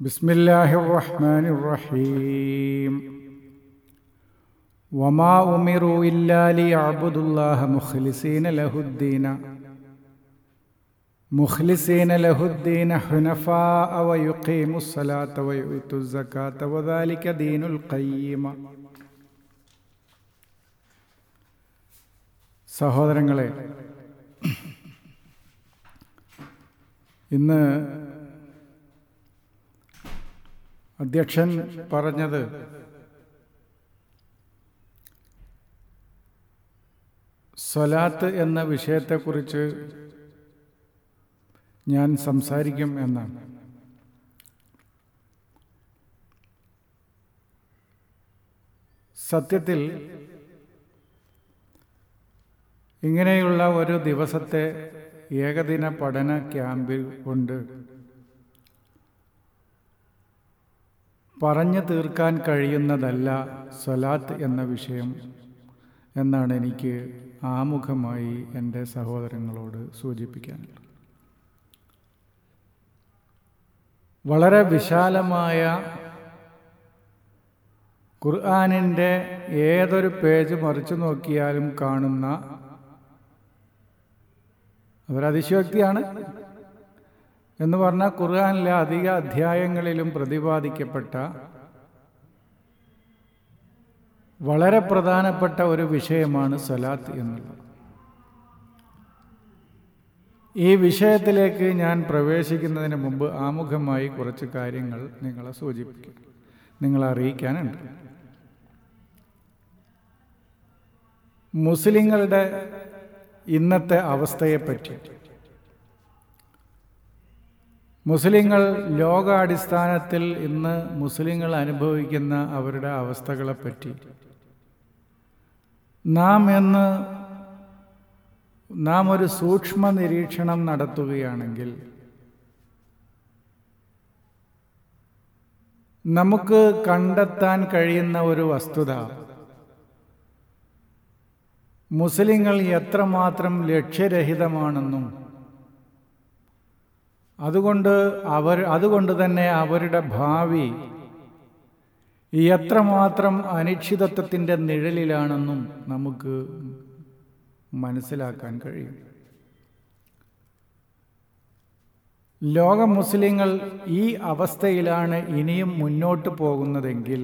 بسم الله الرحمن الرحيم وما امروا الا ليعبدوا الله مخلصين له الدين مخلصين له الدين حنفاء ويقيموا الصلاه ويؤتوا الزكاه وذلك دين القيم സഹോദരങ്ങളെ ഇന്ന് അധ്യക്ഷൻ പറഞ്ഞത്. സ്വലാത്ത് എന്ന വിഷയത്തെക്കുറിച്ച് ഞാൻ സംസാരിക്കും എന്നാണ്. സത്യത്തിൽ ഇങ്ങനെയുള്ള ഒരു ദിവസത്തെ ഏകദിന പഠന ക്യാമ്പിൽ കൊണ്ട് പറഞ്ഞു തീർക്കാൻ കഴിയുന്നതല്ല സ്വലാത്ത് എന്ന വിഷയം എന്നാണ് എനിക്ക് ആമുഖമായി എന്റെ സഹോദരങ്ങളോട് സൂചിപ്പിക്കാനുള്ളത്. വളരെ വിശാലമായ ഖുർആാനിന്റെ ഏതൊരു പേജ് മറിച്ചു നോക്കിയാലും കാണുന്ന അതൊരതിശയോക്തിയാണ് എന്ന് പറഞ്ഞാൽ ഖുർആാനിലെ അധിക അധ്യായങ്ങളിലും പ്രതിപാദിക്കപ്പെട്ട വളരെ പ്രധാനപ്പെട്ട ഒരു വിഷയമാണ് സലാത്ത് എന്നുള്ളത്. ഈ വിഷയത്തിലേക്ക് ഞാൻ പ്രവേശിക്കുന്നതിന് മുമ്പ് ആമുഖമായി കുറച്ച് കാര്യങ്ങൾ നിങ്ങളെ സൂചിപ്പിക്കും. നിങ്ങളെ അറിയിക്കാനുണ്ട്. മുസ്ലിങ്ങളുടെ ഇന്നത്തെ അവസ്ഥയെപ്പറ്റി. മുസ്ലിങ്ങൾ ലോകാടിസ്ഥാനത്തിൽ ഇന്ന് മുസ്ലിങ്ങൾ അനുഭവിക്കുന്ന അവരുടെ അവസ്ഥകളെപ്പറ്റി. നാം എന്ന് നാം ഒരു സൂക്ഷ്മ നിരീക്ഷണം നടത്തുകയാണെങ്കിൽ നമുക്ക് കണ്ടെത്താൻ കഴിയുന്ന ഒരു വസ്തുത മുസ്ലിങ്ങൾ എത്രമാത്രം ലക്ഷ്യരഹിതമാണെന്നും അതുകൊണ്ട് അവർ അതുകൊണ്ട് തന്നെ അവരുടെ ഭാവി എത്രമാത്രം അനിശ്ചിതത്വത്തിന്റെ നിഴലിലാണെന്നും നമുക്ക് മനസ്സിലാക്കാൻ കഴിയും. ലോക മുസ്ലിങ്ങൾ ഈ അവസ്ഥയിലാണ് ഇനിയും മുന്നോട്ട് പോകുന്നതെങ്കിൽ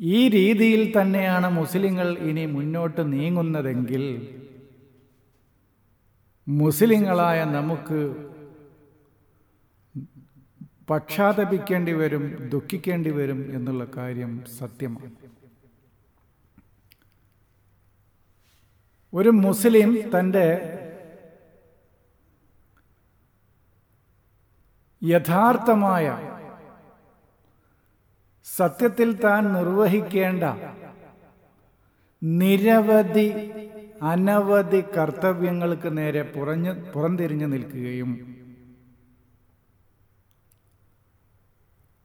ഈ രീതിയിൽ തന്നെയാണ് മുസ്ലിങ്ങൾ ഇനി മുന്നോട്ട് നീങ്ങുന്നതെങ്കിൽ മുസ്ലിങ്ങളായ നമുക്ക് പക്ഷാതപിക്കേണ്ടി വരും ദുഃഖിക്കേണ്ടി വരും എന്നുള്ള കാര്യം സത്യമാണ്. ഒരു മുസ്ലിം തന്റെ യഥാർത്ഥമായ സത്യത്തിൽ താൻ നിർവഹിക്കേണ്ട നിരവധി അനവധി കർത്തവ്യങ്ങൾക്ക് നേരെ പുറഞ്ഞ് പുറംതിരിഞ്ഞു നിൽക്കുകയും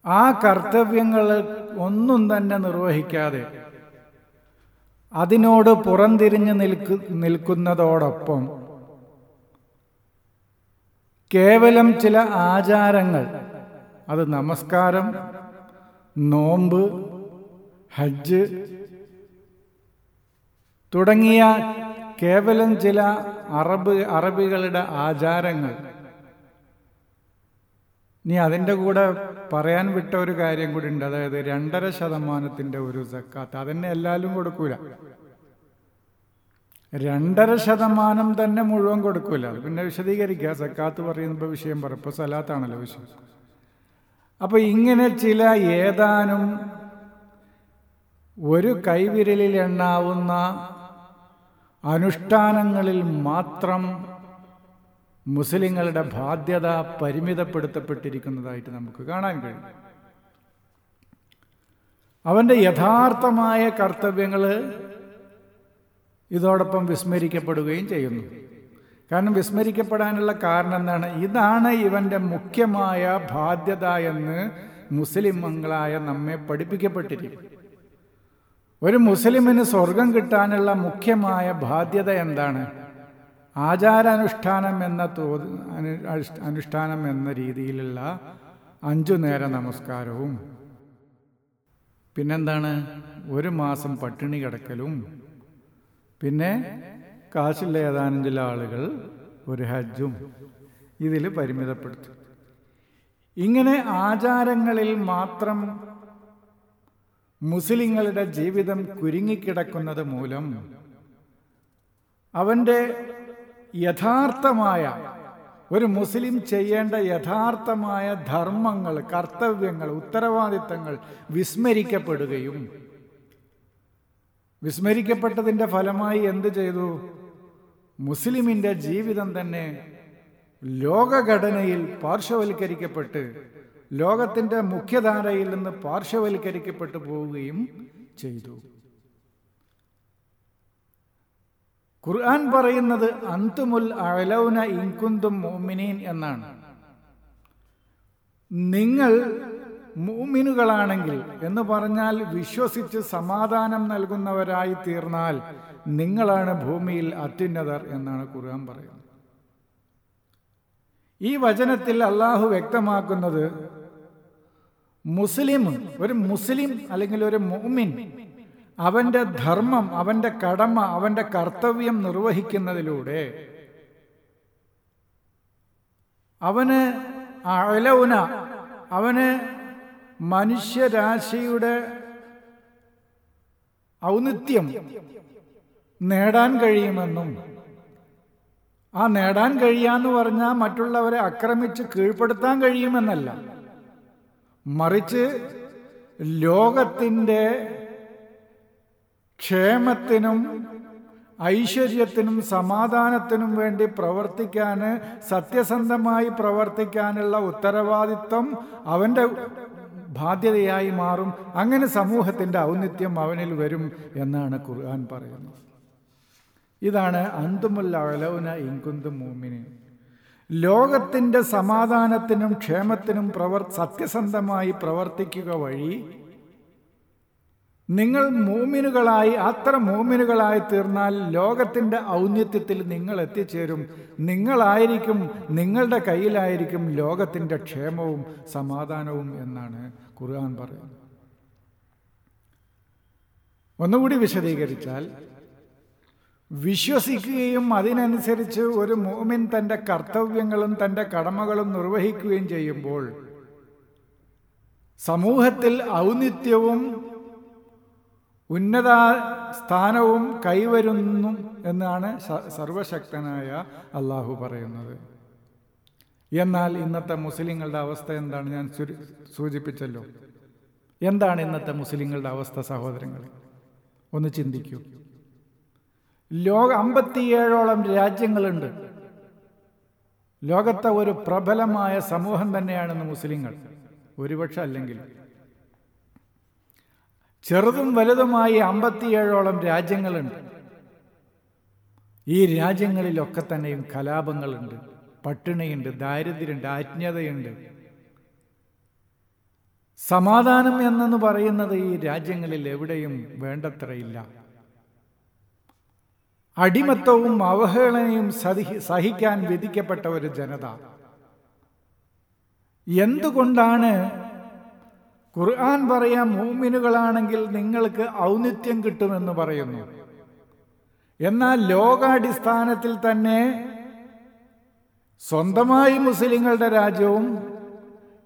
ആ കർത്തവ്യങ്ങൾ ഒന്നും തന്നെ നിർവഹിക്കാതെ അതിനോട് പുറംതിരിഞ്ഞു നിൽക്കു നിൽക്കുന്നതോടൊപ്പം കേവലം ചില ആചാരങ്ങൾ അത് നമസ്കാരം നോമ്പ് ഹജ്ജ് തുടങ്ങിയ കേവലം ചില അറബ് അറബികളുടെ ആചാരങ്ങൾ. ഇനി അതിന്റെ കൂടെ പറയാൻ വിട്ട ഒരു കാര്യം കൂടി ഉണ്ട്. അതായത് രണ്ടര ശതമാനത്തിന്റെ ഒരു സക്കാത്ത്. അതന്നെ എല്ലാവരും കൊടുക്കൂല. രണ്ടര ശതമാനം തന്നെ മുഴുവൻ കൊടുക്കൂല. അത് പിന്നെ വിശദീകരിക്കുക. സക്കാത്ത് പറയുമ്പോൾ വിഷയം പറയപ്പോൾ സലാത്താണല്ലോ വിഷയം അപ്പോൾ ഇങ്ങനെ ചില ഏതാനും ഒരു കൈവിരലിൽ എണ്ണാവുന്ന അനുഷ്ഠാനങ്ങളിൽ മാത്രം മുസ്ലിങ്ങളുടെ ബാധ്യത പരിമിതപ്പെടുത്തപ്പെട്ടിരിക്കുന്നതായിട്ട് നമുക്ക് കാണാൻ കഴിയും. അവന്റെ യഥാർത്ഥമായ കർത്തവ്യങ്ങൾ ഇതോടൊപ്പം വിസ്മരിക്കപ്പെടുകയും ചെയ്യുന്നു. കാരണം വിസ്മരിക്കപ്പെടാനുള്ള കാരണം എന്താണ്? ഇതാണ് ഇവന്റെ മുഖ്യമായ ബാധ്യത എന്ന് മുസ്ലിം മംഗളായ നമ്മെ പഠിപ്പിക്കപ്പെട്ടിരിക്കും ഒരു മുസ്ലിമിന് സ്വർഗം കിട്ടാനുള്ള മുഖ്യമായ ബാധ്യത എന്താണ്? ആചാരാനുഷ്ഠാനം എന്ന തോത് അനുഷ്ഠാനം എന്ന രീതിയിലുള്ള അഞ്ചു നേര നമസ്കാരവും. പിന്നെന്താണ്? ഒരു മാസം പട്ടിണി കിടക്കലും. പിന്നെ കാശുള്ള ഏതാനും ചില ആളുകൾ ഒരു ഹജ്ജും ഇതിൽ പരിമിതപ്പെടുത്തും. ഇങ്ങനെ ആചാരങ്ങളിൽ മാത്രം മുസ്ലിങ്ങളുടെ ജീവിതം കുരുങ്ങിക്കിടക്കുന്നത് മൂലം അവന്റെ യഥാർത്ഥമായ ഒരു മുസ്ലിം ചെയ്യേണ്ട യഥാർത്ഥമായ ധർമ്മങ്ങൾ കർത്തവ്യങ്ങൾ ഉത്തരവാദിത്തങ്ങൾ വിസ്മരിക്കപ്പെടുകയും വിസ്മരിക്കപ്പെട്ടതിന്റെ ഫലമായി എന്ത് ചെയ്തു? മുസ്ലിമിന്റെ ജീവിതം തന്നെ ലോകഘടനയിൽ പാർശ്വവൽക്കരിക്കപ്പെട്ട് ലോകത്തിന്റെ മുഖ്യധാരയിൽ നിന്ന് പാർശ്വവൽക്കരിക്കപ്പെട്ടു പോവുകയും ചെയ്തു. ഖുർആൻ പറയുന്നത് അന്തുമുൽ അലൗന ഇൻകുന്തും മോമിനീൻ എന്നാണ്. നിങ്ങൾ മൂമിനുകളാണെങ്കിൽ എന്ന് പറഞ്ഞാൽ വിശ്വസിച്ച് സമാധാനം നൽകുന്നവരായി തീർന്നാൽ നിങ്ങളാണ് ഭൂമിയിൽ അത്യുന്നതർ എന്നാണ് ഖുർആൻ പറയുന്നത്. ഈ വചനത്തിൽ അള്ളാഹു വ്യക്തമാക്കുന്നത് മുസ്ലിം ഒരു മുസ്ലിം അല്ലെങ്കിൽ ഒരു മോമിൻ അവന്റെ ധർമ്മം അവന്റെ കടമ അവന്റെ കർത്തവ്യം നിർവഹിക്കുന്നതിലൂടെ അവന് അലൗന അവന് മനുഷ്യരാശിയുടെ ഔന്നിത്യം നേടാൻ കഴിയുമെന്നും ആ നേടാൻ കഴിയാന്ന് പറഞ്ഞാൽ മറ്റുള്ളവരെ ആക്രമിച്ച് കീഴ്പ്പെടുത്താൻ കഴിയുമെന്നല്ല. മറിച്ച് ലോകത്തിന്റെ ക്ഷേമത്തിനും ഐശ്വര്യത്തിനും സമാധാനത്തിനും വേണ്ടി പ്രവർത്തിക്കാൻ സത്യസന്ധമായി പ്രവർത്തിക്കാനുള്ള ഉത്തരവാദിത്വം അവന്റെ ബാധ്യതയായി മാറും. അങ്ങനെ സമൂഹത്തിന്റെ ഔന്നിത്യം അവനിൽ വരും എന്നാണ് ഖുർആൻ പറയുന്നത്. ഇതാണ് അന്തുമുല്ല അലൗന ഇൻകുന്തും മൂമിന് ലോകത്തിന്റെ സമാധാനത്തിനും ക്ഷേമത്തിനും പ്രവർ സത്യസന്ധമായി പ്രവർത്തിക്കുക വഴി നിങ്ങൾ മൂമിനുകളായി അത്ര മൂമിനുകളായി തീർന്നാൽ ലോകത്തിന്റെ ഔന്നിത്യത്തിൽ നിങ്ങൾ എത്തിച്ചേരും. നിങ്ങളായിരിക്കും നിങ്ങളുടെ കയ്യിലായിരിക്കും ലോകത്തിന്റെ ക്ഷേമവും സമാധാനവും എന്നാണ് ഖുർആൻ പറയുന്നത്. ഒന്നുകൂടി വിശദീകരിച്ചാൽ വിശ്വസിക്കുകയും അതിനനുസരിച്ച് ഒരു മോമിൻ തന്റെ കർത്തവ്യങ്ങളും തന്റെ കടമകളും നിർവഹിക്കുകയും ചെയ്യുമ്പോൾ സമൂഹത്തിൽ ഔന്നിത്യവും ഉന്നത സ്ഥാനവും കൈവരുന്നു എന്നാണ് സർവശക്തനായ അള്ളാഹു പറയുന്നത്. എന്നാൽ ഇന്നത്തെ മുസ്ലിങ്ങളുടെ അവസ്ഥ എന്താണ്? ഞാൻ സൂചിപ്പിച്ചല്ലോ. എന്താണ് ഇന്നത്തെ മുസ്ലിങ്ങളുടെ അവസ്ഥ സഹോദരങ്ങൾ ഒന്ന് ചിന്തിക്കൂ. ലോക അമ്പത്തിയേഴോളം രാജ്യങ്ങളുണ്ട്. ലോകത്തെ ഒരു പ്രബലമായ സമൂഹം തന്നെയാണെന്ന് മുസ്ലിങ്ങൾ. ഒരുപക്ഷെ അല്ലെങ്കിൽ. ചെറുതും വലുതുമായി അമ്പത്തിയേഴോളം രാജ്യങ്ങളുണ്ട്. ഈ രാജ്യങ്ങളിലൊക്കെ തന്നെയും കലാപങ്ങളുണ്ട്. പട്ടിണിയുണ്ട് ദാരിദ്ര്യമുണ്ട് അജ്ഞതയുണ്ട് സമാധാനം എന്നെന്ന് പറയുന്നത് ഈ രാജ്യങ്ങളിൽ എവിടെയും വേണ്ടത്രയില്ല. അടിമത്തവും അവഹേളനയും സഹിക്കാൻ വിധിക്കപ്പെട്ട ഒരു ജനത. എന്തുകൊണ്ടാണ് ഖുർആൻ പറയാം മൂമിനുകളാണെങ്കിൽ നിങ്ങൾക്ക് ഔന്നിത്യം കിട്ടുമെന്ന് പറയുന്നു? എന്നാൽ ലോകാടിസ്ഥാനത്തിൽ തന്നെ സ്വന്തമായി മുസ്ലിങ്ങളുടെ രാജ്യവും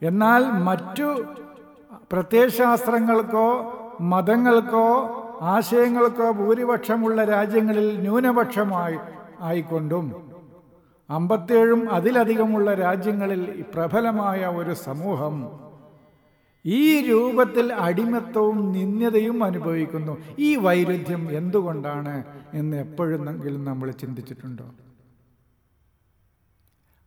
എന്നാൽ മറ്റു പ്രത്യയശാസ്ത്രങ്ങൾക്കോ മതങ്ങൾക്കോ ആശയങ്ങൾക്കോ ഭൂരിപക്ഷമുള്ള രാജ്യങ്ങളിൽ ന്യൂനപക്ഷമായി ആയിക്കൊണ്ടും. അമ്പത്തേഴും അതിലധികമുള്ള രാജ്യങ്ങളിൽ പ്രബലമായ ഒരു സമൂഹം ഈ രൂപത്തിൽ അടിമത്തവും നിന്ദ്യതയും അനുഭവിക്കുന്നു. ഈ വൈരുദ്ധ്യം എന്തുകൊണ്ടാണ് എന്ന് എപ്പോഴെന്നെങ്കിലും നമ്മൾ ചിന്തിച്ചിട്ടുണ്ടോ?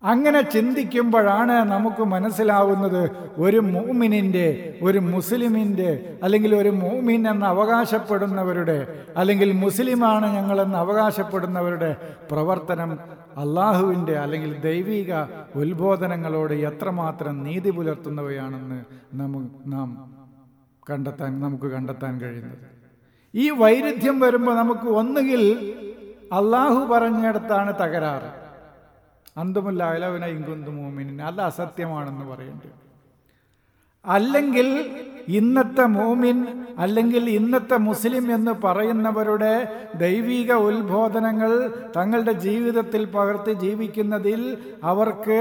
അങ്ങനെ ചിന്തിക്കുമ്പോഴാണ് നമുക്ക് മനസ്സിലാവുന്നത് ഒരു മൂമിനിന്റെ ഒരു മുസ്ലിമിന്റെ അല്ലെങ്കിൽ ഒരു മൂമിൻ എന്ന് അവകാശപ്പെടുന്നവരുടെ അല്ലെങ്കിൽ മുസ്ലിമാണ് ഞങ്ങളെന്ന് അവകാശപ്പെടുന്നവരുടെ പ്രവർത്തനം അള്ളാഹുവിന്റെ അല്ലെങ്കിൽ ദൈവിക ഉത്ബോധനങ്ങളോട് എത്രമാത്രം നീതി പുലർത്തുന്നവയാണെന്ന് നമു നാം കണ്ടെത്താൻ നമുക്ക് കണ്ടെത്താൻ കഴിയുന്നത്. ഈ വൈരുദ്ധ്യം വരുമ്പോൾ നമുക്ക് ഒന്നുകിൽ അള്ളാഹു പറഞ്ഞിടത്താണ് തകരാറ്. അന്തുമുല്ല അലവന ഇങ്കുന്തു മോമിനിന് അത് അസത്യമാണെന്ന് പറയേണ്ടി. അല്ലെങ്കിൽ ഇന്നത്തെ മോമിൻ അല്ലെങ്കിൽ ഇന്നത്തെ മുസ്ലിം എന്ന് പറയുന്നവരുടെ ദൈവിക ഉത്ബോധനങ്ങൾ തങ്ങളുടെ ജീവിതത്തിൽ പകർത്തി ജീവിക്കുന്നതിൽ അവർക്ക്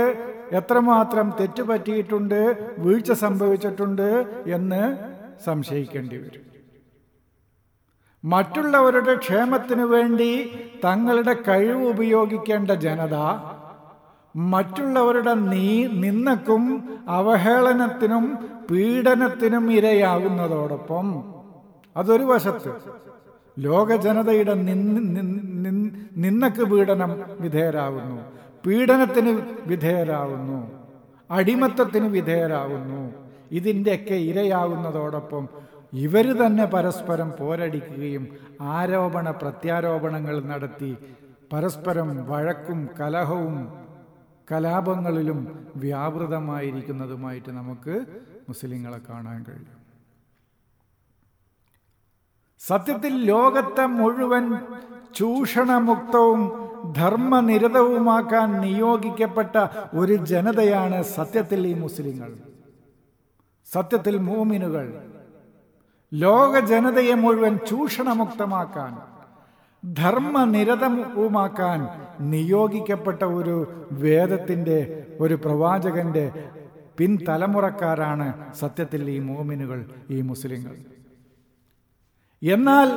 എത്രമാത്രം തെറ്റുപറ്റിയിട്ടുണ്ട് വീഴ്ച സംഭവിച്ചിട്ടുണ്ട് എന്ന് സംശയിക്കേണ്ടി വരും. മറ്റുള്ളവരുടെ ക്ഷേമത്തിനു വേണ്ടി തങ്ങളുടെ കഴിവ് ഉപയോഗിക്കേണ്ട ജനത മറ്റുള്ളവരുടെ നീ നിന്നക്കും അവഹേളനത്തിനും പീഡനത്തിനും ഇരയാകുന്നതോടൊപ്പം. അതൊരു വശത്ത്. ലോക ജനതയുടെ നിന്നക്ക് പീഡനം വിധേയരാകുന്നു. പീഡനത്തിന് വിധേയരാകുന്നു. അടിമത്തത്തിന് വിധേയരാകുന്നു. ഇതിന്റെയൊക്കെ ഇരയാകുന്നതോടൊപ്പം ഇവർ തന്നെ പരസ്പരം പോരടിക്കുകയും ആരോപണ പ്രത്യാരോപണങ്ങൾ നടത്തി പരസ്പരം വഴക്കും കലഹവും കലാപങ്ങളിലും വ്യാപൃതമായിരിക്കുന്നതുമായിട്ട് നമുക്ക് മുസ്ലിങ്ങളെ കാണാൻ കഴിയും. സത്യത്തിൽ ലോകത്തെ മുഴുവൻ ചൂഷണമുക്തവും ധർമ്മനിരതവുമാക്കാൻ നിയോഗിക്കപ്പെട്ട ഒരു ജനതയാണ് സത്യത്തിൽ ഈ മുസ്ലിങ്ങൾ. സത്യത്തിൽ മൂമിനുകൾ. ലോക ജനതയെ മുഴുവൻ ചൂഷണമുക്തമാക്കാൻ ധർമ്മനിരതവുമാക്കാൻ നിയോഗിക്കപ്പെട്ട ഒരു വേദത്തിന്റെ ഒരു പ്രവാചകന്റെ പിൻതലമുറക്കാരാണ് സത്യത്തിൽ ഈ മോമിനുകൾ ഈ മുസ്ലിങ്ങൾ. എന്നാൽ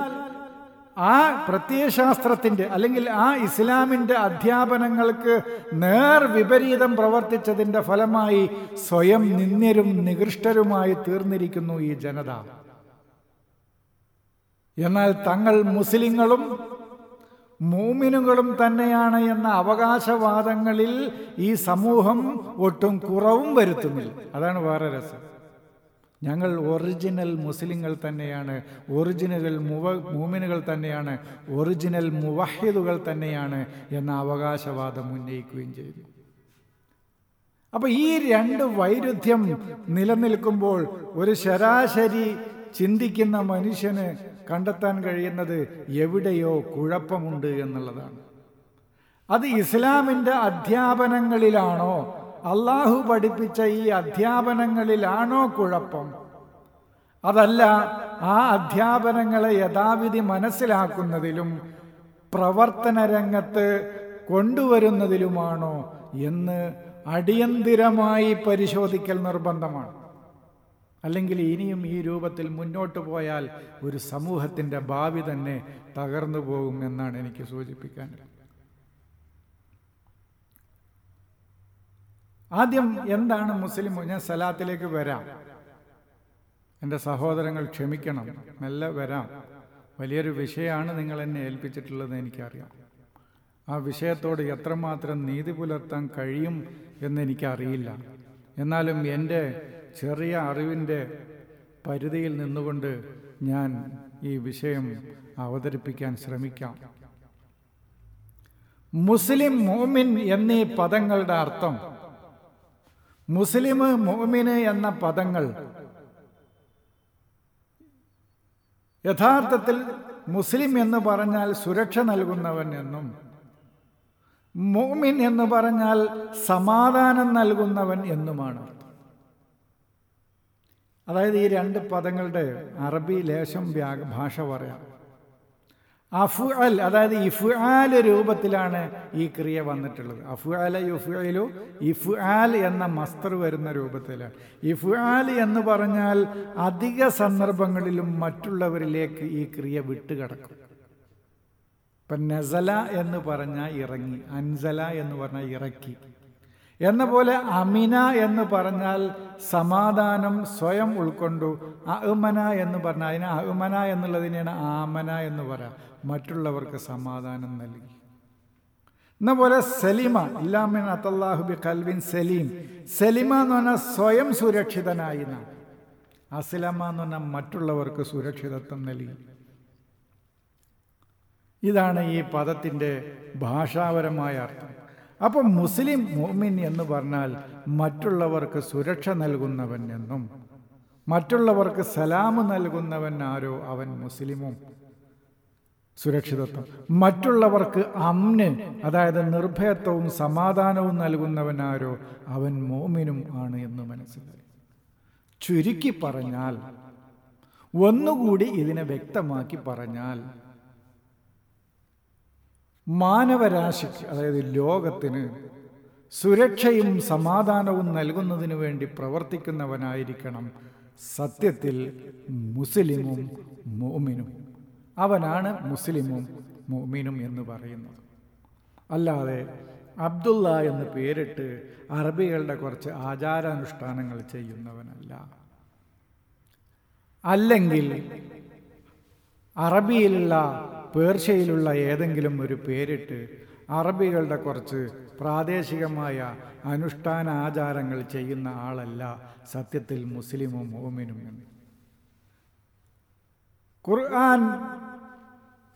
ആ പ്രത്യയശാസ്ത്രത്തിന്റെ അല്ലെങ്കിൽ ആ ഇസ്ലാമിന്റെ അധ്യാപനങ്ങൾക്ക് നേർ വിപരീതം പ്രവർത്തിച്ചതിന്റെ ഫലമായി സ്വയം നിന്ദ്യരും നികൃഷ്ടരുമായി തീർന്നിരിക്കുന്നു ഈ ജനത. എന്നാൽ തങ്ങൾ മുസ്ലിങ്ങളും മൂമിനുകളും തന്നെയാണ് എന്ന അവകാശവാദങ്ങളിൽ ഈ സമൂഹം ഒട്ടും കുറവും വരുത്തുന്നില്ല. അതാണ് വേറെ രസം. ഞങ്ങൾ ഒറിജിനൽ മുസ്ലിങ്ങൾ തന്നെയാണ് ഒറിജിനൽ മുവ മൂമിനുകൾ തന്നെയാണ് ഒറിജിനൽ മുവഹിദുകൾ തന്നെയാണ് എന്ന അവകാശവാദം ഉന്നയിക്കുകയും ചെയ്തു. അപ്പൊ ഈ രണ്ട് വൈരുദ്ധ്യം നിലനിൽക്കുമ്പോൾ ഒരു ശരാശരി ചിന്തിക്കുന്ന മനുഷ്യന് കണ്ടെത്താൻ കഴിയുന്നത് എവിടെയോ കുഴപ്പമുണ്ട് എന്നുള്ളതാണ്. അത് ഇസ്ലാമിന്റെ അധ്യാപനങ്ങളിലാണോ? അള്ളാഹു പഠിപ്പിച്ച ഈ അധ്യാപനങ്ങളിലാണോ കുഴപ്പം? അതല്ല ആ അധ്യാപനങ്ങളെ യഥാവിധി മനസ്സിലാക്കുന്നതിലും പ്രവർത്തന രംഗത്ത് കൊണ്ടുവരുന്നതിലുമാണോ എന്ന് അടിയന്തിരമായി പരിശോധിക്കൽ നിർബന്ധമാണ്. അല്ലെങ്കിൽ ഇനിയും ഈ രൂപത്തിൽ മുന്നോട്ട് പോയാൽ ഒരു സമൂഹത്തിന്റെ ഭാവി തന്നെ തകർന്നു പോകും എന്നാണ് എനിക്ക് സൂചിപ്പിക്കാൻ. ആദ്യം എന്താണ് മുസ്ലിം ഞാൻ സലാത്തിലേക്ക് വരാം. എന്റെ സഹോദരങ്ങൾ ക്ഷമിക്കണം. മെല്ലെ വരാം. വലിയൊരു വിഷയമാണ് നിങ്ങൾ എന്നെ ഏൽപ്പിച്ചിട്ടുള്ളത് എനിക്കറിയാം. ആ വിഷയത്തോട് എത്രമാത്രം നീതി പുലർത്താൻ കഴിയും എന്നെനിക്കറിയില്ല എന്നാലും എന്റെ ചെറിയ അറിവിന്റെ പരിധിയിൽ നിന്നുകൊണ്ട് ഞാൻ ഈ വിഷയം അവതരിപ്പിക്കാൻ ശ്രമിക്കാം. മുസ്ലിം മോമിൻ എന്നീ പദങ്ങളുടെ അർത്ഥം. മുസ്ലിം മോമിന് എന്ന പദങ്ങൾ യഥാർത്ഥത്തിൽ മുസ്ലിം എന്ന് പറഞ്ഞാൽ സുരക്ഷ നൽകുന്നവൻ എന്നും മോമിൻ എന്ന് പറഞ്ഞാൽ സമാധാനം നൽകുന്നവൻ എന്നുമാണ്. അതായത് ഈ രണ്ട് പദങ്ങളുടെ അറബി ലേശം ഭാഷ പറയാം. അഫു അൽ അതായത് ഇഫു ആൽ രൂപത്തിലാണ് ഈ ക്രിയ വന്നിട്ടുള്ളത്. അഫു അല യുഫു ഇഫു ആൽ എന്ന മസ്തർ വരുന്ന രൂപത്തിലാണ്. ഇഫു ആൽ എന്ന് പറഞ്ഞാൽ അധിക സന്ദർഭങ്ങളിലും മറ്റുള്ളവരിലേക്ക് ഈ ക്രിയ വിട്ടുകിടക്കും. ഇപ്പം നസല എന്ന് പറഞ്ഞാൽ ഇറങ്ങി അൻസല എന്ന് പറഞ്ഞാൽ ഇറക്കി. എന്ന പോലെ അമിന എന്ന് പറഞ്ഞാൽ സമാധാനം സ്വയം ഉൾക്കൊണ്ടു അഹ്മന എന്ന് പറഞ്ഞാൽ അതിന് അഹ്മന എന്നുള്ളതിനെയാണ് ആമന എന്ന് പറയാം. മറ്റുള്ളവർക്ക് സമാധാനം നൽകി. എന്ന പോലെ സലിമ ഇല്ലാമിൻ അത്തല്ലാഹുബി കൽവിൻ സലീം. സലിമ എന്ന് പറഞ്ഞാൽ സ്വയം സുരക്ഷിതനായി നാം അസ്ലമ എന്ന് പറഞ്ഞാൽ മറ്റുള്ളവർക്ക് സുരക്ഷിതത്വം നൽകി. ഇതാണ് ഈ പദത്തിന്റെ ഭാഷാപരമായ അർത്ഥം. അപ്പം മുസ്ലിം മോമിൻ എന്ന് പറഞ്ഞാൽ മറ്റുള്ളവർക്ക് സുരക്ഷ നൽകുന്നവൻ എന്നും മറ്റുള്ളവർക്ക് സലാം നൽകുന്നവൻ ആരോ അവൻ മുസ്ലിമും. സുരക്ഷിതത്വം. മറ്റുള്ളവർക്ക് അമ്ന് അതായത് നിർഭയത്വവും സമാധാനവും നൽകുന്നവനാരോ അവൻ മോമിനും ആണ് എന്ന് മനസ്സിലായി. ചുരുക്കി പറഞ്ഞാൽ ഒന്നുകൂടി ഇതിനെ വ്യക്തമാക്കി പറഞ്ഞാൽ മാനവരാശിക്ക് അതായത് ലോകത്തിന് സുരക്ഷയും സമാധാനവും നൽകുന്നതിനു വേണ്ടി പ്രവർത്തിക്കുന്നവനായിരിക്കണം സത്യത്തിൽ മുസ്ലിമും മോമിനും. അവനാണ് മുസ്ലിമും മോമിനും എന്ന് പറയുന്നത്. അല്ലാതെ അബ്ദുള്ള എന്ന് പേരിട്ട് അറബികളുടെ കുറച്ച് ആചാരാനുഷ്ഠാനങ്ങൾ ചെയ്യുന്നവനല്ല. അല്ലെങ്കിൽ അറബിയിലുള്ള പേർഷ്യയിലുള്ള ഏതെങ്കിലും ഒരു പേരിട്ട് അറബികളുടെ കുറച്ച് പ്രാദേശികമായ അനുഷ്ഠാന ആചാരങ്ങൾ ചെയ്യുന്ന ആളല്ല സത്യത്തിൽ മുസ്ലിമും മോമിനും എന്ന്. ഖുർആൻ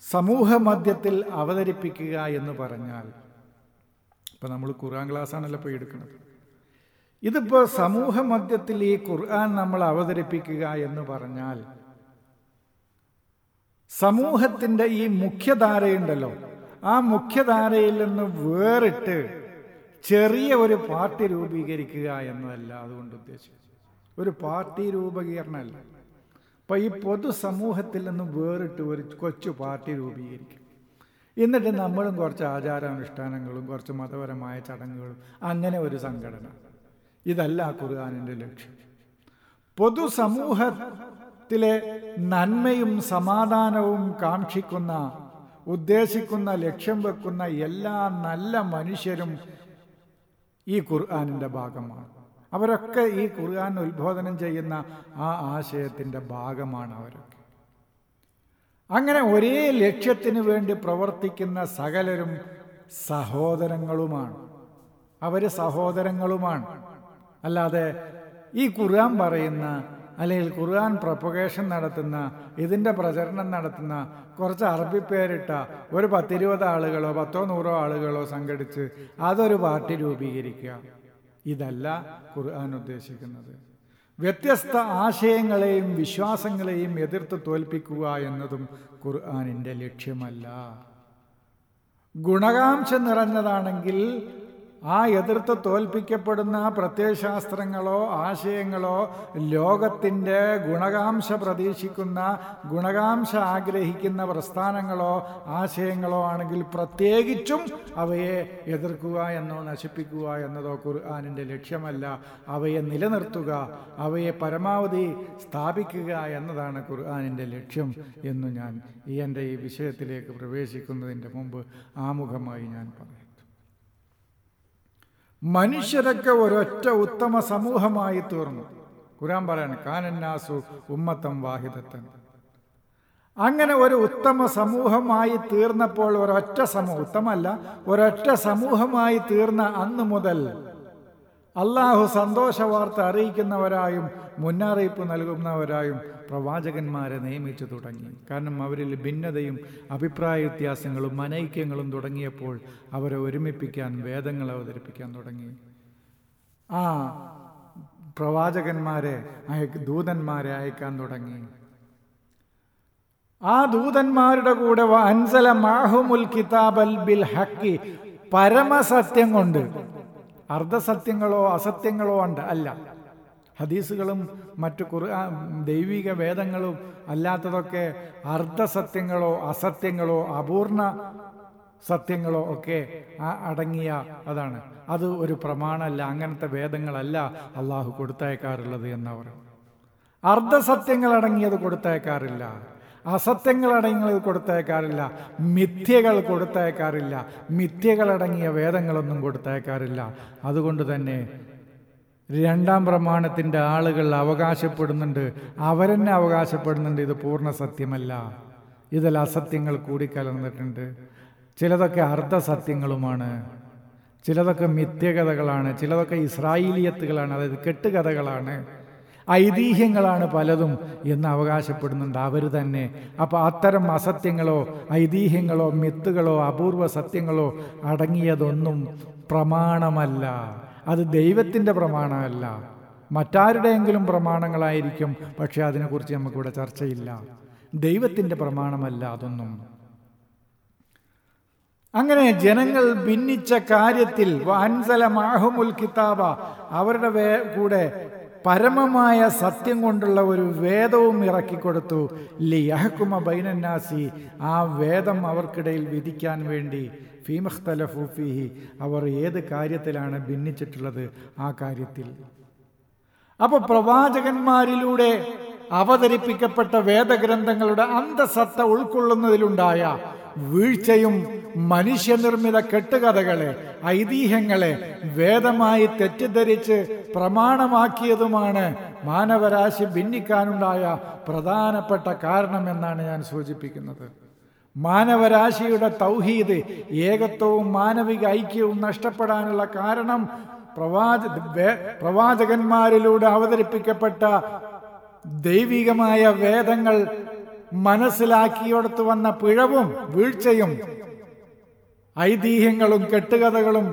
സമൂഹ മധ്യത്തിൽ അവതരിപ്പിക്കുക എന്ന് പറഞ്ഞാൽ ഇപ്പം നമ്മൾ ഖുർആൻ ക്ലാസ്സാണല്ലോ പോയി എടുക്കുന്നത്. ഇതിപ്പോൾ സമൂഹ മധ്യത്തിൽ ഈ ഖുർആൻ നമ്മൾ അവതരിപ്പിക്കുക എന്ന് പറഞ്ഞാൽ സമൂഹത്തിന്റെ ഈ മുഖ്യധാരയുണ്ടല്ലോ. ആ മുഖ്യധാരയിൽ നിന്ന് വേറിട്ട് ചെറിയ ഒരു പാർട്ടി രൂപീകരിക്കുക എന്നതല്ല അതുകൊണ്ട് ഉദ്ദേശിച്ചത്. ഒരു പാർട്ടി രൂപീകരണമല്ല. അപ്പം ഈ പൊതുസമൂഹത്തിൽ നിന്ന് വേറിട്ട് ഒരു കൊച്ചു പാർട്ടി രൂപീകരിക്കും. എന്നിട്ട് നമ്മളും കുറച്ച് ആചാരാനുഷ്ഠാനങ്ങളും കുറച്ച് മതപരമായ ചടങ്ങുകളും അങ്ങനെ ഒരു സംഘടന. ഇതല്ല ഖുർആാനിന്റെ ലക്ഷ്യം. പൊതുസമൂഹത്തിലെ നന്മയും സമാധാനവും കാക്ഷിക്കുന്ന ഉദ്ദേശിക്കുന്ന ലക്ഷ്യം വെക്കുന്ന എല്ലാ നല്ല മനുഷ്യരും ഈ ഖുർആാനിന്റെ ഭാഗമാണ്. അവരൊക്കെ ഈ ഖുർആൻ ഉത്ബോധനം ചെയ്യുന്ന ആ ആശയത്തിന്റെ ഭാഗമാണ് അവരൊക്കെ. അങ്ങനെ ഒരേ ലക്ഷ്യത്തിന് വേണ്ടി പ്രവർത്തിക്കുന്ന സകലരും സഹോദരങ്ങളുമാണ്. അവർ സഹോദരങ്ങളുമാണ്. അല്ലാതെ ഈ ഖുർആൻ പറയുന്ന അല്ലെങ്കിൽ ഖുർആൻ പ്രൊപ്പഗേഷൻ നടത്തുന്ന ഇതിന്റെ പ്രചരണം നടത്തുന്ന കുറച്ച് അറബി പേരിട്ട ഒരു പത്തിരുപത് ആളുകളോ പത്തോ നൂറോ ആളുകളോ സംഘടിച്ച് അതൊരു പാർട്ടി രൂപീകരിക്കുക. ഇതല്ല ഖുർആൻ ഉദ്ദേശിക്കുന്നത്. വ്യത്യസ്ത ആശയങ്ങളെയും വിശ്വാസങ്ങളെയും എതിർത്ത് തോൽപ്പിക്കുക എന്നതും ഖുർആാനിന്റെ ലക്ഷ്യമല്ല. ഗുണകാംക്ഷ നിറഞ്ഞതാണെങ്കിൽ ആ എതിർത്ത് തോൽപ്പിക്കപ്പെടുന്ന പ്രത്യയശാസ്ത്രങ്ങളോ ആശയങ്ങളോ ലോകത്തിന്റെ ഗുണകാംശ പ്രതീക്ഷിക്കുന്ന ഗുണകാംശ ആഗ്രഹിക്കുന്ന പ്രസ്ഥാനങ്ങളോ ആശയങ്ങളോ ആണെങ്കിൽ പ്രത്യേകിച്ചും അവയെ എതിർക്കുക എന്നോ നശിപ്പിക്കുക എന്നതോ ഖുർആാനിന്റെ ലക്ഷ്യമല്ല. അവയെ നിലനിർത്തുക അവയെ പരമാവധി സ്ഥാപിക്കുക എന്നതാണ് ഖുർആാനിന്റെ ലക്ഷ്യം എന്ന് ഞാൻ ഈ എന്റെ ഈ വിഷയത്തിലേക്ക് പ്രവേശിക്കുന്നതിന്റെ മുമ്പ് ആമുഖമായി ഞാൻ പറയും മനുഷ്യരൊക്കെ ഒരൊറ്റ ഉത്തമ സമൂഹമായി തീർന്നു. ഖുരാൻ പറയാണ് കാനന്നാസു ഉമ്മത്തം വാഹിദത്തൻ. അങ്ങനെ ഒരു ഉത്തമ സമൂഹമായി തീർന്നപ്പോൾ ഒരൊറ്റ സമൂഹം ഉത്തമല്ല ഒരൊറ്റ സമൂഹമായി തീർന്ന അന്ന് മുതൽ അള്ളാഹു സന്തോഷ വാർത്ത അറിയിക്കുന്നവരായും മുന്നറിയിപ്പ് നൽകുന്നവരായും പ്രവാചകന്മാരെ നിയമിച്ചു തുടങ്ങി. കാരണം അവരിൽ ഭിന്നതയും അഭിപ്രായ വ്യത്യാസങ്ങളും അനൈക്യങ്ങളും തുടങ്ങിയപ്പോൾ അവരെ ഒരുമിപ്പിക്കാൻ വേദങ്ങൾ അവതരിപ്പിക്കാൻ തുടങ്ങി. ആ പ്രവാചകന്മാരെ ദൂതന്മാരെ അയക്കാൻ തുടങ്ങി. ആ ദൂതന്മാരുടെ കൂടെ അൻസല മാഹുമുൽ കിതാബൽ ബിൽ ഹക്കി പരമസത്യം കൊണ്ട് അർദ്ധസത്യങ്ങളോ അസത്യങ്ങളോ ഉണ്ട് അല്ല. ഹദീസുകളും മറ്റു കുറ ദൈവിക വേദങ്ങളും അല്ലാത്തതൊക്കെ അർദ്ധസത്യങ്ങളോ അസത്യങ്ങളോ അപൂർണ സത്യങ്ങളോ ഒക്കെ അടങ്ങിയ അതാണ്. അത് ഒരു പ്രമാണമല്ല അങ്ങനത്തെ വേദങ്ങളല്ല അള്ളാഹു കൊടുത്തയക്കാറുള്ളത് എന്നവർ അർദ്ധസത്യങ്ങൾ അടങ്ങിയത് കൊടുത്തയക്കാറില്ല. അസത്യങ്ങൾ അടങ്ങിയത് കൊടുത്തയക്കാറില്ല മിഥ്യകൾ കൊടുത്തയക്കാറില്ല മിഥ്യകളടങ്ങിയ വേദങ്ങളൊന്നും കൊടുത്തയക്കാറില്ല. അതുകൊണ്ട് തന്നെ രണ്ടാം പ്രമാണത്തിന്റെ ആളുകൾ അവകാശപ്പെടുന്നുണ്ട് അവരെന്നെ അവകാശപ്പെടുന്നുണ്ട് ഇത് പൂർണ സത്യമല്ല. ഇതിൽ അസത്യങ്ങൾ കൂടിക്കലർന്നിട്ടുണ്ട് ചിലതൊക്കെ അർദ്ധസത്യങ്ങളുമാണ് ചിലതൊക്കെ മിഥ്യകഥകളാണ് ചിലതൊക്കെ ഇസ്രായേലിയത്തുകളാണ് അതായത് കെട്ടുകഥകളാണ്. ഐതിഹ്യങ്ങളാണ് പലതും എന്ന് അവകാശപ്പെടുന്നുണ്ട്. അവർ തന്നെ. അപ്പോൾ അത്തരം അസത്യങ്ങളോ ഐതിഹ്യങ്ങളോ മിത്തുകളോ അപൂർവ സത്യങ്ങളോ അടങ്ങിയതൊന്നും പ്രമാണമല്ല. അത് ദൈവത്തിന്റെ പ്രമാണമല്ല. മറ്റാരുടെയെങ്കിലും പ്രമാണങ്ങളായിരിക്കും. പക്ഷേ അതിനെക്കുറിച്ച് നമുക്കിവിടെ ചർച്ചയില്ല. ദൈവത്തിന്റെ പ്രമാണമല്ല അതൊന്നും. അങ്ങനെ ജനങ്ങൾ ഭിന്നിച്ച കാര്യത്തിൽ വാൻസല മാഹുമുൽ കിതാബ അവരുടെ കൂടെ പരമമായ സത്യം കൊണ്ടുള്ള ഒരു വേദവും ഇറക്കിക്കൊടുത്തു. ലിയഹക്കുമ ബൈനന്നാസി. ആ വേദം അവർക്കിടയിൽ വിധിക്കാൻ വേണ്ടി ഫീമഖ്തലഫൂഫിഹി അവർ ഏത് കാര്യത്തിലാണ് ഭിന്നിച്ചിട്ടുള്ളത് ആ കാര്യത്തിൽ. അപ്പോൾ പ്രവാചകന്മാരിലൂടെ അവതരിപ്പിക്കപ്പെട്ട വേദഗ്രന്ഥങ്ങളുടെ അന്തസത്ത ഉൾക്കൊള്ളുന്നതിലുണ്ടായ വീഴ്ചയും മനുഷ്യനിർമ്മിത കെട്ടുകഥകളെ ഐതിഹ്യങ്ങളെ വേദമായി തെറ്റിദ്ധരിച്ച് പ്രമാണമാക്കിയതുമാണ് മാനവരാശി ഭിന്നിക്കാനുണ്ടായ പ്രധാനപ്പെട്ട കാരണമെന്നാണ് ഞാൻ സൂചിപ്പിക്കുന്നത്. മാനവരാശിയുടെ തൗഹീദ് ഏകത്വവും മാനവിക ഐക്യവും നഷ്ടപ്പെടാനുള്ള കാരണം പ്രവാച പ്രവാചകന്മാരിലൂടെ അവതരിപ്പിക്കപ്പെട്ട ദൈവികമായ വേദങ്ങൾ മനസ്സിലാക്കിയെടുത്ത് വന്ന പിഴവും വീഴ്ചയും ഐതിഹ്യങ്ങളും കെട്ടുകഥകളും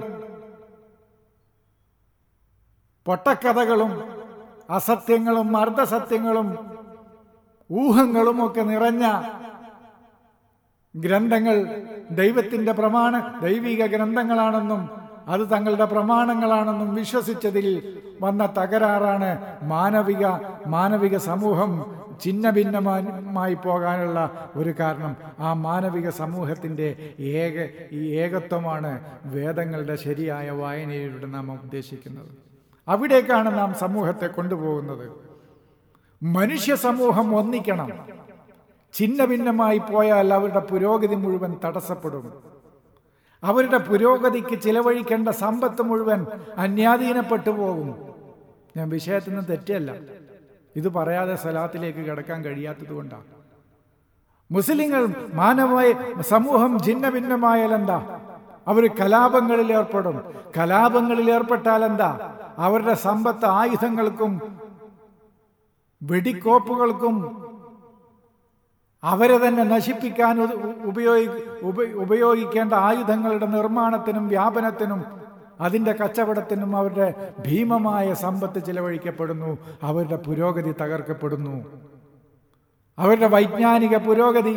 പൊട്ടക്കഥകളും അസത്യങ്ങളും അർദ്ധസത്യങ്ങളും ഊഹങ്ങളും ഒക്കെ നിറഞ്ഞ ഗ്രന്ഥങ്ങൾ ദൈവത്തിന്റെ പ്രമാണ ദൈവിക ഗ്രന്ഥങ്ങളാണെന്നും അത് തങ്ങളുടെ പ്രമാണങ്ങളാണെന്നും വിശ്വസിച്ചതിൽ വന്ന തകരാറാണ് മാനവിക മാനവിക സമൂഹം ചിന്ന ഭിന്നമായി പോകാനുള്ള ഒരു കാരണം. ആ മാനവിക സമൂഹത്തിന്റെ ഏക ഈ ഏകത്വമാണ് വേദങ്ങളുടെ ശരിയായ വായനയിലൂടെ നാം ഉദ്ദേശിക്കുന്നത്. അവിടേക്കാണ് നാം സമൂഹത്തെ കൊണ്ടുപോകുന്നത്. മനുഷ്യ സമൂഹം ഒന്നിക്കണം. ചിന്ന ഭിന്നമായി പോയാൽ അവരുടെ പുരോഗതി മുഴുവൻ തടസ്സപ്പെടും. അവരുടെ പുരോഗതിക്ക് ചിലവഴിക്കേണ്ട സമ്പത്ത് മുഴുവൻ അന്യാധീനപ്പെട്ടു പോകും. ഞാൻ വിഷയത്തിൽ നിന്ന് തെറ്റല്ല. ഇത് പറയാതെ സലാത്തിലേക്ക് കിടക്കാൻ കഴിയാത്തത് കൊണ്ടാണ് മുസ്ലിങ്ങൾ മാനവമായ സമൂഹം ഭിന്ന ഭിന്നമായാലെന്താ അവർ കലാപങ്ങളിൽ ഏർപ്പെടും. കലാപങ്ങളിൽ ഏർപ്പെട്ടാൽ എന്താ അവരുടെ സമ്പത്ത് ആയുധങ്ങൾക്കും വെടിക്കോപ്പുകൾക്കും അവരെ തന്നെ നശിപ്പിക്കാൻ ഉപയോഗി ഉപയോഗിക്കേണ്ട ആയുധങ്ങളുടെ നിർമ്മാണത്തിനും വ്യാപനത്തിനും അതിന്റെ കച്ചവടത്തിനും അവരുടെ ഭീമമായ സമ്പത്ത് ചിലവഴിക്കപ്പെടുന്നു. അവരുടെ പുരോഗതി തകർക്കപ്പെടുന്നു. അവരുടെ വൈജ്ഞാനിക പുരോഗതി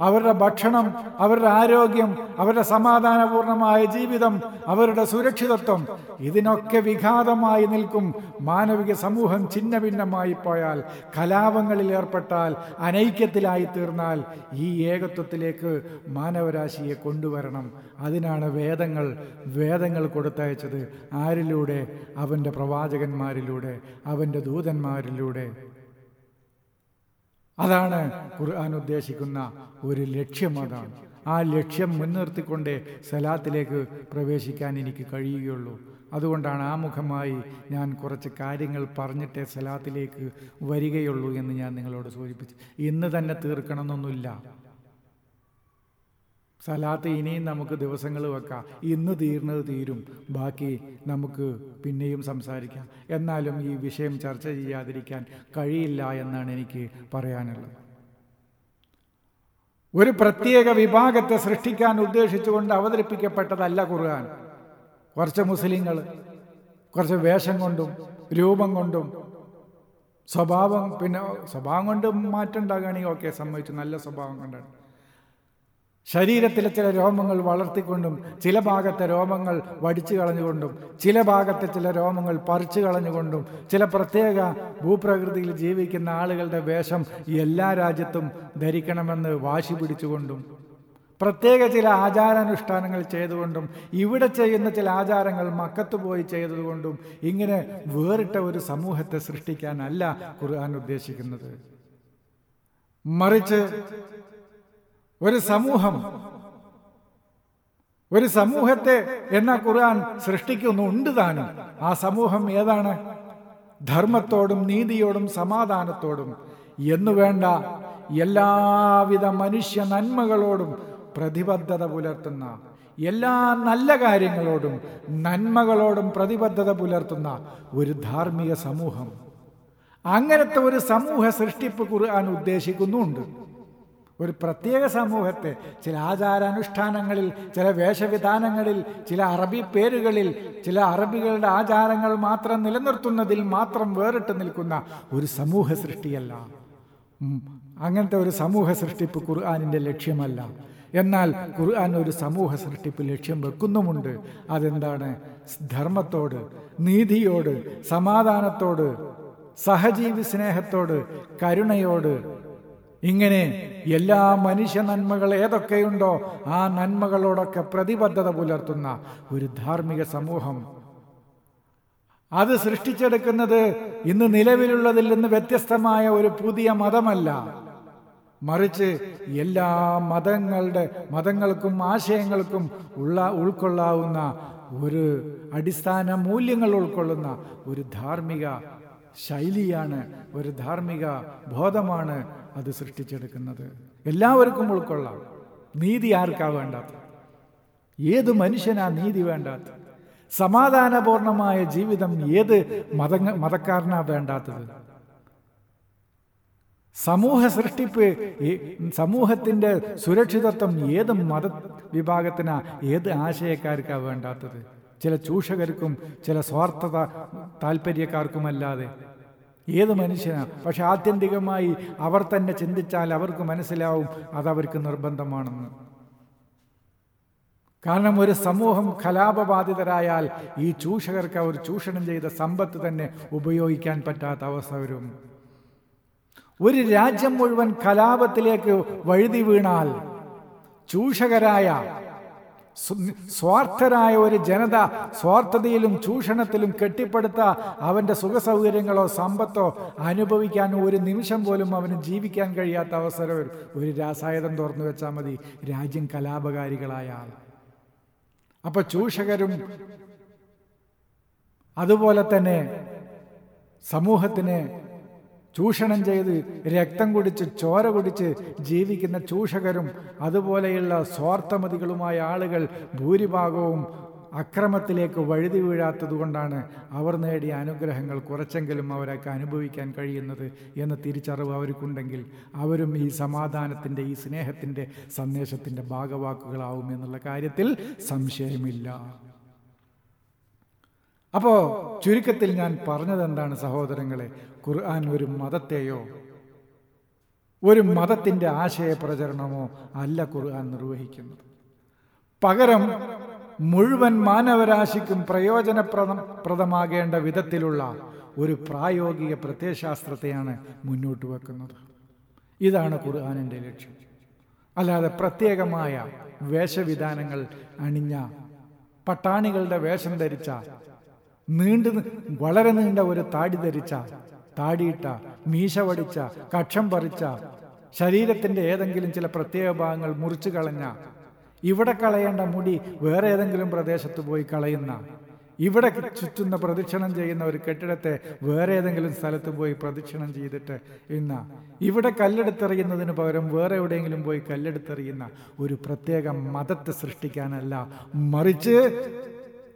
അവരുടെ ഭക്ഷണം അവരുടെ ആരോഗ്യം അവരുടെ സമാധാനപൂർണമായ ജീവിതം അവരുടെ സുരക്ഷിതത്വം ഇതിനൊക്കെ വിഘാതമായി നിൽക്കും. മാനവിക സമൂഹം ഛിന്ന ഭിന്നമായി പോയാൽ കലാപങ്ങളിൽ ഏർപ്പെട്ടാൽ അനൈക്യത്തിലായി തീർന്നാൽ ഈ ഏകത്വത്തിലേക്ക് മാനവരാശിയെ കൊണ്ടുവരണം. അതിനാണ് വേദങ്ങൾ വേദങ്ങൾ കൊടുത്തയച്ചത്. ആരിലൂടെ? അവന്റെ പ്രവാചകന്മാരിലൂടെ അവന്റെ ദൂതന്മാരിലൂടെ. അതാണ് ഖുർആൻ ഉദ്ദേശിക്കുന്ന ഒരു ലക്ഷ്യം അതാണ്. ആ ലക്ഷ്യം മുൻനിർത്തിക്കൊണ്ടേ സലാത്തിലേക്ക് പ്രവേശിക്കാൻ എനിക്ക് കഴിയുകയുള്ളൂ. അതുകൊണ്ടാണ് ആമുഖമായി ഞാൻ കുറച്ച് കാര്യങ്ങൾ പറഞ്ഞിട്ടേ സലാത്തിലേക്ക് വരികയുള്ളൂ എന്ന് ഞാൻ നിങ്ങളോട് സൂചിപ്പിച്ചു. ഇന്ന് തന്നെ തീർക്കണമെന്നൊന്നുമില്ല. സലാത്ത് ഇനിയും നമുക്ക് ദിവസങ്ങൾ വെക്കാം. ഇന്ന് തീർന്നത് തീരും. ബാക്കി നമുക്ക് പിന്നെയും സംസാരിക്കാം. എന്നാലും ഈ വിഷയം ചർച്ച ചെയ്യാതിരിക്കാൻ കഴിയില്ല എന്നാണ് എനിക്ക് പറയാനുള്ളത്. ഒരു പ്രത്യേക വിഭാഗത്തെ സൃഷ്ടിക്കാൻ ഉദ്ദേശിച്ചുകൊണ്ട് അവതരിപ്പിക്കപ്പെട്ടതല്ല ഖുർആൻ. കുറച്ച് മുസ്ലിങ്ങൾ കുറച്ച് വേഷം കൊണ്ടും രൂപം കൊണ്ടും സ്വഭാവം പിന്നെ സ്വഭാവം കൊണ്ടും മാറ്റം ഉണ്ടാകുകയാണെങ്കിൽ ഓക്കെ സമ്മതിച്ചു. നല്ല സ്വഭാവം കൊണ്ടാണ്. ശരീരത്തിലെ ചില രോമങ്ങൾ വളർത്തിക്കൊണ്ടും ചില ഭാഗത്തെ രോമങ്ങൾ വടിച്ചു കളഞ്ഞുകൊണ്ടും ചില ഭാഗത്തെ ചില രോമങ്ങൾ പറിച്ചു കളഞ്ഞുകൊണ്ടും ചില പ്രത്യേക ഭൂപ്രകൃതിയിൽ ജീവിക്കുന്ന ആളുകളുടെ വേഷം എല്ലാ രാജ്യത്തും ധരിക്കണമെന്ന് വാശി പിടിച്ചുകൊണ്ടും പ്രത്യേക ചില ആചാരാനുഷ്ഠാനങ്ങൾ ചെയ്തുകൊണ്ടും ഇവിടെ ചെയ്യുന്ന ചില ആചാരങ്ങൾ മക്കത്ത് പോയി ചെയ്തതുകൊണ്ടും ഇങ്ങനെ വേറിട്ട ഒരു സമൂഹത്തെ സൃഷ്ടിക്കാനല്ല ഖുർആൻ ഉദ്ദേശിക്കുന്നത്. മറിച്ച് ഒരു സമൂഹം. ഒരു സമൂഹത്തെ എന്ന ഖുർആൻ സൃഷ്ടിക്കുന്നുണ്ട് താനും. ആ സമൂഹം ഏതാണ്? ധർമ്മത്തോടും നീതിയോടും സമാധാനത്തോടും. എന്നു വേണ്ട എല്ലാവിധ മനുഷ്യ നന്മകളോടും പ്രതിബദ്ധത പുലർത്തുന്ന എല്ലാ നല്ല കാര്യങ്ങളോടും നന്മകളോടും പ്രതിബദ്ധത പുലർത്തുന്ന ഒരു ധാർമ്മിക സമൂഹം. അങ്ങനത്തെ ഒരു സമൂഹ സൃഷ്ടിപ്പ് ഖുർആൻ ഉദ്ദേശിക്കുന്നുണ്ട്. ഒരു പ്രത്യേക സമൂഹത്തെ ചില ആചാരാനുഷ്ഠാനങ്ങളിൽ ചില വേഷവിധാനങ്ങളിൽ ചില അറബി പേരുകളിൽ ചില അറബികളുടെ ആചാരങ്ങൾ മാത്രം നിലനിർത്തുന്നതിൽ മാത്രം വേറിട്ട് നിൽക്കുന്ന ഒരു സമൂഹ സൃഷ്ടിയല്ല. അങ്ങനത്തെ ഒരു സമൂഹ സൃഷ്ടിപ്പ് ഖുർആാനിന്റെ ലക്ഷ്യമല്ല. എന്നാൽ ഖുർആൻ ഒരു സമൂഹ സൃഷ്ടിപ്പ് ലക്ഷ്യം വെക്കുന്നുമുണ്ട്. അതെന്താണ്? ധർമ്മത്തോട് നീതിയോട് സമാധാനത്തോട് സഹജീവി സ്നേഹത്തോട് കരുണയോട് ഇങ്ങനെ എല്ലാ മനുഷ്യ നന്മകൾ ഏതൊക്കെയുണ്ടോ ആ നന്മകളോടൊക്കെ പ്രതിബദ്ധത പുലർത്തുന്ന ഒരു ധാർമ്മിക സമൂഹം. അത് സൃഷ്ടിച്ചെടുക്കുന്നത് ഇന്ന് നിലവിലുള്ളതിൽ നിന്ന് വ്യത്യസ്തമായ ഒരു പുതിയ മതമല്ല. മറിച്ച് എല്ലാ മതങ്ങളുടെ മതങ്ങൾക്കും ആശയങ്ങൾക്കും ഉള്ള ഉൾക്കൊള്ളാവുന്ന ഒരു അടിസ്ഥാന മൂല്യങ്ങൾ ഉൾക്കൊള്ളുന്ന ഒരു ധാർമ്മിക ശൈലിയാണ് ഒരു ധാർമ്മിക ബോധമാണ് അത് സൃഷ്ടിച്ചെടുക്കുന്നത്. എല്ലാവർക്കും ഉൾക്കൊള്ളാം. നീതി ആർക്കാ വേണ്ടാത്ത? ഏത് മനുഷ്യനാ നീതി വേണ്ടാത്ത? സമാധാനപൂർണമായ ജീവിതം ഏത് മത മതക്കാരനാ വേണ്ടാത്തത്? സമൂഹ സൃഷ്ടിപ്പ് സമൂഹത്തിന്റെ സുരക്ഷിതത്വം ഏത് മത വിഭാഗത്തിനാ ഏത് ആശയക്കാർക്കാ വേണ്ടാത്തത്? ചില ചൂഷകർക്കും ചില സ്വാർത്ഥത താല്പര്യക്കാർക്കുമല്ലാതെ ഏത് മനുഷ്യനാണ് പക്ഷെ ആത്യന്തികമായി അവർ തന്നെ ചിന്തിച്ചാൽ അവർക്ക് മനസ്സിലാവും അതവർക്ക് നിർബന്ധമാണെന്ന്. കാരണം ഒരു സമൂഹം കലാപബാധിതരായാൽ ഈ ചൂഷകർക്ക് അവർ ചൂഷണം ചെയ്ത സമ്പത്ത് തന്നെ ഉപയോഗിക്കാൻ പറ്റാത്ത അവസ്ഥ വരും. ഒരു രാജ്യം മുഴുവൻ കലാപത്തിലേക്ക് വഴുതി വീണാൽ ചൂഷകരായ സ്വാർത്ഥരായ ഒരു ജനത സ്വാർത്ഥതയിലും ചൂഷണത്തിലും കെട്ടിപ്പടുത്ത അവന്റെ സുഖസൗകര്യങ്ങളോ സമ്പത്തോ അനുഭവിക്കാൻ ഒരു നിമിഷം പോലും അവന് ജീവിക്കാൻ കഴിയാത്ത അവസരം ഒരു രാസായുധം തുറന്നു വെച്ചാൽ മതി. രാജ്യം കലാപകാരികളായ ആൾ. അപ്പൊ ചൂഷകരും അതുപോലെ തന്നെ സമൂഹത്തിനെ ചൂഷണം ചെയ്ത് രക്തം കുടിച്ച് ചോര കുടിച്ച് ജീവിക്കുന്ന ചൂഷകരും അതുപോലെയുള്ള സ്വാർത്ഥമതികളുമായ ആളുകൾ ഭൂരിഭാഗവും അക്രമത്തിലേക്ക് വഴുതി വീഴാത്തതുകൊണ്ടാണ് അവർ നേടിയ അനുഗ്രഹങ്ങൾ കുറച്ചെങ്കിലും അവരൊക്കെ അനുഭവിക്കാൻ കഴിയുന്നത് എന്ന തിരിച്ചറിവ് അവർക്കുണ്ടെങ്കിൽ അവരും ഈ സമാധാനത്തിന്റെ ഈ സ്നേഹത്തിന്റെ സന്ദേശത്തിന്റെ ഭാഗവാക്കുകളാവും എന്നുള്ള കാര്യത്തിൽ സംശയമില്ല. അപ്പോൾ ചുരുക്കത്തിൽ ഞാൻ പറഞ്ഞതെന്താണ് സഹോദരങ്ങളെ? ഖുർആൻ ഒരു മതത്തെയോ? ഒരു മതത്തിന്റെ ആശയ പ്രചരണമോ അല്ല ഖുർആൻ നിർവഹിക്കുന്നത്. പകരം മുഴുവൻ മാനവരാശിക്കും പ്രയോജനപ്രദം പ്രദമാകേണ്ട വിധത്തിലുള്ള ഒരു പ്രായോഗിക പ്രത്യയശാസ്ത്രത്തെയാണ് മുന്നോട്ട് വെക്കുന്നത്. ഇതാണ് ഖുർആാനിന്റെ ലക്ഷ്യം. അല്ലാതെ പ്രത്യേകമായ വേഷവിധാനങ്ങൾ അണിഞ്ഞ പട്ടാണികളുടെ വേഷം ധരിച്ച നീണ്ടു വളരെ നീണ്ട ഒരു താടി ധരിച്ച താടിയിട്ട മീശ വടിച്ച കക്ഷം പറിച്ച ശരീരത്തിന്റെ ഏതെങ്കിലും ചില പ്രത്യേക ഭാഗങ്ങൾ മുറിച്ചു കളഞ്ഞ ഇവിടെ കളയേണ്ട മുടി വേറെ ഏതെങ്കിലും പ്രദേശത്ത് പോയി കളയുന്ന ഇവിടെ ചുറ്റുന്ന പ്രദക്ഷിണം ചെയ്യുന്ന ഒരു കെട്ടിടത്തെ വേറെ ഏതെങ്കിലും സ്ഥലത്ത് പോയി പ്രദക്ഷിണം ചെയ്തിട്ട് ഇന്ന ഇവിടെ കല്ലെടുത്തെറിയുന്നതിന് പകരം വേറെ എവിടെയെങ്കിലും പോയി കല്ലെടുത്തെറിയുന്ന ഒരു പ്രത്യേക മതത്തെ സൃഷ്ടിക്കാനല്ല മറിച്ച്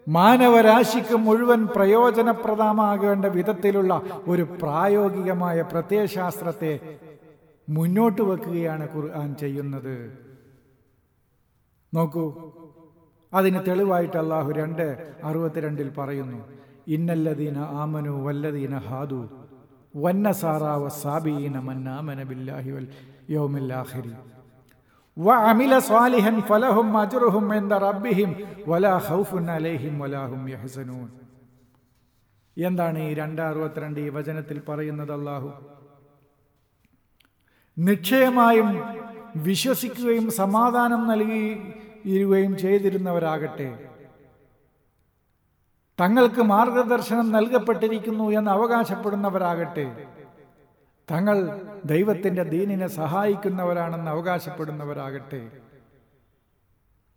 മാനവരാശിക്ക് മുഴുവൻ പ്രയോജനപ്രദമാകേണ്ട വിധത്തിലുള്ള ഒരു പ്രായോഗികമായ പ്രത്യയശാസ്ത്രത്തെ മുന്നോട്ട് വെക്കുകയാണ് ഖുർആൻ ചെയ്യുന്നത്. നോക്കൂ അതിന് തെളിവായിട്ട് അള്ളാഹു രണ്ട് അറുപത്തിരണ്ടിൽ പറയുന്നു ഇന്നല്ലദീന ആമനു വല്ലദീന ഹാദു വന്നസാറാവ സാബീന മന്നാമന ബില്ലാഹി വൽ യൗമിൽ ആഖിരി. وعمل صالحا فلهم اجرهم عند ربهم ولا خوف عليهم ولا هم يحزنون എന്താണ് ഈ രണ്ട് അറുപത്തിരണ്ട് ഈ വചനത്തിൽ പറയുന്നത് അള്ളാഹു നിശ്ചയമായും വിശ്വസിക്കുകയും സമാധാനം നൽകിയിരിക്കുകയും ചെയ്തിരുന്നവരാകട്ടെ തങ്ങൾക്ക് മാർഗദർശനം നൽകപ്പെട്ടിരിക്കുന്നു എന്ന് അവകാശപ്പെടുന്നവരാകട്ടെ തങ്ങൾ ദൈവത്തിന്റെ ദീനിനെ സഹായിക്കുന്നവരാണെന്ന് അവകാശപ്പെടുന്നവരാകട്ടെ.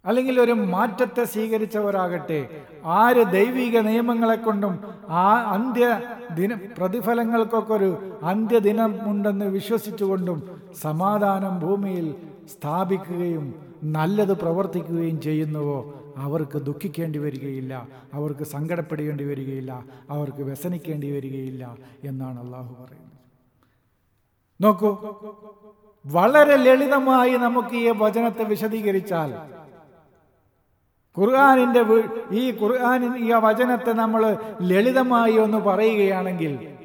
അല്ലെങ്കിൽ ഒരു മാറ്റത്തെ സ്വീകരിച്ചവരാകട്ടെ. ആര് ദൈവിക നിയമങ്ങളെ കൊണ്ടും ആ അന്ത്യ ദിന പ്രതിഫലങ്ങൾക്കൊക്കെ ഒരു അന്ത്യദിനമുണ്ടെന്ന് വിശ്വസിച്ചുകൊണ്ടും സമാധാനം ഭൂമിയിൽ സ്ഥാപിക്കുകയും നല്ലത് പ്രവർത്തിക്കുകയും ചെയ്യുന്നുവോ? അവർക്ക് ദുഃഖിക്കേണ്ടി വരികയില്ല. അവർക്ക് സങ്കടപ്പെടേണ്ടി വരികയില്ല. അവർക്ക് വ്യസനിക്കേണ്ടി വരികയില്ല എന്നാണ് അള്ളാഹു പറയുന്നത്. നോക്കൂ. വളരെ ലളിതമായി നമുക്ക് ഈ വചനത്തെ വിശദീകരിച്ചാൽ ഖുർആാനിന്റെ ഈ ഖുർആാനിൻ ഈ വചനത്തെ നമ്മൾ ലളിതമായി ഒന്ന് പറയുകയാണെങ്കിൽ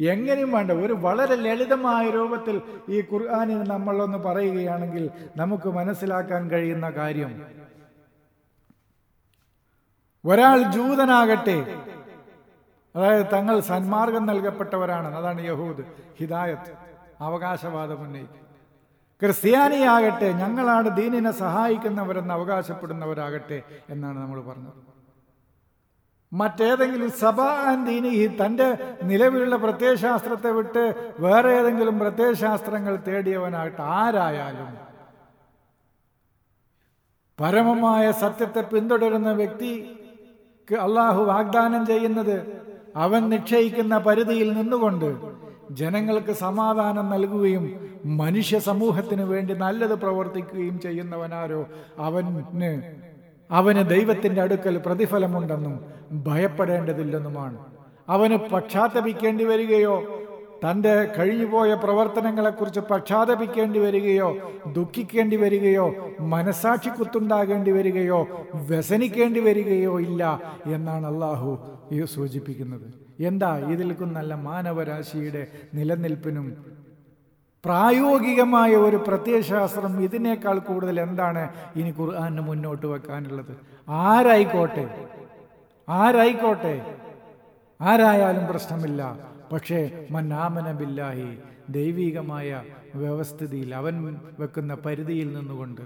എങ്ങനെയും വേണ്ട ഒരു വളരെ ലളിതമായ രൂപത്തിൽ ഈ ഖുർആാനിന് നമ്മളൊന്ന് പറയുകയാണെങ്കിൽ നമുക്ക് മനസ്സിലാക്കാൻ കഴിയുന്ന കാര്യം. ഒരാൾ ജൂതനാകട്ടെ അതായത് തങ്ങൾ സന്മാർഗം നൽകപ്പെട്ടവരാണ്. അതാണ് യഹൂദ്. ഹിദായത്ത്. അവകാശവാദം ഉന്നയിക്കും. ക്രിസ്ത്യാനിയാകട്ടെ ഞങ്ങളാണ് ദീനിനെ സഹായിക്കുന്നവരെന്ന് അവകാശപ്പെടുന്നവരാകട്ടെ എന്നാണ് നമ്മൾ പറഞ്ഞത്. മറ്റേതെങ്കിലും സഭ ദീനി തന്റെ നിലവിലുള്ള പ്രത്യയശാസ്ത്രത്തെ വിട്ട് വേറെ ഏതെങ്കിലും പ്രത്യയശാസ്ത്രങ്ങൾ തേടിയവനാകട്ടെ ആരായാലും പരമമായ സത്യത്തെ പിന്തുടരുന്ന വ്യക്തിക്ക് അള്ളാഹു വാഗ്ദാനം ചെയ്യുന്നത് അവൻ നിക്ഷയിക്കുന്ന പരിധിയിൽ നിന്നുകൊണ്ട് ജനങ്ങൾക്ക് സമാധാനം നൽകുകയും മനുഷ്യ സമൂഹത്തിന് വേണ്ടി നല്ലത് പ്രവർത്തിക്കുകയും ചെയ്യുന്നവനാരോ അവന് അവന് ദൈവത്തിന്റെ അടുക്കൽ പ്രതിഫലമുണ്ടെന്നും ഭയപ്പെടേണ്ടതില്ലെന്നുമാണ്. അവന് പക്ഷാത്തപിക്കേണ്ടി വരികയോ തന്റെ കഴിഞ്ഞുപോയ പ്രവർത്തനങ്ങളെക്കുറിച്ച് പക്ഷാതപിക്കേണ്ടി വരികയോ ദുഃഖിക്കേണ്ടി വരികയോ മനസാക്ഷി കുത്തുണ്ടാകേണ്ടി വരികയോ വ്യസനിക്കേണ്ടി വരികയോ ഇല്ല എന്നാണ് അള്ളാഹു ഈ സൂചിപ്പിക്കുന്നത്. എന്താ ഇതിൽക്കും നല്ല മാനവരാശിയുടെ നിലനിൽപ്പിനും പ്രായോഗികമായ ഒരു പ്രത്യയശാസ്ത്രം ഇതിനേക്കാൾ കൂടുതൽ എന്താണ് ഇനി ഖുർആാന് മുന്നോട്ട് വെക്കാനുള്ളത്? ആരായിക്കോട്ടെ? ആരായിക്കോട്ടെ? ആരായാലും പ്രശ്നമില്ല. പക്ഷേ മന്നാമന ബില്ലാഹി ദൈവികമായ വ്യവസ്ഥിതിയിൽ അവൻ വെക്കുന്ന പരിധിയിൽ നിന്നുകൊണ്ട്.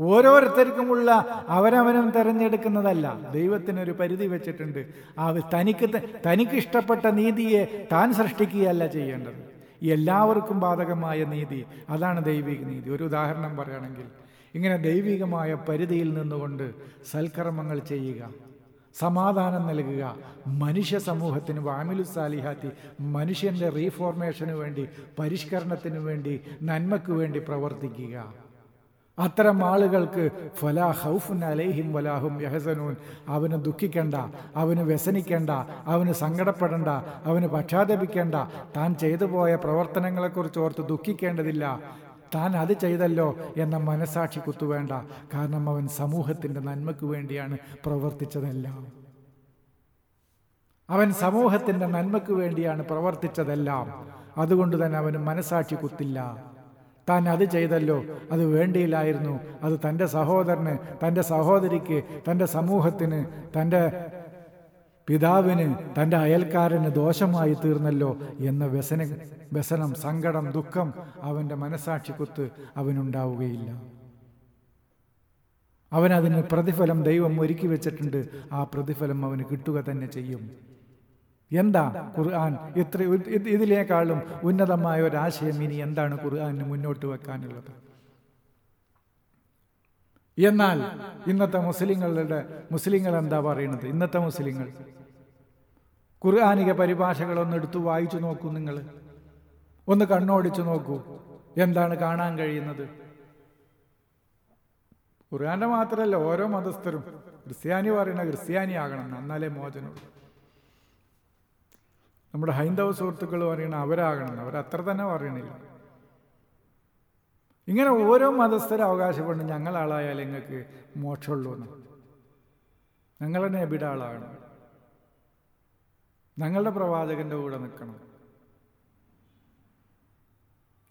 ഓരോരുത്തർക്കുമുള്ള അവരവനും തിരഞ്ഞെടുക്കുന്നതല്ല. ദൈവത്തിനൊരു പരിധി വെച്ചിട്ടുണ്ട്. ആ തനിക്ക് തനിക്കിഷ്ടപ്പെട്ട നീതിയെ താൻ സൃഷ്ടിക്കുകയല്ല ചെയ്യേണ്ടത്. എല്ലാവർക്കും ബാധകമായ നീതി. അതാണ് ദൈവിക നീതി. ഒരു ഉദാഹരണം പറയുകയാണെങ്കിൽ ഇങ്ങനെ ദൈവികമായ പരിധിയിൽ നിന്നുകൊണ്ട് സൽക്കർമ്മങ്ങൾ ചെയ്യുക. സമാധാനം നൽകുക. മനുഷ്യ സമൂഹത്തിന് വാമിലു സാലിഹാത്തി മനുഷ്യന്റെ റീഫോർമേഷന് വേണ്ടി പരിഷ്കരണത്തിന് വേണ്ടി നന്മയ്ക്ക് വേണ്ടി പ്രവർത്തിക്കുക. അത്തരം ആളുകൾക്ക് ഫലാ ഹൗഫുൻ അലൈഹിം വലാഹും യഹസനൂൻ. അവന് ദുഃഖിക്കേണ്ട അവന് വ്യസനിക്കേണ്ട അവന് സങ്കടപ്പെടേണ്ട അവന് പക്ഷാതപിക്കേണ്ട. താൻ ചെയ്തു പോയ പ്രവർത്തനങ്ങളെക്കുറിച്ച് ഓർത്ത് ദുഃഖിക്കേണ്ടതില്ല. താൻ അത് ചെയ്തല്ലോ എന്ന മനസാക്ഷി കുത്തുവേണ്ട. കാരണം അവൻ സമൂഹത്തിന്റെ നന്മയ്ക്ക് വേണ്ടിയാണ് പ്രവർത്തിച്ചതെല്ലാം. അവൻ സമൂഹത്തിന്റെ നന്മയ്ക്ക് വേണ്ടിയാണ് പ്രവർത്തിച്ചതെല്ലാം. അതുകൊണ്ട് തന്നെ അവന് മനസാക്ഷി കുത്തില്ല. താൻ അത് ചെയ്തല്ലോ അത് വേണ്ടിയില്ലായിരുന്നു. അത് തന്റെ സഹോദരന് തന്റെ സഹോദരിക്ക് തന്റെ സമൂഹത്തിന് തന്റെ പിതാവിന് തന്റെ അയൽക്കാരന് ദോഷമായി തീർന്നല്ലോ എന്ന വ്യസന വ്യസനം സങ്കടം ദുഃഖം അവന്റെ മനസാക്ഷി കുത്ത് അവനുണ്ടാവുകയില്ല. അവനതിന് പ്രതിഫലം ദൈവം ഒരുക്കി വെച്ചിട്ടുണ്ട്. ആ പ്രതിഫലം അവന് കിട്ടുക തന്നെ ചെയ്യും. എന്താ ഖുർആൻ? ഇത്ര ഇതിനേക്കാളും ഉന്നതമായ ഒരാശയം ഇനി എന്താണ് ഖുർആാനിന് മുന്നോട്ട് വെക്കാനുള്ളത്? എന്നാൽ ഇന്നത്തെ മുസ്ലിങ്ങളുടെ മുസ്ലിങ്ങൾ എന്താ പറയുന്നത്? ഇന്നത്തെ മുസ്ലിങ്ങൾ ഖുർആാനിക പരിഭാഷകളൊന്ന് എടുത്തു വായിച്ചു നോക്കൂ നിങ്ങൾ. ഒന്ന് കണ്ണോടിച്ചു നോക്കൂ. എന്താണ് കാണാൻ കഴിയുന്നത്? ഖുർആാന്റെ മാത്രമല്ല ഓരോ മതസ്ഥരും ക്രിസ്ത്യാനി പറയുന്ന ക്രിസ്ത്യാനി ആകണം എന്നാലേ മോചനം നമ്മുടെ ഹൈന്ദവ സുഹൃത്തുക്കൾ പറയണ അവരാകണം അവരത്ര തന്നെ പറയണില്ല. ഇങ്ങനെ ഓരോ മതസ്ഥരും അവകാശപ്പെടുന്നു ഞങ്ങളാളായാൽ നിങ്ങൾക്ക് മോക്ഷമുള്ളൂ എന്ന് ഞങ്ങളെ തന്നെ ആളാകണം ഞങ്ങളുടെ പ്രവാചകന്റെ കൂടെ നിൽക്കണം.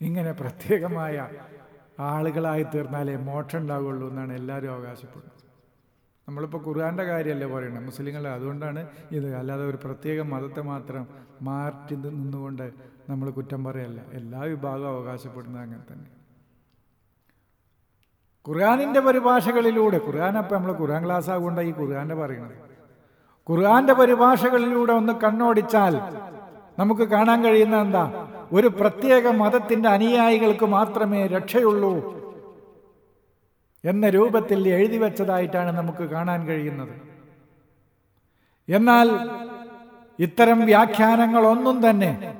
ഇങ്ങനെ പ്രത്യേകമായ ആളുകളായി തീർന്നാലേ മോക്ഷം ഉണ്ടാവുള്ളൂ എന്നാണ് എല്ലാവരും അവകാശപ്പെടുന്നത്. നമ്മളിപ്പോൾ ഖുർആാന്റെ കാര്യമല്ലേ പറയുന്നത്? മുസ്ലിങ്ങൾ അതുകൊണ്ടാണ് ഇത്. അല്ലാതെ ഒരു പ്രത്യേക മതത്തെ മാത്രം മാറ്റി നിന്നുകൊണ്ട് നമ്മൾ കുറ്റം പറയല്ല. എല്ലാ വിഭാഗവും അവകാശപ്പെടുന്നത് അങ്ങനെ തന്നെ. ഖുർആാനിന്റെ പരിഭാഷകളിലൂടെ ഖുർആൻ അപ്പം നമ്മൾ ഖുർആൻ ക്ലാസ് ആകൊണ്ട് ഈ ഖുർആാന്റെ പറയുന്നത്. ഖുർആാന്റെ പരിഭാഷകളിലൂടെ ഒന്ന് കണ്ണോടിച്ചാൽ നമുക്ക് കാണാൻ കഴിയുന്ന എന്താ? ഒരു പ്രത്യേക മതത്തിന്റെ അനുയായികൾക്ക് മാത്രമേ രക്ഷയുള്ളൂ എന്ന രൂപത്തിൽ എഴുതി വെച്ചതായിട്ടാണ് നമുക്ക് കാണാൻ കഴിയുന്നത്. എന്നാൽ ഇത്തരം വ്യാഖ്യാനങ്ങളൊന്നും തന്നെ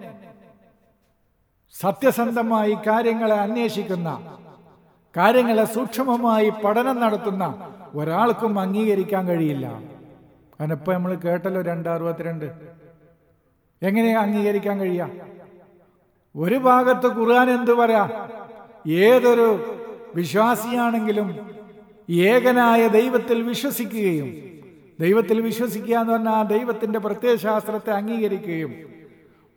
സത്യസന്ധമായി കാര്യങ്ങളെ അന്വേഷിക്കുന്ന കാര്യങ്ങളെ സൂക്ഷ്മമായി പഠനം നടത്തുന്ന ഒരാൾക്കും അംഗീകരിക്കാൻ കഴിയില്ല. ഇപ്പൊ നമ്മൾ കേട്ടല്ലോ രണ്ടറുപത്തിരണ്ട്. എങ്ങനെ അംഗീകരിക്കാൻ കഴിയ ഒരു ഭാഗത്ത് ഖുർആൻ എന്തു പറയാ? ഏതൊരു വിശ്വാസിയാണെങ്കിലും ഏകനായ ദൈവത്തിൽ വിശ്വസിക്കുകയും ദൈവത്തിൽ വിശ്വസിക്കുക എന്ന് പറഞ്ഞാൽ ആ ദൈവത്തിന്റെ പ്രത്യയശാസ്ത്രത്തെ അംഗീകരിക്കുകയും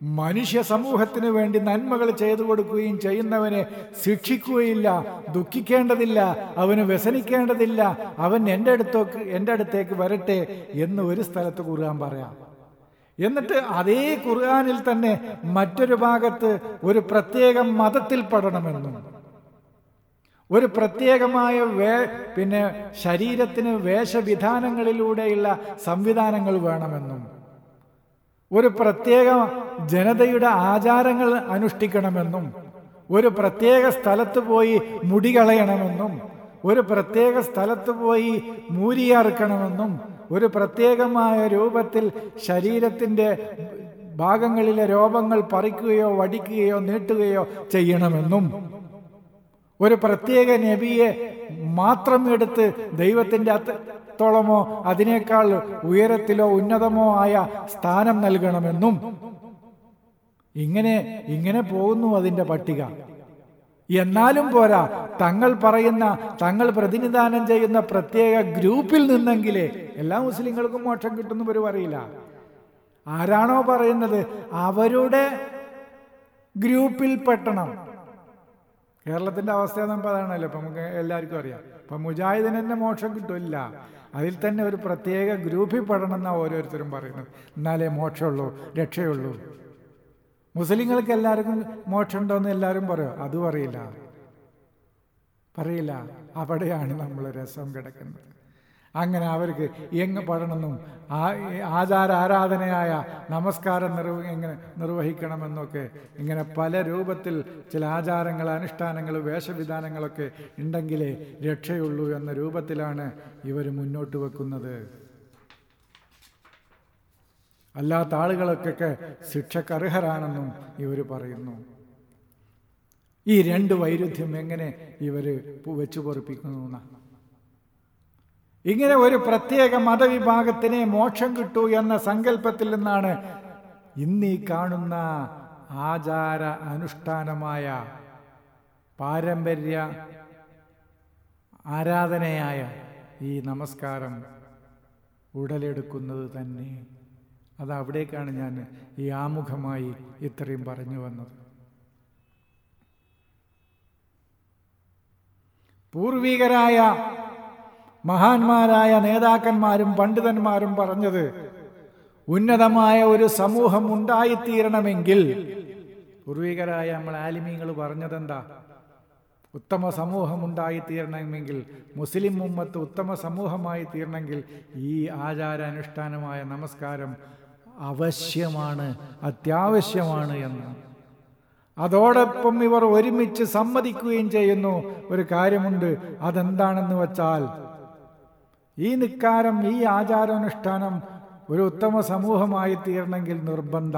മനുഷ്യ സമൂഹത്തിന് വേണ്ടി നന്മകൾ ചെയ്തു കൊടുക്കുകയും ചെയ്യുന്നവനെ ശിക്ഷിക്കുകയില്ല ദുഃഖിക്കേണ്ടതില്ല അവന് വ്യസനിക്കേണ്ടതില്ല അവൻ എന്റെ അടുത്തേക്ക് എന്റെ അടുത്തേക്ക് വരട്ടെ എന്ന് ഒരു സ്ഥലത്ത് കുറുകാൻ പറയാം. എന്നിട്ട് അതേ ഖുർആനിൽ തന്നെ മറ്റൊരു ഭാഗത്ത് ഒരു പ്രത്യേക മതത്തിൽ പെടണമെന്നും ഒരു പ്രത്യേകമായ വേ പിന്നെ ശരീരത്തിന് വേഷവിധാനങ്ങളിലൂടെയുള്ള സംവിധാനങ്ങൾ വേണമെന്നും ഒരു പ്രത്യേക ജനതയുടെ ആചാരങ്ങൾ അനുഷ്ഠിക്കണമെന്നും ഒരു പ്രത്യേക സ്ഥലത്ത് പോയി മുടി കളയണമെന്നും ഒരു പ്രത്യേക സ്ഥലത്ത് പോയി മൂരിയറുക്കണമെന്നും ഒരു പ്രത്യേകമായ രൂപത്തിൽ ശരീരത്തിന്റെ ഭാഗങ്ങളിലെ രോഗങ്ങൾ പറിക്കുകയോ വടിക്കുകയോ നീട്ടുകയോ ചെയ്യണമെന്നും ഒരു പ്രത്യേക നബിയെ മാത്രം എടുത്ത് ദൈവത്തിന്റെ അത്തോളമോ അതിനേക്കാൾ ഉയരത്തിലോ ഉന്നതമോ ആയ സ്ഥാനം നൽകണമെന്നും ഇങ്ങനെ ഇങ്ങനെ പോകുന്നു അതിന്റെ പട്ടിക. എന്നാലും പോരാ തങ്ങൾ പറയുന്ന തങ്ങൾ പ്രതിനിധാനം ചെയ്യുന്ന പ്രത്യേക ഗ്രൂപ്പിൽ നിന്നെങ്കിലേ എല്ലാ മുസ്ലിങ്ങൾക്കും മോക്ഷം കിട്ടുന്നു ഇവർ പറയില്ല. ആരാണോ പറയുന്നത് അവരുടെ ഗ്രൂപ്പിൽ പെട്ടണം കേരളത്തിന്റെ അവസ്ഥ നമുക്ക് അതാണല്ലോ ഇപ്പം നമുക്ക് എല്ലാവർക്കും അറിയാം. ഇപ്പൊ മുജാഹിദിന് തന്നെ മോക്ഷം കിട്ടില്ല അതിൽ തന്നെ ഒരു പ്രത്യേക ഗ്രൂപ്പിൽ പെടണം എന്നാണ് ഓരോരുത്തരും പറയുന്നത്. എന്നാലേ മോക്ഷമുള്ളൂ രക്ഷയുള്ളൂ. മുസ്ലിങ്ങൾക്ക് എല്ലാവർക്കും മോക്ഷം ഉണ്ടോയെന്ന് എല്ലാവരും പറയും? അതും അറിയില്ല. പറയില്ല. അവിടെയാണ് നമ്മൾ രസം കിടക്കുന്നത്. അങ്ങനെ അവർക്ക് എങ്ങ് പഠനമെന്നും ആചാര ആരാധനയായ നമസ്കാരം നിർവ എങ്ങനെ നിർവഹിക്കണമെന്നൊക്കെ ഇങ്ങനെ പല രൂപത്തിൽ ചില ആചാരങ്ങൾ അനുഷ്ഠാനങ്ങൾ വേഷവിധാനങ്ങളൊക്കെ ഉണ്ടെങ്കിലേ രക്ഷയുള്ളൂ എന്ന രൂപത്തിലാണ് ഇവർ മുന്നോട്ട് വെക്കുന്നത്. അല്ലാത്ത ആളുകളൊക്കെ ശിക്ഷക്കർഹരാണെന്നും ഇവർ പറയുന്നു. ഈ രണ്ട് വൈരുദ്ധ്യം എങ്ങനെ ഇവർ വെച്ചു പൊറിപ്പിക്കുന്നു എന്നാണ് ഇങ്ങനെ ഒരു പ്രത്യേക മതവിഭാഗത്തിനെ മോക്ഷം കിട്ടൂ എന്ന സങ്കല്പത്തിൽ നിന്നാണ് ഇന്നീ കാണുന്ന ആചാര അനുഷ്ഠാനമായ പാരമ്പര്യ ആരാധനയായ ഈ നമസ്കാരം ഉടലെടുക്കുന്നത് തന്നെ. അത് അവിടേക്കാണ് ഞാൻ ഈ ആമുഖമായി ഇത്രയും പറഞ്ഞു വന്നത്. പൂർവികരായ മഹാന്മാരായ നേതാക്കന്മാരും പണ്ഡിതന്മാരും പറഞ്ഞത് ഉന്നതമായ ഒരു സമൂഹം ഉണ്ടായിത്തീരണമെങ്കിൽ പൂർവികരായ നമ്മൾ ആലിമീങ്ങൾ പറഞ്ഞതെന്താ? ഉത്തമ സമൂഹം ഉണ്ടായിത്തീരണമെങ്കിൽ മുസ്ലിം ഉമ്മത്ത് ഉത്തമ സമൂഹമായി തീരണമെങ്കിൽ ഈ ആചാരാനുഷ്ഠാനമായ നമസ്കാരം അവശ്യമാണ് അത്യാവശ്യമാണ് എന്ന്. അതോടൊപ്പം ഇവർ ഒരുമിച്ച് സമ്മതിക്കുകയും ചെയ്യുന്നു. ഒരു കാര്യമുണ്ട് അതെന്താണെന്ന് വച്ചാൽ ഈ നിക്കാരം ഈ ആചാരാനുഷ്ഠാനം ഒരു ഉത്തമ സമൂഹമായി തീരണമെങ്കിൽ നിർബന്ധ.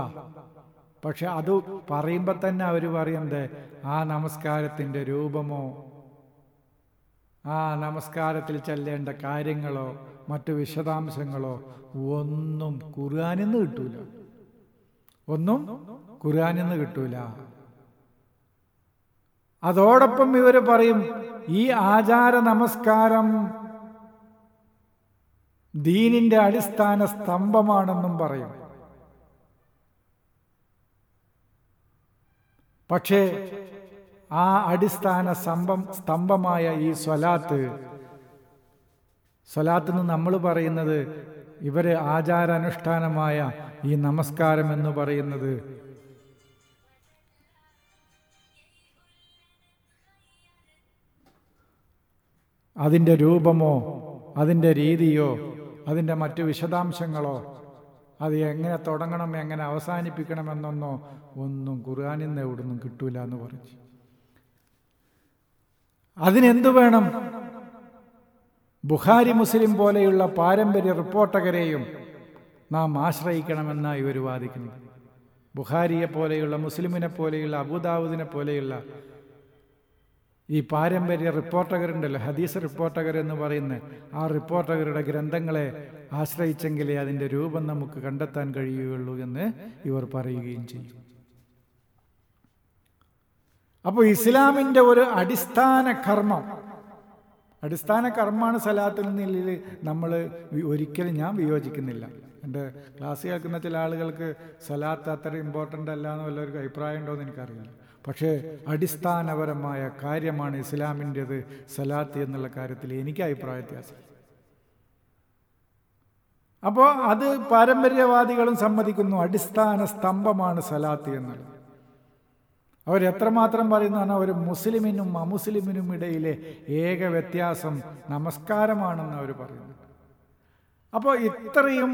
പക്ഷെ അത് പറയുമ്പോൾ തന്നെ അവർ പറയുന്നത് ആ നമസ്കാരത്തിന്റെ രൂപമോ? ആ നമസ്കാരത്തിൽ ചെല്ലേണ്ട കാര്യങ്ങളോ മറ്റു വിശദാംശങ്ങളോ ഒന്നും ഖുർആാനിൽ നിന്ന് കിട്ടൂല. ഒന്നും ഖുർആാനിൽ നിന്ന് കിട്ടൂല. അതോടൊപ്പം ഇവർ പറയും ഈ ആചാര നമസ്കാരം ദീനിന്റെ അടിസ്ഥാന സ്തംഭമാണെന്നും പറയും. പക്ഷേ ആ അടിസ്ഥാന സ്തംഭം സ്തംഭമായ ഈ സ്വലാത്ത് സ്വലാത്ത് എന്ന് നമ്മൾ പറയുന്നത് ഇവരെ ആചാരാനുഷ്ഠാനമായ ഈ നമസ്കാരം എന്ന് പറയുന്നത്. അതിന്റെ രൂപമോ അതിന്റെ രീതിയോ അതിന്റെ മറ്റു വിശദാംശങ്ങളോ അത് എങ്ങനെ തുടങ്ങണം എങ്ങനെ അവസാനിപ്പിക്കണമെന്നൊന്നോ ഒന്നും ഖുർആാനിൽ നിന്ന് എവിടുന്നും കിട്ടൂല എന്ന് പറഞ്ഞു. അതിനെന്തു വേണം? ബുഹാരി മുസ്ലിം പോലെയുള്ള പാരമ്പര്യ റിപ്പോർട്ടകരെയും നാം ആശ്രയിക്കണമെന്നായി ഇവർ വാദിക്കുന്നത്. ബുഹാരിയെ പോലെയുള്ള മുസ്ലിമിനെ പോലെയുള്ള അബുദാവുദിനെ പോലെയുള്ള ഈ പാരമ്പര്യ റിപ്പോർട്ടകരുണ്ടല്ലോ ഹദീസ് റിപ്പോർട്ടകർ എന്ന് പറയുന്ന ആ റിപ്പോർട്ടകരുടെ ഗ്രന്ഥങ്ങളെ ആശ്രയിച്ചെങ്കിലേ അതിന്റെ രൂപം നമുക്ക് കണ്ടെത്താൻ കഴിയുകയുള്ളൂ എന്ന് ഇവർ പറയുകയും ചെയ്യും. അപ്പോൾ ഇസ്ലാമിന്റെ ഒരു അടിസ്ഥാന കർമ്മം അടിസ്ഥാന കർമ്മമാണ് സലാത്തിൽ നിന്നിൽ നമ്മൾ ഒരിക്കലും ഞാൻ വിയോജിക്കുന്നില്ല. എന്റെ ക്ലാസ് കേൾക്കുന്ന ചില ആളുകൾക്ക് സലാത്ത് അത്ര ഇമ്പോർട്ടന്റ് അല്ല എന്ന് വല്ലവർക്ക് അഭിപ്രായം ഉണ്ടോ എന്ന് എനിക്കറിയില്ല. പക്ഷേ അടിസ്ഥാനപരമായ കാര്യമാണ് ഇസ്ലാമിന്റെത് സലാത്ത് എന്നുള്ള കാര്യത്തിൽ എനിക്ക് അഭിപ്രായ വ്യത്യാസം. അപ്പോൾ അത് പാരമ്പര്യവാദികളും സമ്മതിക്കുന്നു. അടിസ്ഥാന സ്തംഭമാണ് സലാത്ത് എന്നുള്ളത്. അവരെത്രമാത്രം പറയുന്നു പറഞ്ഞാൽ ഒരു മുസ്ലിമിനും അമുസ്ലിമിനും ഇടയിലെ ഏക വ്യത്യാസം നമസ്കാരമാണെന്ന് അവർ പറയുന്നു. അപ്പോൾ ഇത്രയും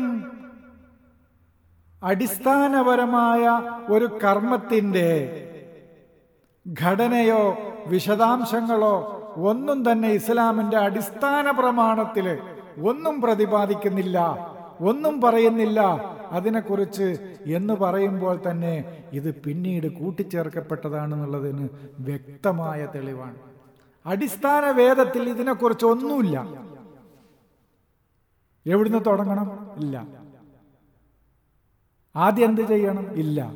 അടിസ്ഥാനപരമായ ഒരു കർമ്മത്തിന്റെ ഘടനയോ വിശദാംശങ്ങളോ ഒന്നും തന്നെ ഇസ്ലാമിന്റെ അടിസ്ഥാന പ്രമാണത്തിൽ ഒന്നും പ്രതിപാദിക്കുന്നില്ല ഒന്നും പറയുന്നില്ല. അതിനെക്കുറിച്ച് എന്ന് പറയുമ്പോൾ തന്നെ ഇത് പിന്നീട് കൂട്ടിച്ചേർക്കപ്പെട്ടതാണെന്നുള്ളതിന് വ്യക്തമായ തെളിവാണ്. അടിസ്ഥാന വേദത്തിൽ ഇതിനെക്കുറിച്ച് ഒന്നുമില്ല. എവിടുന്ന് തുടങ്ങണം? ഇല്ല. ആദ്യം എന്ത് ചെയ്യണം? ഇല്ല.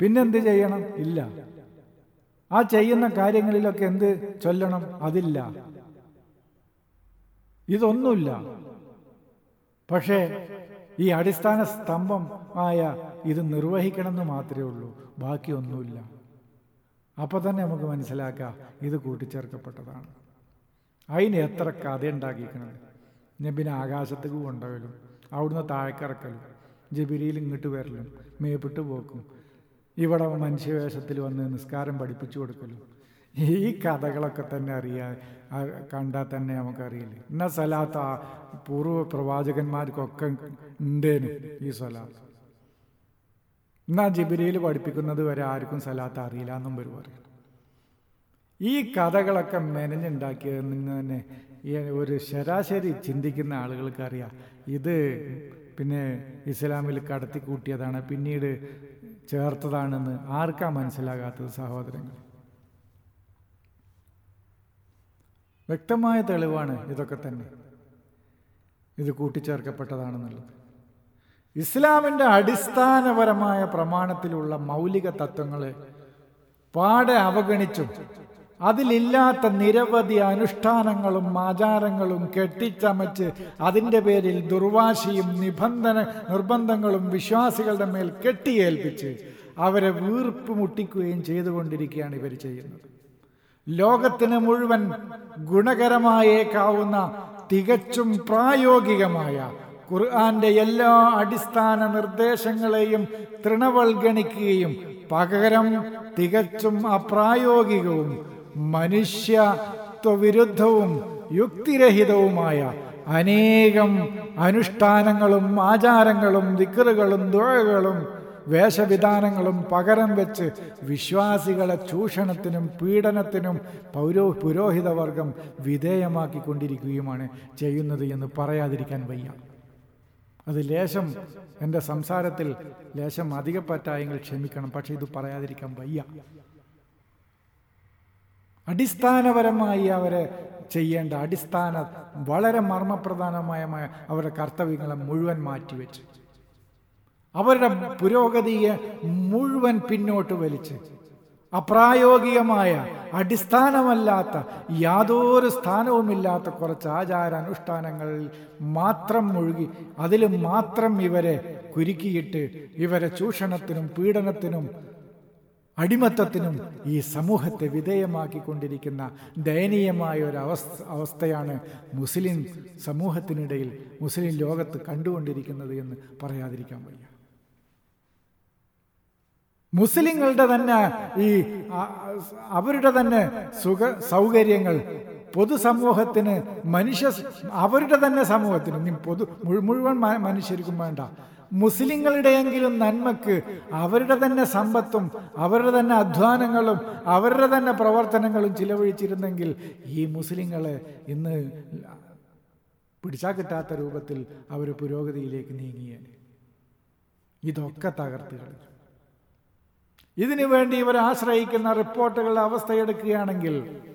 പിന്നെന്ത് ചെയ്യണം? ഇല്ല. ആ ചെയ്യുന്ന കാര്യങ്ങളിലൊക്കെ എന്ത് ചൊല്ലണം? അതില്ല. ഇതൊന്നുമില്ല. പക്ഷേ ഈ അടിസ്ഥാന സ്തംഭം ആയ ഇത് നിർവഹിക്കണമെന്ന് മാത്രമേ ഉള്ളൂ. ബാക്കിയൊന്നുമില്ല. അപ്പോൾ തന്നെ നമുക്ക് മനസ്സിലാക്കാം ഇത് കൂട്ടിച്ചേർക്കപ്പെട്ടതാണ്. അതിന് എത്ര കഥ ഉണ്ടാക്കിക്കണത് നബിനെ ആകാശത്തേക്ക് കൊണ്ടുവരും അവിടുന്ന് താഴേക്കിറക്കലും ജബിരിയിൽ ഇങ്ങോട്ട് വരലും മേപ്പിട്ട് പോക്കും. ഇവിടെ മനുഷ്യവേഷത്തിൽ വന്ന് നിസ്കാരം പഠിപ്പിച്ചു കൊടുക്കലും. ഈ കഥകളൊക്കെ തന്നെ അറിയാ കണ്ടാൽ തന്നെ നമുക്കറിയില്ല? ഇന്ന സ്ഥലത്ത് ആ പൂർവ പ്രവാചകന്മാർക്കൊക്കെ ഉണ്ടേനു ഈ സലാത്ത്? എന്നാ ജിബിരിയിൽ പഠിപ്പിക്കുന്നത് വരെ ആർക്കും സലാത്ത് അറിയില്ല എന്നും പേര് പറയും. ഈ കഥകളൊക്കെ മെനഞ്ഞുണ്ടാക്കിയതിൽ നിന്ന് തന്നെ ഈ ഒരു ശരാശരി ചിന്തിക്കുന്ന ആളുകൾക്ക് അറിയാം ഇത് പിന്നെ ഇസ്ലാമിൽ കടത്തി കൂട്ടിയതാണ് പിന്നീട് ചേർത്തതാണെന്ന് ആർക്കാ മനസ്സിലാകാത്തത് സഹോദരങ്ങൾ വ്യക്തമായ തെളിവാണ് ഇതൊക്കെ തന്നെ. ഇത് കൂട്ടിച്ചേർക്കപ്പെട്ടതാണെന്നുള്ളത്. ഇസ്ലാമിന്റെ അടിസ്ഥാനപരമായ പ്രമാണത്തിലുള്ള മൗലിക തത്വങ്ങളെ പാടെ അവഗണിച്ചും അതിലില്ലാത്ത നിരവധി അനുഷ്ഠാനങ്ങളും ആചാരങ്ങളും കെട്ടിച്ചമച്ച് അതിന്റെ പേരിൽ ദുർവാശിയും നിബന്ധന നിർബന്ധങ്ങളും വിശ്വാസികളുടെ മേൽ കെട്ടിയേൽപ്പിച്ച് അവരെ വീർപ്പ് മുട്ടിക്കുകയും ചെയ്തുകൊണ്ടിരിക്കുകയാണ് ഇവർ ചെയ്യുന്നത്. ലോകത്തിന് മുഴുവൻ ഗുണകരമായേക്കാവുന്ന തികച്ചും പ്രായോഗികമായ ഖുർആന്റെ എല്ലാ അടിസ്ഥാന നിർദ്ദേശങ്ങളെയും തൃണവൽഗണിക്കുകയും പകരം തികച്ചും അപ്രായോഗികവും മനുഷ്യത്വവിരുദ്ധവും യുക്തിരഹിതവുമായ അനേകം അനുഷ്ഠാനങ്ങളും ആചാരങ്ങളും ദിക്കറുകളും ദുഴകളും വേഷവിധാനങ്ങളും പകരം വെച്ച് വിശ്വാസികളെ ചൂഷണത്തിനും പീഡനത്തിനും പൗരോ പുരോഹിതവർഗം വിധേയമാക്കിക്കൊണ്ടിരിക്കുകയുമാണ് ചെയ്യുന്നത് എന്ന് പറയാതിരിക്കാൻ വയ്യ. അത് ലേശം എന്റെ സംസാരത്തിൽ ലേശം അധികപ്പറ്റായെങ്കിൽ ക്ഷമിക്കണം പക്ഷേ ഇത് പറയാതിരിക്കാൻ വയ്യ. അടിസ്ഥാനപരമായി അവരെ ചെയ്യേണ്ട അടിസ്ഥാന വളരെ മർമ്മപ്രധാനമായ അവരുടെ കർത്തവ്യങ്ങളെ മുഴുവൻ മാറ്റിവെച്ച്. അവരുടെ പുരോഗതിയെ മുഴുവൻ പിന്നോട്ട് വലിച്ച്. അപ്രായോഗികമായ അടിസ്ഥാനമല്ലാത്ത യാതൊരു സ്ഥാനവുമില്ലാത്ത കുറച്ച് ആചാരാനുഷ്ഠാനങ്ങളിൽ മാത്രം മുഴുകി അതിൽ മാത്രം ഇവരെ കുരുക്കിയിട്ട് ഇവരെ ചൂഷണത്തിനും പീഡനത്തിനും അടിമത്തത്തിനും ഈ സമൂഹത്തെ വിധേയമാക്കിക്കൊണ്ടിരിക്കുന്ന ദയനീയമായ ഒരു അവസ്ഥ അവസ്ഥയാണ് മുസ്ലിം സമൂഹത്തിനിടയിൽ മുസ്ലിം ലോകത്ത് കണ്ടുകൊണ്ടിരിക്കുന്നത് എന്ന് പറയാതിരിക്കാൻ വയ്യ. മുസ്ലിങ്ങളുടെ തന്നെ ഈ അവരുടെ തന്നെ സുഖ സൗകര്യങ്ങൾ പൊതുസമൂഹത്തിന് മനുഷ്യ അവരുടെ തന്നെ സമൂഹത്തിന് പൊതു മുഴുവൻ മനുഷ്യർക്കും വേണ്ട. മുസ്ലിങ്ങളുടെയെങ്കിലും നന്മക്ക് അവരുടെ തന്നെ സമ്പത്തും അവരുടെ തന്നെ അധ്വാനങ്ങളും അവരുടെ തന്നെ പ്രവർത്തനങ്ങളും ചിലവഴിച്ചിരുന്നെങ്കിൽ ഈ മുസ്ലിങ്ങളെ ഇന്ന് പിടിച്ചാൽ കിട്ടാത്ത രൂപത്തിൽ അവർ പുരോഗതിയിലേക്ക് നീങ്ങിയേനെ. ഇതൊക്കെ തകർത്ത് കളഞ്ഞു. ഇതിനു വേണ്ടി ഇവർ ആശ്രയിക്കുന്ന റിപ്പോർട്ടുകളുടെ അവസ്ഥയെടുക്കുകയാണെങ്കിൽ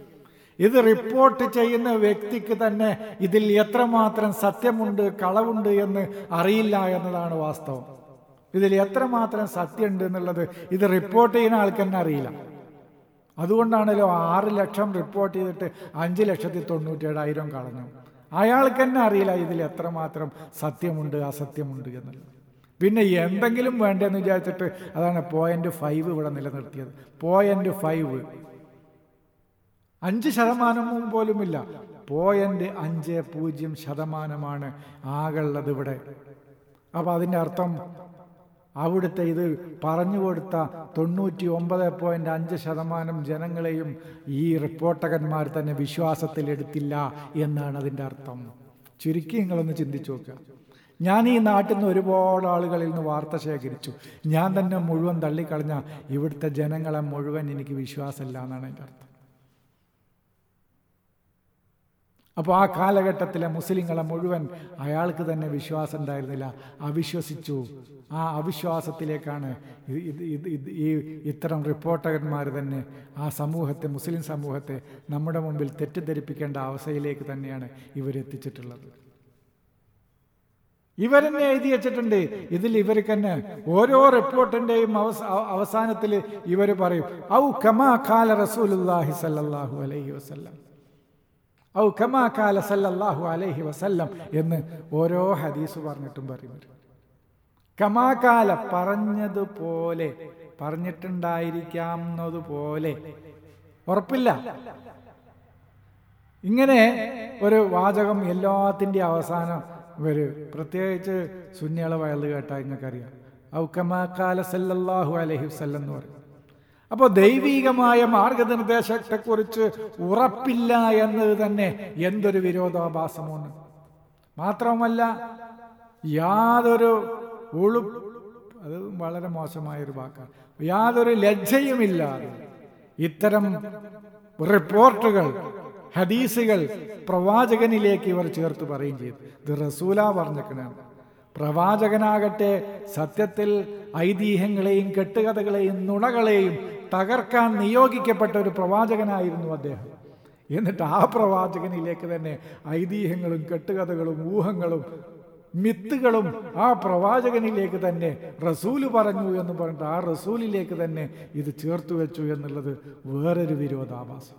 ഇത് റിപ്പോർട്ട് ചെയ്യുന്ന വ്യക്തിക്ക് തന്നെ ഇതിൽ എത്രമാത്രം സത്യമുണ്ട് കളവുണ്ട് എന്ന് അറിയില്ല എന്നതാണ് വാസ്തവം. ഇതിൽ എത്രമാത്രം സത്യമുണ്ട് എന്നുള്ളത് ഇത് റിപ്പോർട്ട് ചെയ്യുന്ന ആൾക്ക് തന്നെ അറിയില്ല. അതുകൊണ്ടാണല്ലോ ആറ് ലക്ഷം റിപ്പോർട്ട് ചെയ്തിട്ട് അഞ്ച് ലക്ഷത്തി തൊണ്ണൂറ്റേഴായിരം കളഞ്ഞു. അയാൾക്ക് തന്നെ അറിയില്ല ഇതിൽ എത്രമാത്രം സത്യമുണ്ട് അസത്യമുണ്ട് എന്നുള്ളത്. പിന്നെ എന്തെങ്കിലും വേണ്ടെന്ന് വിചാരിച്ചിട്ട് അതാണ് പോയിന്റ് ഫൈവ് ഇവിടെ നിലനിർത്തിയത്. പോയിന്റ് ഫൈവ് അഞ്ച് ശതമാനവും പോലുമില്ല. പോയിന്റ് അഞ്ച് പൂജ്യം ശതമാനമാണ് ആകുള്ളത് ഇവിടെ അപ്പം അതിന്റെ അർത്ഥം അവിടുത്തെ ഇത് പറഞ്ഞു കൊടുത്ത തൊണ്ണൂറ്റി ഒമ്പത് പോയിന്റ് അഞ്ച് ശതമാനം ജനങ്ങളെയും ഈ റിപ്പോർട്ടകന്മാർ തന്നെ വിശ്വാസത്തിലെടുത്തില്ല എന്നാണ് അതിന്റെ അർത്ഥം. ചുരുക്കി നിങ്ങളൊന്ന് ചിന്തിച്ചു നോക്കുക. ഞാൻ ഈ നാട്ടിൽ നിന്ന് ഒരുപാട് ആളുകളിൽ നിന്ന് വാർത്ത ശേഖരിച്ചു. ഞാൻ തന്നെ മുഴുവൻ തള്ളിക്കളഞ്ഞ ഇവിടുത്തെ ജനങ്ങളെ മുഴുവൻ എനിക്ക് വിശ്വാസമില്ല എന്നാണ് എന്റെ അർത്ഥം. അപ്പോൾ ആ കാലഘട്ടത്തിലെ മുസ്ലിങ്ങളെ മുഴുവൻ അയാൾക്ക് തന്നെ വിശ്വാസം ഉണ്ടായിരുന്നില്ല. അവിശ്വസിച്ചു. ആ അവിശ്വാസത്തിലേക്കാണ് ഈ ഇത്തരം റിപ്പോർട്ടർമാർ തന്നെ ആ സമൂഹത്തെ മുസ്ലിം സമൂഹത്തെ നമ്മുടെ മുമ്പിൽ തെറ്റിദ്ധരിപ്പിക്കേണ്ട അവസ്ഥയിലേക്ക് തന്നെയാണ് ഇവരെത്തിച്ചിട്ടുള്ളത് ഇവരെന്നെ എഴുതി വെച്ചിട്ടുണ്ട്. ഇതിൽ ഇവർക്ക് തന്നെ ഓരോ റിപ്പോർട്ടിന്റെയും അവസ അവസാനത്തിൽ ഇവർ പറയും ഔ കമാ കാല റസൂലുല്ലാഹി സല്ലാഹു അലൈഹി വസല്ലം. ഔ കമാ കാല സല്ലല്ലാഹു അലൈഹി വസല്ലം എന്ന് ഓരോ ഹദീസ് പറഞ്ഞിട്ടും പറയും. കമാകാല പറഞ്ഞതുപോലെ പറഞ്ഞിട്ടുണ്ടായിരിക്കാവുന്നതുപോലെ. ഉറപ്പില്ല. ഇങ്ങനെ ഒരു വാചകം എല്ലാത്തിന്റെ അവസാനം വരും. പ്രത്യേകിച്ച് സുന്നികളെ വയൽ കേട്ടാൽ നിങ്ങൾക്കറിയാം ഔക്കമാക്കാല സല്ലല്ലാഹു അലൈഹി വസല്ലം എന്ന് പറയും. അപ്പോൾ ദൈവീകമായ മാർഗനിർദ്ദേശത്തെക്കുറിച്ച് ഉറപ്പില്ല എന്നത് തന്നെ എന്തൊരു വിരോധാഭാസമാണ്. മാത്രവുമല്ല യാതൊരു ഉളു അത് വളരെ മോശമായൊരു വാക്കാണ്. യാതൊരു ലജ്ജയുമില്ലാതെ ഇത്തരം റിപ്പോർട്ടുകൾ ഹദീസുകൾ പ്രവാചകനിലേക്ക് ഇവർ ചേർത്ത് പറയുകയും ചെയ്തു. ഇത് റസൂല പറഞ്ഞേക്കണാണ് പ്രവാചകനാകട്ടെ സത്യത്തിൽ ഐതിഹ്യങ്ങളെയും കെട്ടുകഥകളെയും നുണകളെയും തകർക്കാൻ നിയോഗിക്കപ്പെട്ട ഒരു പ്രവാചകനായിരുന്നു അദ്ദേഹം. എന്നിട്ട് ആ പ്രവാചകനിലേക്ക് തന്നെ ഐതിഹ്യങ്ങളും കെട്ടുകഥകളും ഊഹങ്ങളും മിത്തുകളും ആ പ്രവാചകനിലേക്ക് തന്നെ റസൂൽ പറഞ്ഞു എന്ന് പറഞ്ഞിട്ട് ആ റസൂലിലേക്ക് തന്നെ ഇത് ചേർത്തു വെച്ചു എന്നുള്ളത് വേറൊരു വിരോധാഭാസം.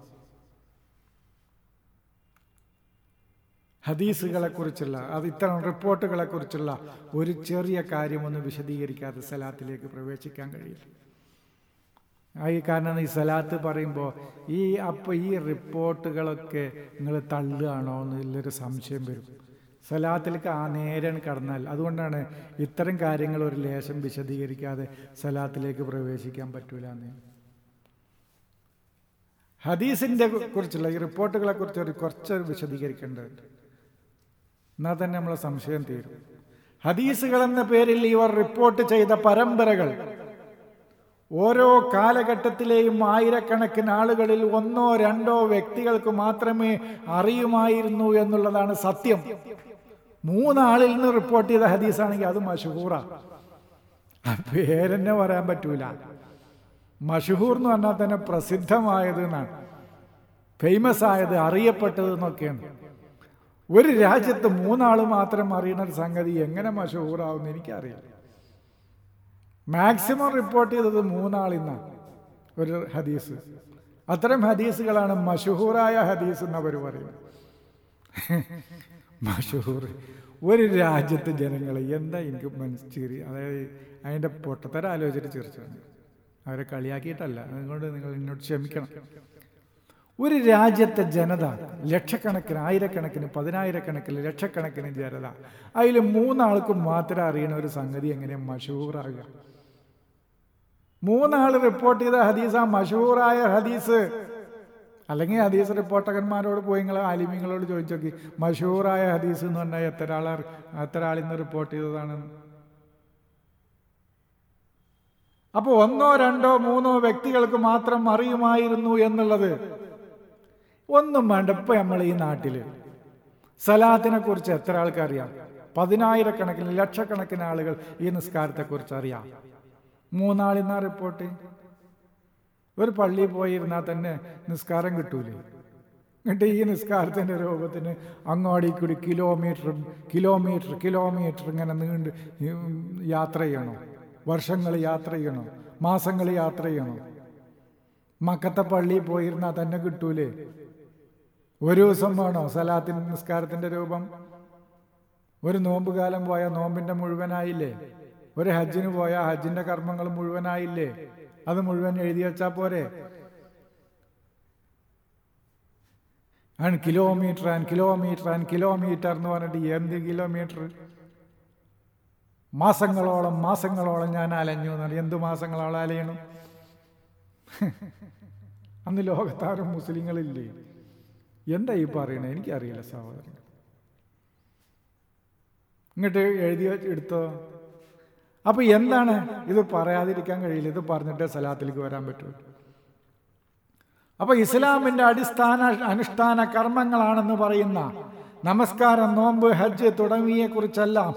ഹദീസുകളെക്കുറിച്ചുള്ള അത് ഇത്തരം റിപ്പോർട്ടുകളെക്കുറിച്ചുള്ള ഒരു ചെറിയ കാര്യമൊന്നും വിശദീകരിക്കാതെ സലാത്തിലേക്ക് പ്രവേശിക്കാൻ കഴിയില്ല. ഈ കാരണം ഈ സലാത്ത് പറയുമ്പോൾ ഈ അപ്പോൾ ഈ റിപ്പോർട്ടുകളൊക്കെ നിങ്ങൾ തള്ളുകയാണോ എന്നുള്ളൊരു സംശയം വരും. സലാത്തിലേക്ക് ആ നേരം കടന്നാൽ. അതുകൊണ്ടാണ് ഇത്തരം കാര്യങ്ങൾ ഒരു ലേശം വിശദീകരിക്കാതെ സലാത്തിലേക്ക് പ്രവേശിക്കാൻ പറ്റൂല എന്ന് ഹദീസിന്റെ കുറിച്ചുള്ള ഈ റിപ്പോർട്ടുകളെ കുറിച്ച് ഒരു കുറച്ചൊരു വിശദീകരിക്കേണ്ടതുണ്ട് എന്നാൽ തന്നെ നമ്മളെ സംശയം തീരും. ഹദീസുകൾ എന്ന പേരിൽ ഇവർ റിപ്പോർട്ട് ചെയ്ത പരമ്പരകൾ ഓരോ കാലഘട്ടത്തിലെയും ആയിരക്കണക്കിന് ആളുകളിൽ ഒന്നോ രണ്ടോ വ്യക്തികൾക്ക് മാത്രമേ അറിയുമായിരുന്നു എന്നുള്ളതാണ് സത്യം. മൂന്നാളിൽ നിന്ന് റിപ്പോർട്ട് ചെയ്ത ഹദീസാണെങ്കിൽ അത് മഷഹൂറ. പേരെന്നെ പറയാൻ പറ്റൂല. മഷഹൂർ എന്ന് പറഞ്ഞാൽ തന്നെ പ്രസിദ്ധമായത് എന്നാണ്. ഫേമസ് ആയത് അറിയപ്പെട്ടത് എന്നൊക്കെയാണ്. ഒരു രാജ്യത്ത് മൂന്നാൾ മാത്രം അറിയുന്ന ഒരു സംഗതി എങ്ങനെ മഷഹൂറാവുമെന്ന് എനിക്കറിയാം മാക്സിമം റിപ്പോർട്ട് ചെയ്തത് മൂന്നാളിന്നാണ് ഒരു ഹദീസ്. അത്തരം ഹദീസുകളാണ് മഷഹൂറായ ഹദീസ് എന്നവർ പറയുന്നത്. മഷഹൂർ ഒരു രാജ്യത്തെ ജനങ്ങൾ എന്താ എനിക്ക് മനസ്സിരി അതായത് അതിന്റെ പൊട്ടത്തരം ആലോചിച്ചിട്ട് ചിരിച്ചാണ് അവരെ കളിയാക്കിയിട്ടല്ല. അതുകൊണ്ട് നിങ്ങൾ എന്നോട് ക്ഷമിക്കണം. ഒരു രാജ്യത്തെ ജനത ലക്ഷക്കണക്കിന് ആയിരക്കണക്കിന് പതിനായിരക്കണക്കിന് ലക്ഷക്കണക്കിന് ജനത. അതിൽ മൂന്നാൾക്കും മാത്രം അറിയണ ഒരു സംഗതി എങ്ങനെ മഷൂറാകുക? മൂന്നാൾ റിപ്പോർട്ട് ചെയ്ത ഹദീസ് ആ മഷൂറായ ഹദീസ്. അല്ലെങ്കിൽ ഹദീസ് റിപ്പോർട്ടകന്മാരോട് പോയി നിങ്ങൾ ആലിമ്യങ്ങളോട് ചോദിച്ചു നോക്കി. മഷൂറായ ഹദീസ് എന്ന് പറഞ്ഞാൽ എത്ര ആൾ എത്ര ആളിന്ന് റിപ്പോർട്ട് ചെയ്തതാണ്? അപ്പോൾ ഒന്നോ രണ്ടോ മൂന്നോ വ്യക്തികൾക്ക് മാത്രം അറിയുമായിരുന്നു എന്നുള്ളത്. ഒന്നും വേണ്ട ഇപ്പൊ നമ്മൾ ഈ നാട്ടിൽ സലാത്തിനെ കുറിച്ച് എത്ര ആൾക്കറിയാം? പതിനായിരക്കണക്കിന് ലക്ഷക്കണക്കിന് ആളുകൾ ഈ നിസ്കാരത്തെക്കുറിച്ച് അറിയാം. മൂന്നാളിന്നാ റിപ്പോർട്ട് ഒരു പള്ളിയിൽ പോയിരുന്നാൽ തന്നെ നിസ്കാരം കിട്ടൂലേ? എന്നിട്ട് ഈ നിസ്കാരത്തിന്റെ രൂപത്തിന് അങ്ങോടി കൂടി കിലോമീറ്റർ കിലോമീറ്റർ കിലോമീറ്റർ ഇങ്ങനെ നീണ്ട് യാത്ര ചെയ്യണോ. വർഷങ്ങൾ യാത്ര ചെയ്യണോ. മാസങ്ങൾ യാത്ര ചെയ്യണോ. മക്കത്തെ പള്ളിയിൽ പോയിരുന്നാൽ തന്നെ കിട്ടൂലേ? ഒരു ദിവസം വേണോ സലാത്തിൻ നിസ്കാരത്തിന്റെ രൂപം? ഒരു നോമ്പ് കാലം പോയാൽ നോമ്പിന്റെ മുഴുവനായില്ലേ? ഒരു ഹജ്ജിന് പോയാൽ ഹജ്ജിന്റെ കർമ്മങ്ങൾ മുഴുവനായില്ലേ? അത് മുഴുവൻ എഴുതി വെച്ചാൽ പോരെ? ആണ് kilometre and kilometre and kilometre എന്ന് പറഞ്ഞിട്ട് എന്ത് കിലോമീറ്റർ? മാസങ്ങളോളം മാസങ്ങളോളം ഞാൻ അലഞ്ഞു എന്നാണ് എന്ത് മാസങ്ങളോളം അലയണം? അന്ന് ലോകത്താരും മുസ്ലിങ്ങളില്ലേ? എന്താ ഈ പറയണേ? എനിക്കറിയില്ല സഹോദരൻ. ഇങ്ങോട്ട് എഴുതി എടുത്തോ? അപ്പൊ എന്താണ്? ഇത് പറയാതിരിക്കാൻ കഴിയില്ല. ഇത് പറഞ്ഞിട്ട് സലാത്തിലേക്ക് വരാൻ പറ്റുള്ളൂ അപ്പൊ ഇസ്ലാമിന്റെ അടിസ്ഥാന അനുഷ്ഠാന കർമ്മങ്ങളാണെന്ന് പറയുന്ന നമസ്കാരം നോമ്പ് ഹജ്ജ് തുടങ്ങിയെ കുറിച്ചെല്ലാം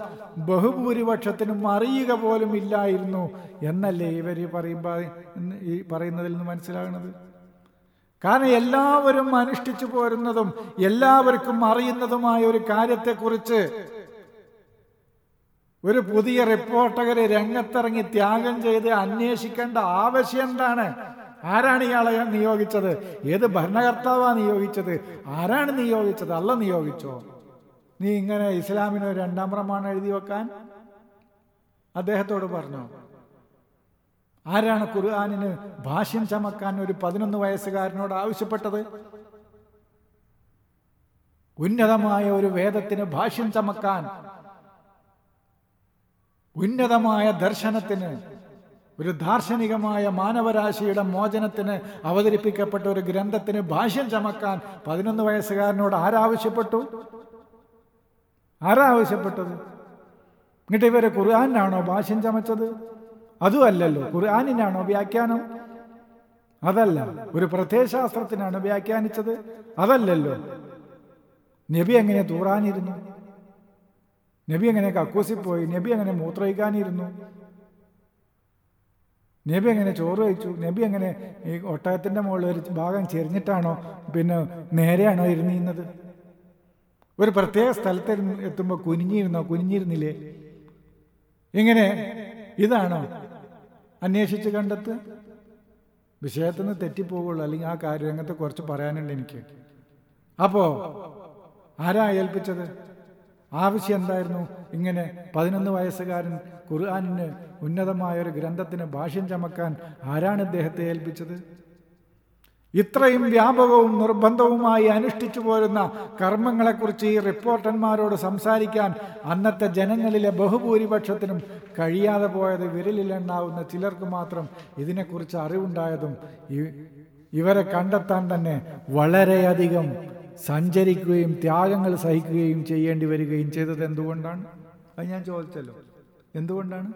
ബഹുഭൂരിപക്ഷത്തിനും അറിയുക പോലും ഇല്ലായിരുന്നു എന്നല്ലേ ഇവർ പറയുമ്പോൾ ഈ പറയുന്നതിൽ നിന്ന് മനസ്സിലാകുന്നത് കാരണം എല്ലാവരും അനുഷ്ഠിച്ചു പോരുന്നതും എല്ലാവർക്കും അറിയുന്നതുമായ ഒരു കാര്യത്തെക്കുറിച്ച് ഒരു പുതിയ റിപ്പോർട്ടകരെ രംഗത്തിറങ്ങി ത്യാഗം ചെയ്ത് അന്വേഷിക്കേണ്ട ആവശ്യം എന്താണ്? ആരാണ് ഇയാളെ നിയോഗിച്ചത്? ഏത് ഭരണകർത്താവാണ് നിയോഗിച്ചത്? ആരാണ് നിയോഗിച്ചത്? അല്ല നിയോഗിച്ചോ? നീ ഇങ്ങനെ ഇസ്ലാമിന് രണ്ടാം പ്രമാണം എഴുതി വെക്കാൻ? അദ്ദേഹത്തോട് പറഞ്ഞോ? ആരാണ് ഖുർആാനിന് ഭാഷ്യം ചമക്കാൻ ഒരു പതിനൊന്ന് വയസ്സുകാരനോട് ആവശ്യപ്പെട്ടത്? ഉന്നതമായ ഒരു വേദത്തിന് ഭാഷ്യം ചമക്കാൻ ഉന്നതമായ ദർശനത്തിന് ഒരു ദാർശനികമായ മാനവരാശിയുടെ മോചനത്തിന് അവതരിപ്പിക്കപ്പെട്ട ഒരു ഗ്രന്ഥത്തിന് ഭാഷ്യം ചമക്കാൻ പതിനൊന്ന് വയസ്സുകാരനോട് ആരാവശ്യപ്പെട്ടു? ആരാവശ്യപ്പെട്ടത്? എന്നിട്ട് ഇവരെ ഖുർആാനാണോ ഭാഷ്യം ചമച്ചത്? അതുമല്ലല്ലോ ഖുർആാനിനാണോ വ്യാഖ്യാനം? അതല്ല ഒരു പ്രത്യയശാസ്ത്രത്തിനാണ് വ്യാഖ്യാനിച്ചത്? അതല്ലല്ലോ. നബി എങ്ങനെ തൂറാനിരുന്നു? നബി എങ്ങനെ കക്കൂസിൽ പോയി? നബി എങ്ങനെ മൂത്രയിക്കാനിരുന്നു നബി എങ്ങനെ ചോറ് കഴിച്ചു? നബി എങ്ങനെ ഈ ഒട്ടകത്തിന്റെ മുകളിൽ ഒരു ഭാഗം ചെരിഞ്ഞിട്ടാണോ പിന്നെ നേരെയാണോ ഇരുന്നിരുന്നത്? ഒരു പ്രത്യേക സ്ഥലത്ത് എത്തുമ്പോൾ കുനിഞ്ഞിരുന്നോ? കുനിഞ്ഞിരുന്നില്ലേ? ഇങ്ങനെ ഇതാണോ അന്വേഷിച്ച് കണ്ടെത്ത്? വിഷയത്തിൽ നിന്ന് തെറ്റിപ്പോകുള്ളൂ അല്ലെങ്കിൽ ആ കാര്യരംഗത്ത് കുറച്ച് പറയാനുണ്ട് എനിക്ക്. അപ്പോൾ ആരാ ഏൽപ്പിച്ചത്? ആവശ്യം എന്തായിരുന്നു? ഇങ്ങനെ പതിനൊന്ന് വയസ്സുകാരൻ ഖുർആാനിന് ഉന്നതമായ ഒരു ഗ്രന്ഥത്തിന് ഭാഷ്യം ചമക്കാൻ ആരാണ് ഇദ്ദേഹത്തെ ഏൽപ്പിച്ചത്? ഇത്രയും വ്യാപകവും നിർബന്ധവുമായി അനുഷ്ഠിച്ചു പോരുന്ന കർമ്മങ്ങളെക്കുറിച്ച് ഈ റിപ്പോർട്ടന്മാരോട് സംസാരിക്കാൻ അന്നത്തെ ജനങ്ങളിലെ ബഹുഭൂരിപക്ഷത്തിനും കഴിയാതെ പോയത് വിരലിലെണ്ണാവുന്ന ചിലർക്ക് മാത്രം ഇതിനെക്കുറിച്ച് അറിവുണ്ടായതും ഇവരെ കണ്ടെത്താൻ തന്നെ വളരെയധികം സഞ്ചരിക്കുകയും ത്യാഗങ്ങൾ സഹിക്കുകയും ചെയ്യേണ്ടി വരികയും ചെയ്തത് എന്തുകൊണ്ടാണ്? അത് ഞാൻ ചോദിച്ചല്ലോ. എന്തുകൊണ്ടാണ്?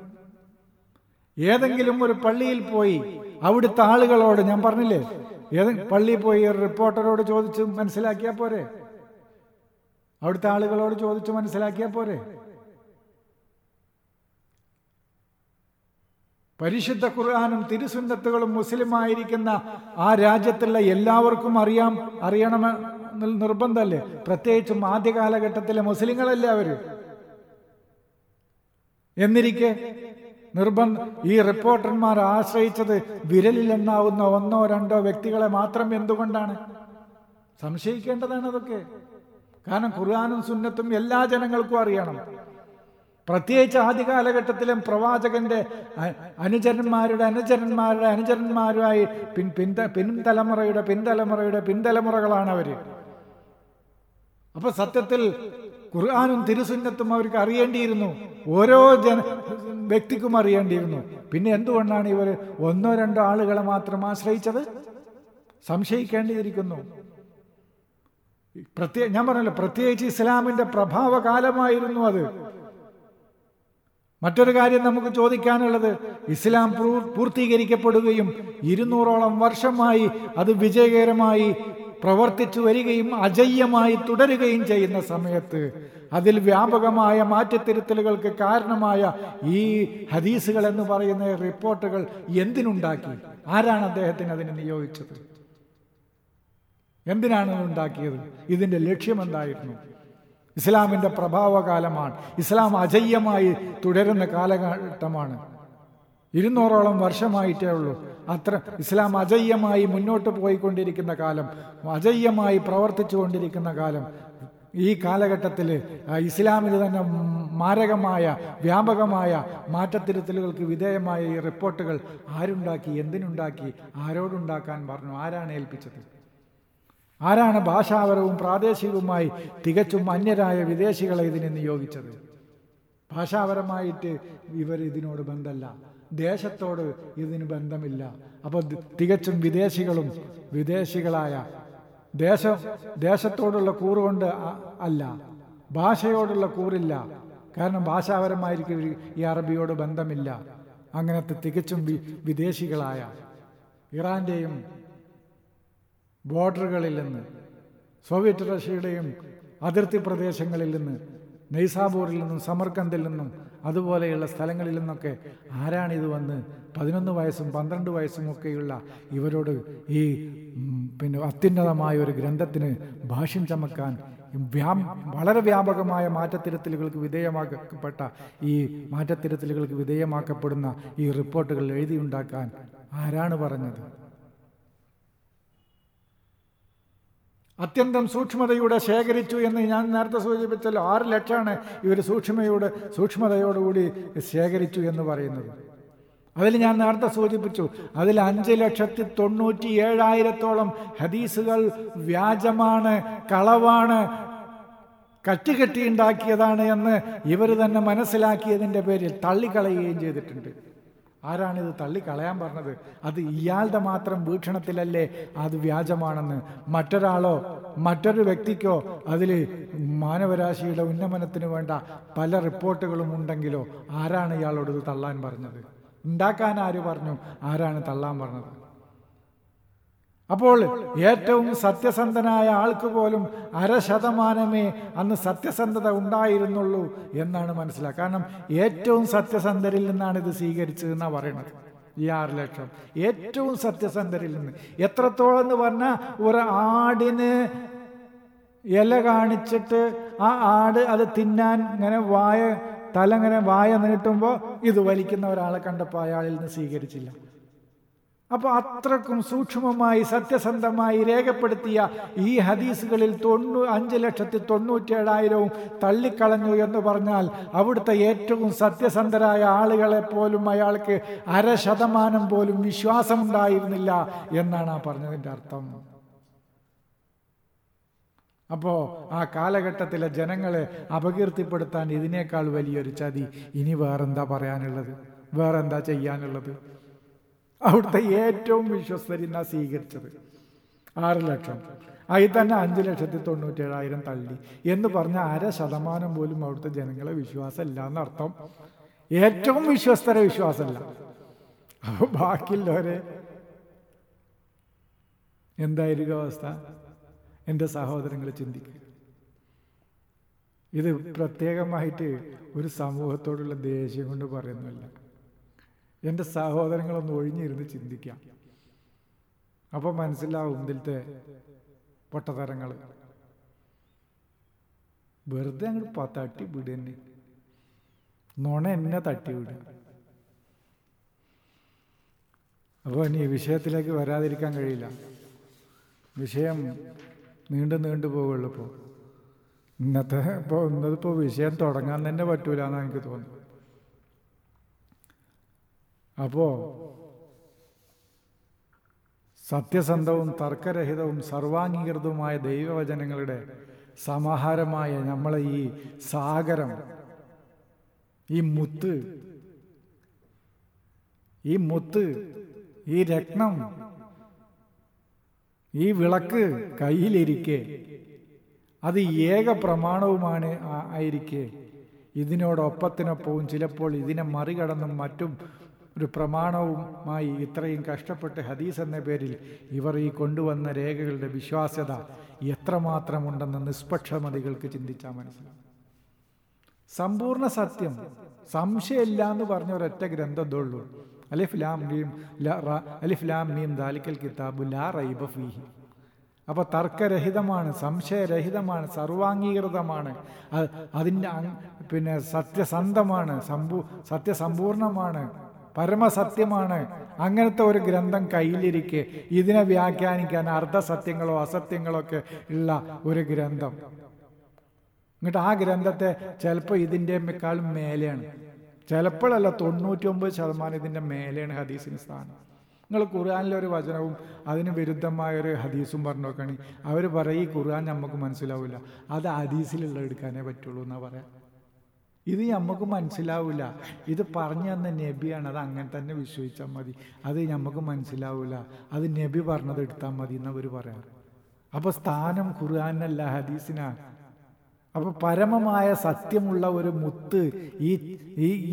ഏതെങ്കിലും ഒരു പള്ളിയിൽ പോയി അവിടുത്തെ ആളുകളോട് ഞാൻ പറഞ്ഞില്ലേ? ഏത് പള്ളിയിൽ പോയി ഒരു റിപ്പോർട്ടറോട് ചോദിച്ച് മനസ്സിലാക്കിയാൽ പോരെ? അവിടുത്തെ ആളുകളോട് ചോദിച്ച് മനസ്സിലാക്കിയാൽ പോരെ? പരിശുദ്ധ ഖുർആാനും തിരുസുന്നത്തുകളും മുസ്ലിമായിരിക്കുന്ന ആ രാജ്യത്തുള്ള എല്ലാവർക്കും അറിയാം അറിയണമ നിർബന്ധമല്ലേ? പ്രത്യേകിച്ചും ആദ്യ കാലഘട്ടത്തിലെ മുസ്ലിങ്ങളല്ലേ അവർ? എന്നിരിക്കെ നിർബന്ധ ഈ റിപ്പോർട്ടർമാർ ആശ്രയിച്ചത് വിരലിലെണ്ണാവുന്ന ഒന്നോ രണ്ടോ വ്യക്തികളെ മാത്രം എന്തുകൊണ്ടാണ്? സംശയിക്കേണ്ടതാണ് അതൊക്കെ. കാരണം ഖുർആാനും സുന്നത്തും എല്ലാ ജനങ്ങൾക്കും അറിയണം. പ്രത്യേകിച്ച് ആദ്യ കാലഘട്ടത്തിലും പ്രവാചകന്റെ അനുചരന്മാരുടെ അനുചരന്മാരുടെ അനുചരന്മാരുമായി പിൻ പിൻ പിൻതലമുറയുടെ പിൻതലമുറയുടെ പിൻതലമുറകളാണ് അവർ അപ്പൊ സത്യത്തിൽ ഖുർആാനും തിരുസുന്നത്തും അവർക്ക് അറിയേണ്ടിയിരുന്നു. ഓരോ ജന വ്യക്തിക്കും അറിയേണ്ടിയിരുന്നു. പിന്നെ എന്തുകൊണ്ടാണ് ഇവർ ഒന്നോ രണ്ടോ ആളുകളെ മാത്രം ആശ്രയിച്ചത്? സംശയിക്കേണ്ടിയിരിക്കുന്നു. പ്രത്യേക ഞാൻ പറഞ്ഞല്ലോ പ്രത്യേകിച്ച് ഇസ്ലാമിന്റെ പ്രഭാവകാലമായിരുന്നു അത്. മറ്റൊരു കാര്യം നമുക്ക് ചോദിക്കാനുള്ളത് ഇസ്ലാം പൂർത്തീകരിക്കപ്പെടുകയും ഇരുന്നൂറോളം വർഷമായി അത് വിജയകരമായി പ്രവർത്തിച്ചു വരികയും അജയ്യമായി തുടരുകയും ചെയ്യുന്ന സമയത്ത് അതിൽ വ്യാപകമായ മാറ്റത്തിരുത്തലുകൾക്ക് കാരണമായ ഈ ഹദീസുകൾ എന്ന് പറയുന്ന റിപ്പോർട്ടുകൾ എന്തിനുണ്ടാക്കി? ആരാണ് അദ്ദേഹത്തിന് അതിനെ നിയോഗിച്ചത്? എന്തിനാണ് ഉണ്ടാക്കിയത്? ഇതിന്റെ ലക്ഷ്യം എന്തായിരുന്നു? ഇസ്ലാമിന്റെ പ്രഭാവകാലമാണ്. ഇസ്ലാം അജയ്യമായി തുടരുന്ന കാലഘട്ടമാണ്. ഇരുന്നൂറോളം വർഷമായിട്ടേ ഉള്ളൂ. അത്ര ഇസ്ലാം അജയ്യമായി മുന്നോട്ട് പോയിക്കൊണ്ടിരിക്കുന്ന കാലം അജയ്യമായി പ്രവർത്തിച്ചു കൊണ്ടിരിക്കുന്ന കാലം. ഈ കാലഘട്ടത്തിൽ ഇസ്ലാമിൽ തന്നെ മാരകമായ വ്യാപകമായ മാറ്റത്തിരുത്തലുകൾക്ക് വിധേയമായ ഈ റിപ്പോർട്ടുകൾ ആരുണ്ടാക്കി എന്തിനുണ്ടാക്കി ആരോടുണ്ടാക്കാൻ പറഞ്ഞു ആരാണ് ഏൽപ്പിച്ചത്? ആരാണ് ഭാഷാപരവും പ്രാദേശികവുമായി തികച്ചും അന്യരായ വിദേശികളെ ഇതിനെ നിയോഗിച്ചത്? ഭാഷാപരമായിട്ട് ഇവർ ഇതിനോട് ബന്ധമല്ല ദേശത്തോട് ഇതിന് ബന്ധമില്ല. അപ്പോൾ തികച്ചും വിദേശികളും വിദേശികളായ ദേശം ദേശത്തോടുള്ള കൂറുകൊണ്ട് അല്ല ഭാഷയോടുള്ള കൂറില്ല. കാരണം ഭാഷാപരമായിരിക്കും ഈ അറബിയോട് ബന്ധമില്ല. അങ്ങനത്തെ തികച്ചും വിദേശികളായ ഇറാന്റെയും ബോർഡറുകളിൽ നിന്ന് സോവിയറ്റ് റഷ്യയുടെയും അതിർത്തി പ്രദേശങ്ങളിൽ നിന്ന് നെയ്സാബൂറിൽ നിന്നും സമർക്കന്തിൽ നിന്നും അതുപോലെയുള്ള സ്ഥലങ്ങളിൽ നിന്നൊക്കെ ആരാണിത് വന്ന് പതിനൊന്ന് വയസ്സും പന്ത്രണ്ട് വയസ്സും ഒക്കെയുള്ള ഇവരോട് ഈ പിന്നെ അത്യുന്നതമായ ഒരു ഗ്രന്ഥത്തിന് ഭാഷ്യം ചമക്കാൻ വ്യാ വളരെ വ്യാപകമായ മാറ്റത്തിരുത്തലുകൾക്ക് വിധേയമാക്കപ്പെട്ട ഈ മാറ്റത്തിരുത്തലുകൾക്ക് വിധേയമാക്കപ്പെടുന്ന ഈ റിപ്പോർട്ടുകൾ എഴുതിയുണ്ടാക്കാൻ ആരാണ് പറഞ്ഞത്? അത്യന്തം സൂക്ഷ്മതയോടെ ശേഖരിച്ചു എന്ന് ഞാൻ നേരത്തെ സൂചിപ്പിച്ചല്ലോ. ആറ് ലക്ഷമാണ് ഇവർ സൂക്ഷ്മയോട് സൂക്ഷ്മതയോടുകൂടി ശേഖരിച്ചു എന്ന് പറയുന്നത്. അതിൽ ഞാൻ നേരത്തെ സൂചിപ്പിച്ചു. അതിൽ അഞ്ച് ലക്ഷത്തി തൊണ്ണൂറ്റി ഏഴായിരത്തോളം ഹദീസുകൾ വ്യാജമാണ് കളവാണ് കറ്റുകെട്ടി ഉണ്ടാക്കിയതാണ് എന്ന് ഇവർ തന്നെ മനസ്സിലാക്കിയതിന്റെ പേരിൽ തള്ളിക്കളയുകയും ചെയ്തിട്ടുണ്ട്. ആരാണിത് തള്ളിക്കളയാൻ പറഞ്ഞത്? അത് ഇയാളുടെ മാത്രം വീക്ഷണത്തിലല്ലേ അത് വ്യാജമാണെന്ന്. മറ്റൊരാളോ മറ്റൊരു വ്യക്തിക്കോ അതിൽ മാനവരാശിയുടെ ഉന്നമനത്തിന് വേണ്ട പല റിപ്പോർട്ടുകളും ഉണ്ടെങ്കിലോ ആരാണ് ഇയാളോട് ഇത് തള്ളാൻ പറഞ്ഞത്? ഉണ്ടാക്കാൻ ആര് പറഞ്ഞു? ആരാണ് തള്ളാൻ പറഞ്ഞത്? അപ്പോൾ ഏറ്റവും സത്യസന്ധനായ ആൾക്ക് പോലും അരശതമാനമേ അന്ന് സത്യസന്ധത ഉണ്ടായിരുന്നുള്ളൂ എന്നാണ് മനസ്സിലാക്കുക. കാരണം ഏറ്റവും സത്യസന്ധരിൽ നിന്നാണ് ഇത് സ്വീകരിച്ചതെന്നാണ് പറയുന്നത് ഈ ആറ് ലക്ഷം. ഏറ്റവും സത്യസന്ധരിൽ നിന്ന്. എത്രത്തോളം എന്ന് പറഞ്ഞാൽ ഒരു ആടിന് ഇല കാണിച്ചിട്ട് ആ ആട് അത് തിന്നാൻ ഇങ്ങനെ വായ തല ഇങ്ങനെ വായ നീട്ടുമ്പോൾ ഇത് വലിക്കുന്ന ഒരാളെ കണ്ടപ്പോൾ അയാളിൽ നിന്ന് സ്വീകരിച്ചില്ല. അപ്പോൾ അത്രക്കും സൂക്ഷ്മമായി സത്യസന്ധമായി രേഖപ്പെടുത്തിയ ഈ ഹദീസുകളിൽ തൊണ്ണൂ അഞ്ച് ലക്ഷത്തി തൊണ്ണൂറ്റേഴായിരവും തള്ളിക്കളഞ്ഞു എന്ന് പറഞ്ഞാൽ അവിടുത്തെ ഏറ്റവും സത്യസന്ധരായ ആളുകളെ പോലും അയാൾക്ക് അര ശതമാനം പോലും വിശ്വാസമുണ്ടായിരുന്നില്ല എന്നാണ് ആ പറഞ്ഞതിന്റെ അർത്ഥം. അപ്പോൾ ആ കാലഘട്ടത്തിലെ ജനങ്ങളെ അപകീർത്തിപ്പെടുത്താൻ ഇതിനേക്കാൾ വലിയൊരു ചതി ഇനി വേറെന്താ പറയാനുള്ളത്? വേറെന്താ ചെയ്യാനുള്ളത്? അവിടുത്തെ ഏറ്റവും വിശ്വസ്തരിന്ന സ്വീകരിച്ചത്. ആറ് ലക്ഷം. അതിൽ തന്നെ അഞ്ച് ലക്ഷത്തി തൊണ്ണൂറ്റേഴായിരം തള്ളി. എന്ന് പറഞ്ഞ അര ശതമാനം പോലും അവിടുത്തെ ജനങ്ങളെ വിശ്വാസമില്ല എന്നർത്ഥം. ഏറ്റവും വിശ്വസ്തരെ വിശ്വാസമല്ല. അപ്പോൾ ബാക്കിയുള്ളവരെ എന്തായിരിക്കും അവസ്ഥ? എന്റെ സഹോദരങ്ങൾ ചിന്തിക്കുക ഇത് പ്രത്യേകമായിട്ട് ഒരു സമൂഹത്തോടുള്ള ദേഷ്യം കൊണ്ട് പറയുന്നതല്ല. എന്റെ സഹോദരങ്ങളൊന്ന് ഒഴിഞ്ഞിരുന്ന് ചിന്തിക്കാം. അപ്പോൾ മനസ്സിലാവും ഇതിലത്തെ പൊട്ടതരങ്ങൾ വെറുതെ അങ്ങോട്ട് തട്ടി വിടുന്നെ നുണ എന്നെ തട്ടി വിടുക അപ്പോൾ ഇനി വിഷയത്തിലേക്ക് വരാതിരിക്കാൻ കഴിയില്ല. വിഷയം നീണ്ടു നീണ്ടു പോവുള്ളൂ ഇപ്പോൾ ഇന്നത്തെ ഇപ്പോൾ ഇന്നതിപ്പോൾ വിഷയം തുടങ്ങാൻ തന്നെ പറ്റൂല എന്നാണ് എനിക്ക് തോന്നുന്നത്. അപ്പോൾ സത്യസന്ധവും തർക്കരഹിതവും സർവാംഗീകൃതവുമായ ദൈവവചനങ്ങളുടെ സമാഹാരമായ നമ്മളെ ഈ സാഗരം ഈ മുത്ത് ഈ മുത്ത് ഈ രത്നം ഈ വിളക്ക് കയ്യിലിരിക്കെ അത് ഏക പ്രമാണവുമാണ് ആയിരിക്കെ. ഇതിനോടൊപ്പത്തിനൊപ്പവും ചിലപ്പോൾ ഇതിനെ മറികടന്നും മറ്റും ഒരു പ്രമാണവുമായി ഇത്രയും കഷ്ടപ്പെട്ട് ഹദീസ് എന്ന പേരിൽ ഇവർ ഈ കൊണ്ടുവന്ന രേഖകളുടെ വിശ്വാസ്യത എത്രമാത്രമുണ്ടെന്ന് നിഷ്പക്ഷമതികൾക്ക് ചിന്തിച്ചാൽ മനസ്സിലാവും. സമ്പൂർണ സത്യം സംശയമില്ല എന്ന് പറഞ്ഞ ഒരൊറ്റ ഗ്രന്ഥം ഉള്ളൂ അലിഫ് ലാം മീം ലാം മീം ദാലിക്കൽ കിതാബു ലാ റൈബ ഫീഹി. അപ്പോൾ തർക്കരഹിതമാണ് സംശയരഹിതമാണ് സർവാംഗീകൃതമാണ്. അതിന്റെ പിന്നെ സത്യസന്ധമാണ് സമ്പൂ സത്യസമ്പൂർണമാണ്. പരമസത്യമാണ്. അങ്ങനത്തെ ഒരു ഗ്രന്ഥം കയ്യിലിരിക്കെ. ഇതിനെ വ്യാഖ്യാനിക്കാൻ അർദ്ധസത്യങ്ങളോ അസത്യങ്ങളോ ഒക്കെ ഉള്ള ഒരു ഗ്രന്ഥം. എന്നിട്ട് ആ ഗ്രന്ഥത്തെ ചിലപ്പോൾ ഇതിന്റെക്കാളും മേലെയാണ്. ചിലപ്പോഴല്ല തൊണ്ണൂറ്റി ഒമ്പത് ശതമാനം ഇതിന്റെ മേലെയാണ് ഹദീസിന് സ്ഥാനം. നിങ്ങൾ ഖുർആാനിലെ ഒരു വചനവും അതിന് വിരുദ്ധമായ ഒരു ഹദീസും പറഞ്ഞു നോക്കുകയാണെങ്കിൽ അവർ പറയും ഈ ഖുർആൻ നമുക്ക് മനസ്സിലാവില്ല. അത് ഹദീസിലുള്ള എടുക്കാനേ പറ്റുള്ളൂ എന്നാണ് പറയാം. ഇത് നമുക്ക് മനസ്സിലാവില്ല ഇത് പറഞ്ഞു തന്ന നബിയാണ് അത് അങ്ങനെ തന്നെ വിശ്വസിച്ചാൽ മതി. അത് നമുക്ക് മനസ്സിലാവില്ല അത് നബി പറഞ്ഞത് എടുത്താൽ മതി എന്നവർ പറയാറ്. അപ്പോൾ സ്ഥാനം ഖുർആാനല്ല ഹദീസിനാണ്. അപ്പൊ പരമമായ സത്യമുള്ള ഒരു മുത്ത് ഈ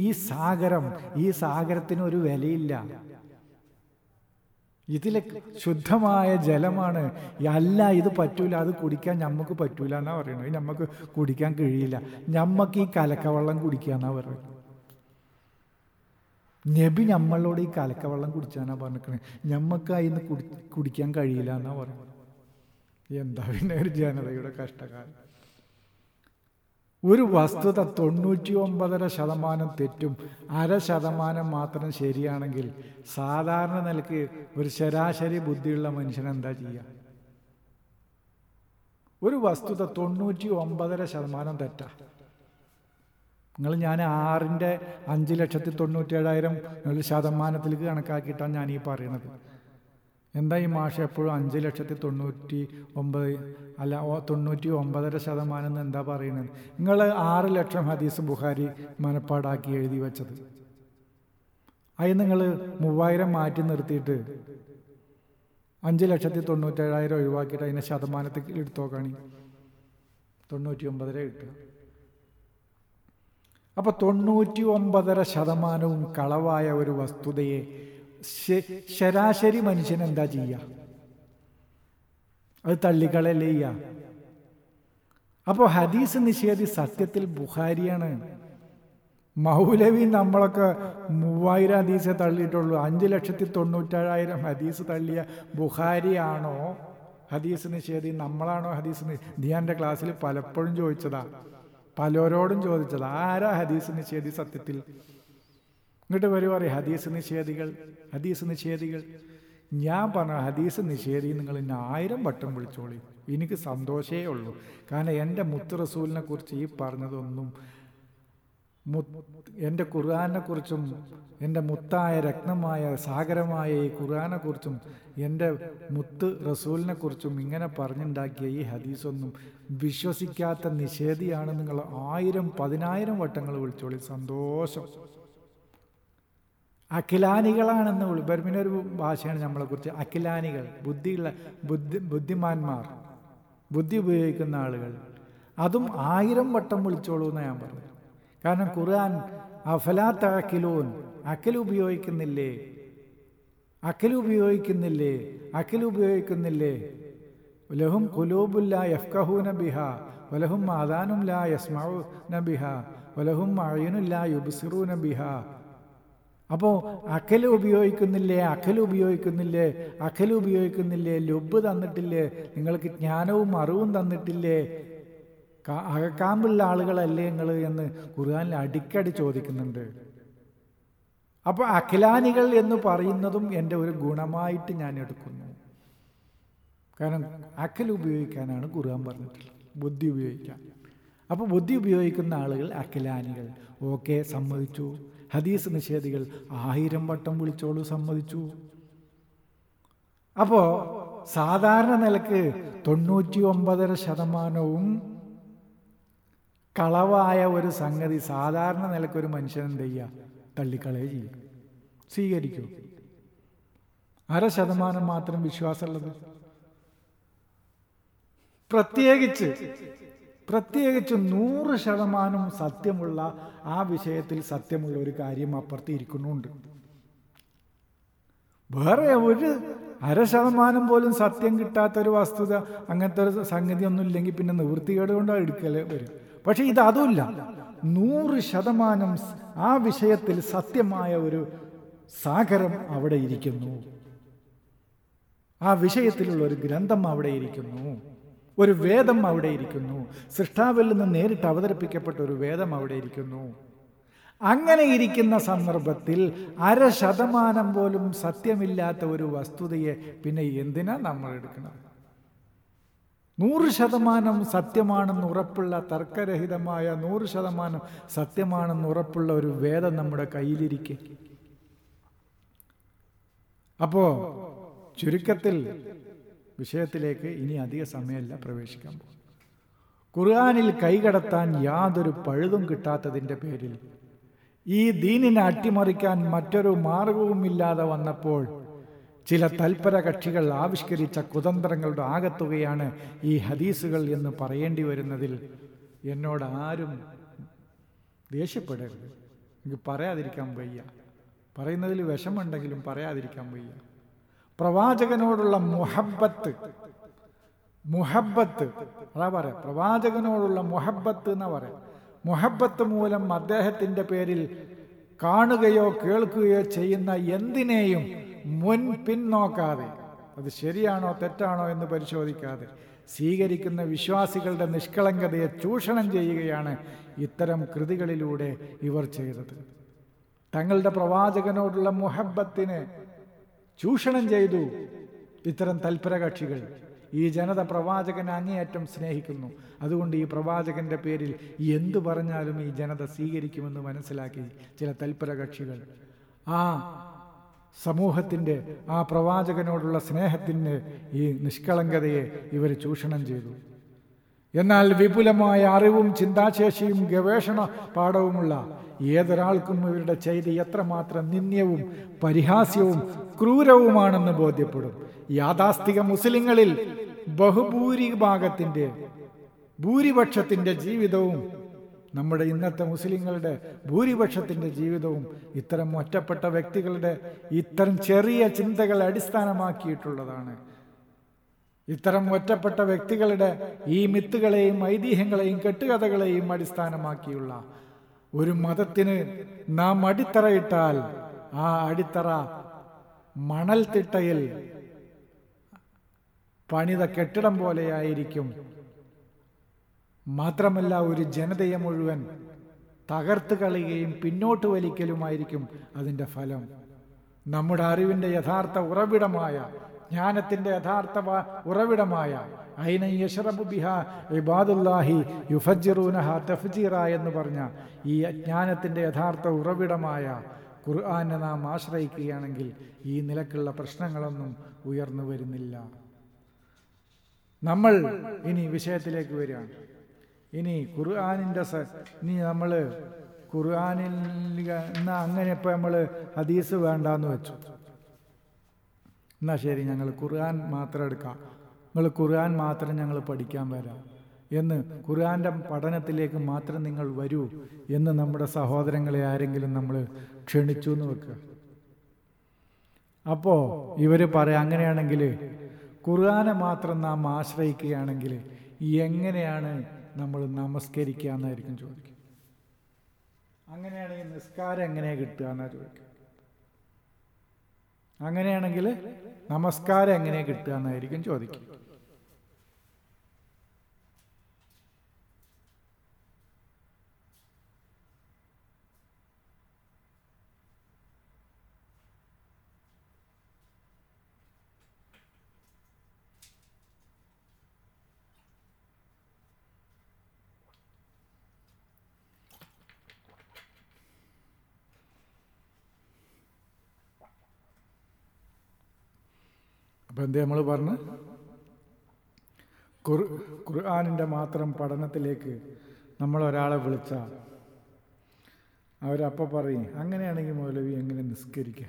ഈ സാഗരം ഈ സാഗരത്തിന് ഒരു വിലയില്ല. ഇതിലെ ശുദ്ധമായ ജലമാണ്. അല്ല ഇത് പറ്റൂല അത് കുടിക്കാൻ ഞമ്മക്ക് പറ്റൂല എന്നാ പറയുന്നത് ഞമ്മക്ക് കുടിക്കാൻ കഴിയില്ല. ഞമ്മക്ക് ഈ കലക്കവെള്ളം കുടിക്കുക എന്നാ പറയുന്നത് നബി നമ്മളോട് ഈ കലക്കവെള്ളം കുടിച്ചാനാ പറഞ്ഞിരിക്കുന്നത് ഞമ്മക്ക് അതിന്ന് കുടി കുടിക്കാൻ കഴിയില്ല എന്നാ പറയുന്നത് എന്താ പിന്നെ ഒരു ജനതയുടെ കഷ്ടകാലം? ഒരു വസ്തുത തൊണ്ണൂറ്റി ഒമ്പതര ശതമാനം തെറ്റും അര ശതമാനം മാത്രം ശരിയാണെങ്കിൽ സാധാരണ നിലയ്ക്ക് ഒരു ശരാശരി ബുദ്ധിയുള്ള മനുഷ്യൻ എന്താ ചെയ്യുക ഒരു വസ്തുത തൊണ്ണൂറ്റി ഒമ്പതര ശതമാനം തെറ്റാ. നിങ്ങൾ ഞാൻ ആറിന്റെ അഞ്ച് ലക്ഷത്തി തൊണ്ണൂറ്റി ഏഴായിരം ശതമാനത്തിലേക്ക് കണക്കാക്കിയിട്ടാണ് ഞാൻ ഈ പറയണത് എന്താ ഈ മാഷ എപ്പോഴും അഞ്ച് ലക്ഷത്തി തൊണ്ണൂറ്റി ഒമ്പത് അല്ല തൊണ്ണൂറ്റി ഒമ്പതര ശതമാനം എന്ന് എന്താ പറയുന്നത്? നിങ്ങൾ ആറ് ലക്ഷം ഹദീസ് ബുഹാരി മനപ്പാടാക്കി എഴുതി വെച്ചത്. അതിൽ നിങ്ങൾ മൂവായിരം മാറ്റി നിർത്തിയിട്ട് അഞ്ച് ലക്ഷത്തി തൊണ്ണൂറ്റേഴായിരം ഒഴിവാക്കിയിട്ട് അതിനെ ശതമാനത്തിൽ എടുത്തു നോക്കുകയാണി തൊണ്ണൂറ്റി ഒമ്പതര കിട്ടുക. അപ്പോൾ തൊണ്ണൂറ്റി ഒമ്പതര ശതമാനവും കളവായ ഒരു വസ്തുതയെ ശരാശരി മനുഷ്യൻ എന്താ ചെയ്യുക അത് തള്ളിക്കളയല്ലേ ചെയ്യുക അപ്പോൾ ഹദീസ് നിഷേധി സത്യത്തിൽ ബുഹാരിയാണ് മൗലവി നമ്മളൊക്കെ മൂവായിരം ഹദീസെ തള്ളിയിട്ടുള്ളൂ. അഞ്ച് ലക്ഷത്തി തൊണ്ണൂറ്റേഴായിരം ഹദീസ് തള്ളിയ ബുഹാരിയാണോ ഹദീസ് നിഷേധി? നമ്മളാണോ ഹദീസ് ദിയാന്റെ ക്ലാസ്സിൽ പലപ്പോഴും ചോദിച്ചതാ. പലരോടും ചോദിച്ചതാ. ആരാ ഹദീസ് നിഷേധി സത്യത്തിൽ? ഇങ്ങോട്ട് വരും പറയും ഹദീസ് നിഷേധികൾ ഹദീസ് നിഷേധികൾ. ഞാൻ പറഞ്ഞ ഹദീസ് നിഷേധി നിങ്ങൾ എന്നെ ആയിരം വട്ടം വിളിച്ചോളി. എനിക്ക് സന്തോഷമേ ഉള്ളൂ. കാരണം എന്റെ മുത്ത് റസൂലിനെ കുറിച്ച് ഈ പറഞ്ഞതൊന്നും എന്റെ ഖുർആാനെക്കുറിച്ചും എന്റെ മുത്തായ രക്തമായ സാഗരമായ ഈ ഖുർആാനെക്കുറിച്ചും എന്റെ മുത്ത് റസൂലിനെ കുറിച്ചും ഇങ്ങനെ പറഞ്ഞുണ്ടാക്കിയ ഈ ഹദീസൊന്നും വിശ്വസിക്കാത്ത നിഷേധിയാണ്. നിങ്ങൾ ആയിരം പതിനായിരം വട്ടങ്ങൾ വിളിച്ചോളി. സന്തോഷം. അഖിലാനികളാണെന്ന് വിളി ബർമിനൊരു ഭാഷയാണ് നമ്മളെ കുറിച്ച് അഖിലാനികൾ ബുദ്ധിയുള്ള ബുദ്ധി ബുദ്ധിമാന്മാർ ബുദ്ധി ഉപയോഗിക്കുന്ന ആളുകൾ. അതും ആയിരം വട്ടം വിളിച്ചോളൂ എന്ന് ഞാൻ പറഞ്ഞു കാരണം ഖുർആൻ അഫലാത്ത അഖിലൂൻ അഖിൽ ഉപയോഗിക്കുന്നില്ലേ? അഖിൽ ഉപയോഗിക്കുന്നില്ലേ? അഖിൽ ഉപയോഗിക്കുന്നില്ലേ? ലഹും കുലൂബുല്ല യഫ്കഹൂന ബിഹ വലഹും ലാ യസ്മഊന ബിഹ വലഹും അയനുല്ല യുബ്സിറു ബിഹ അപ്പോൾ അഖൽ ഉപയോഗിക്കുന്നില്ലേ അഖൽ ഉപയോഗിക്കുന്നില്ലേ അഖൽ ഉപയോഗിക്കുന്നില്ലേ ലൊബ് തന്നിട്ടില്ലേ നിങ്ങൾക്ക് ജ്ഞാനവും അറിവും തന്നിട്ടില്ലേ? അകക്കാമ്പുള്ള ആളുകളല്ലേ നിങ്ങൾ എന്ന് ഖുർആാനിൽ അടിക്കടി ചോദിക്കുന്നുണ്ട്. അപ്പോൾ അഖിലാനികൾ എന്ന് പറയുന്നതും എന്റെ ഒരു ഗുണമായിട്ട് ഞാൻ എടുക്കുന്നു. കാരണം അഖൽ ഉപയോഗിക്കാനാണ് ഖുർആൻ പറഞ്ഞിട്ടുള്ളത്. ബുദ്ധി ഉപയോഗിക്കാൻ അപ്പോൾ ബുദ്ധി ഉപയോഗിക്കുന്ന ആളുകൾ അഖിലാനികൾ. ഓക്കെ സമ്മതിച്ചു. ഹദീസ് നിഷേധികൾ. ആയിരം വട്ടം വിളിച്ചോളൂ സമ്മതിച്ചു. അപ്പോൾ സാധാരണ നിലയ്ക്ക് തൊണ്ണൂറ്റി ഒമ്പതര ശതമാനവും കളവായ ഒരു സംഗതി സാധാരണ നിലയ്ക്ക് ഒരു മനുഷ്യൻ എന്ത് ചെയ്യുക തള്ളിക്കളയെ ചെയ്യും. സ്വീകരിക്കൂ. അര ശതമാനം മാത്രം വിശ്വാസമുള്ളത്. പ്രത്യേകിച്ച് പ്രത്യേകിച്ച് നൂറ് ശതമാനം സത്യമുള്ള ആ വിഷയത്തിൽ സത്യമുള്ള ഒരു കാര്യം അപ്പുറത്ത് ഇരിക്കുന്നുണ്ട്. വേറെ ഒരു അര ശതമാനം പോലും സത്യം കിട്ടാത്ത ഒരു വസ്തുത അങ്ങനത്തെ ഒരു സംഗതി ഒന്നും ഇല്ലെങ്കിൽ പിന്നെ നിവൃത്തികേട് കൊണ്ട് എടുക്കൽ വരും. പക്ഷെ ഇത് അതുമില്ല നൂറ് ശതമാനം ആ വിഷയത്തിൽ സത്യമായ ഒരു സാഗരം അവിടെ ഇരിക്കുന്നു. ആ വിഷയത്തിലുള്ള ഒരു ഗ്രന്ഥം അവിടെ ഇരിക്കുന്നു. ഒരു വേദം അവിടെ ഇരിക്കുന്നു. സൃഷ്ടാവിൽ നിന്ന് നേരിട്ട് അവതരിപ്പിക്കപ്പെട്ട ഒരു വേദം അവിടെ ഇരിക്കുന്നു. അങ്ങനെ ഇരിക്കുന്ന സന്ദർഭത്തിൽ അര ശതമാനം പോലും സത്യമില്ലാത്ത ഒരു വസ്തുതയെ പിന്നെ എന്തിനാ നമ്മൾ എടുക്കണം നൂറ് ശതമാനം സത്യമാണെന്ന് ഉറപ്പുള്ള തർക്കരഹിതമായ നൂറ് ശതമാനം സത്യമാണെന്ന് ഉറപ്പുള്ള ഒരു വേദം നമ്മുടെ കയ്യിലിരിക്കെ. അപ്പോ ചുരുക്കത്തിൽ വിഷയത്തിലേക്ക് ഇനി അധിക സമയമല്ല പ്രവേശിക്കാൻ പോകും ഖുർആാനിൽ കൈകടത്താൻ യാതൊരു പഴുതും കിട്ടാത്തതിന്റെ പേരിൽ ഈ ദീനിനെ അട്ടിമറിക്കാൻ മറ്റൊരു മാർഗവുമില്ലാതെ വന്നപ്പോൾ ചില തൽപര കക്ഷികൾ ആവിഷ്കരിച്ച കുതന്ത്രങ്ങളുടെ ആകത്തുകയാണ് ഈ ഹദീസുകൾ എന്ന് പറയേണ്ടി വരുന്നതിൽ എന്നോട് ആരും ദേഷ്യപ്പെടരുത്. എനിക്ക് പറയാതിരിക്കാൻ വയ്യ. പറയുന്നതിൽ വിഷമുണ്ടെങ്കിലും പറയാതിരിക്കാൻ വയ്യ. പ്രവാചകനോടുള്ള മുഹബത്ത് മുഹബത്ത് അതാ പറയാം പ്രവാചകനോടുള്ള മുഹബത്ത് എന്നാ പറയാം. മുഹബത്ത് മൂലം അദ്ദേഹത്തിന്റെ പേരിൽ കാണുകയോ കേൾക്കുകയോ ചെയ്യുന്ന എന്തിനേയും മുൻ പിന്നോക്കാതെ അത് ശരിയാണോ തെറ്റാണോ എന്ന് പരിശോധിക്കാതെ സ്വീകരിക്കുന്ന വിശ്വാസികളുടെ നിഷ്കളങ്കതയെ ചൂഷണം ചെയ്യുകയാണ് ഇത്തരം കൃതികളിലൂടെ ഇവർ ചെയ്തത്. തങ്ങളുടെ പ്രവാചകനോടുള്ള മുഹബത്തിനെ ചൂഷണം ചെയ്തു. ഇത്തരം തൽപര കക്ഷികൾ ഈ ജനത പ്രവാചകനെ അങ്ങേയറ്റം സ്നേഹിക്കുന്നു. അതുകൊണ്ട് ഈ പ്രവാചകന്റെ പേരിൽ എന്തു പറഞ്ഞാലും ഈ ജനത സ്വീകരിക്കുമെന്ന് മനസ്സിലാക്കി ചില തൽപര കക്ഷികൾ ആ സമൂഹത്തിന്റെ ആ പ്രവാചകനോടുള്ള സ്നേഹത്തിന് ഈ നിഷ്കളങ്കതയെ ഇവർ ചൂഷണം ചെയ്തു. എന്നാൽ വിപുലമായ അറിവും ചിന്താശേഷിയും ഗവേഷണ പാഠവുമുള്ള ഏതൊരാൾക്കും ഇവരുടെ ചെയ്തി എത്രമാത്രം നിന്ദ്യവും പരിഹാസ്യവും ക്രൂരവുമാണെന്ന് ബോധ്യപ്പെടും. യാഥാസ്ഥിക മുസ്ലിങ്ങളിൽ ബഹുഭൂരിഭാഗത്തിന്റെ ഭൂരിപക്ഷത്തിന്റെ ജീവിതവും നമ്മുടെ ഇന്നത്തെ മുസ്ലിങ്ങളുടെ ഭൂരിപക്ഷത്തിന്റെ ജീവിതവും ഇത്തരം ഒറ്റപ്പെട്ട വ്യക്തികളുടെ ഇത്തരം ചെറിയ ചിന്തകളെ അടിസ്ഥാനമാക്കിയിട്ടുള്ളതാണ്. ഇത്തരം ഒറ്റപ്പെട്ട വ്യക്തികളുടെ ഈ മിത്തുകളെയും ഐതിഹ്യങ്ങളെയും കെട്ടുകഥകളെയും അടിസ്ഥാനമാക്കിയുള്ള ഒരു മതത്തിന് നാം അടിത്തറയിട്ടാൽ ആ അടിത്തറ മണൽത്തിട്ടയിൽ പണിത കെട്ടിടം പോലെയായിരിക്കും. മാത്രമല്ല ഒരു ജനതയെ മുഴുവൻ തകർത്ത് കളയുകയും പിന്നോട്ട് വലിക്കലുമായിരിക്കും അതിന്റെ ഫലം. നമ്മുടെ അറിവിന്റെ യഥാർത്ഥ ഉറവിടമായ ജ്ഞാനത്തിന്റെ യഥാർത്ഥ ഉറവിടമായ. ഐന യഷറബു ബിഹ ഇബാദുല്ലാഹി യുഫജിറൂനഹ തഫ്ജീറ എന്ന് പറഞ്ഞ ഈ ജ്ഞാനത്തിന്റെ യഥാർത്ഥ ഉറവിടമായ ഖുർആാനെ നാം ആശ്രയിക്കുകയാണെങ്കിൽ ഈ നിലക്കുള്ള പ്രശ്നങ്ങളൊന്നും ഉയർന്നു വരുന്നില്ല. നമ്മൾ ഇനി വിഷയത്തിലേക്ക് വരികയാണ്. ഇനി ഖുർആാനിന്റെ സ ഇനി നമ്മൾ ഖുർആാനിൽ അങ്ങനെ ഇപ്പം നമ്മൾ ഹദീസ് വേണ്ടാന്ന് വെച്ചു. എന്നാ ശരി ഞങ്ങൾ ഖുർആൻ മാത്രം എടുക്കാം. നിങ്ങൾ ഖുർആൻ മാത്രം ഞങ്ങൾ പഠിക്കാൻ വരാം. എന്ന് ഖുർആന്റെ പഠനത്തിലേക്ക് മാത്രം നിങ്ങൾ വരൂ എന്ന് നമ്മുടെ സഹോദരങ്ങളെ ആരെങ്കിലും നമ്മൾ ക്ഷണിച്ചു എന്ന് വെക്കുക. അപ്പോൾ ഇവർ പറയാം അങ്ങനെയാണെങ്കിൽ ഖുർആനെ മാത്രം നാം ആശ്രയിക്കുകയാണെങ്കിൽ എങ്ങനെയാണ് നമ്മൾ നമസ്കരിക്കുക എന്നായിരിക്കും ചോദിക്കുക. അങ്ങനെയാണെങ്കിൽ നിസ്കാരം എങ്ങനെയാണ് കിട്ടുക എന്നാണ് ചോദിക്കുക. അങ്ങനെയാണെങ്കിൽ നമസ്കാരം എങ്ങനെ കിട്ടുക എന്നായിരിക്കും ചോദിക്കുക. അപ്പം എന്ത് നമ്മൾ പറഞ്ഞു? ഖുർ ഖുർആാനിന്റെ മാത്രം പഠനത്തിലേക്ക് നമ്മൾ ഒരാളെ വിളിച്ചാൽ അവരപ്പോൾ പറയും അങ്ങനെയാണെങ്കിൽ മൗലവി എങ്ങനെ നിസ്കരിക്കുക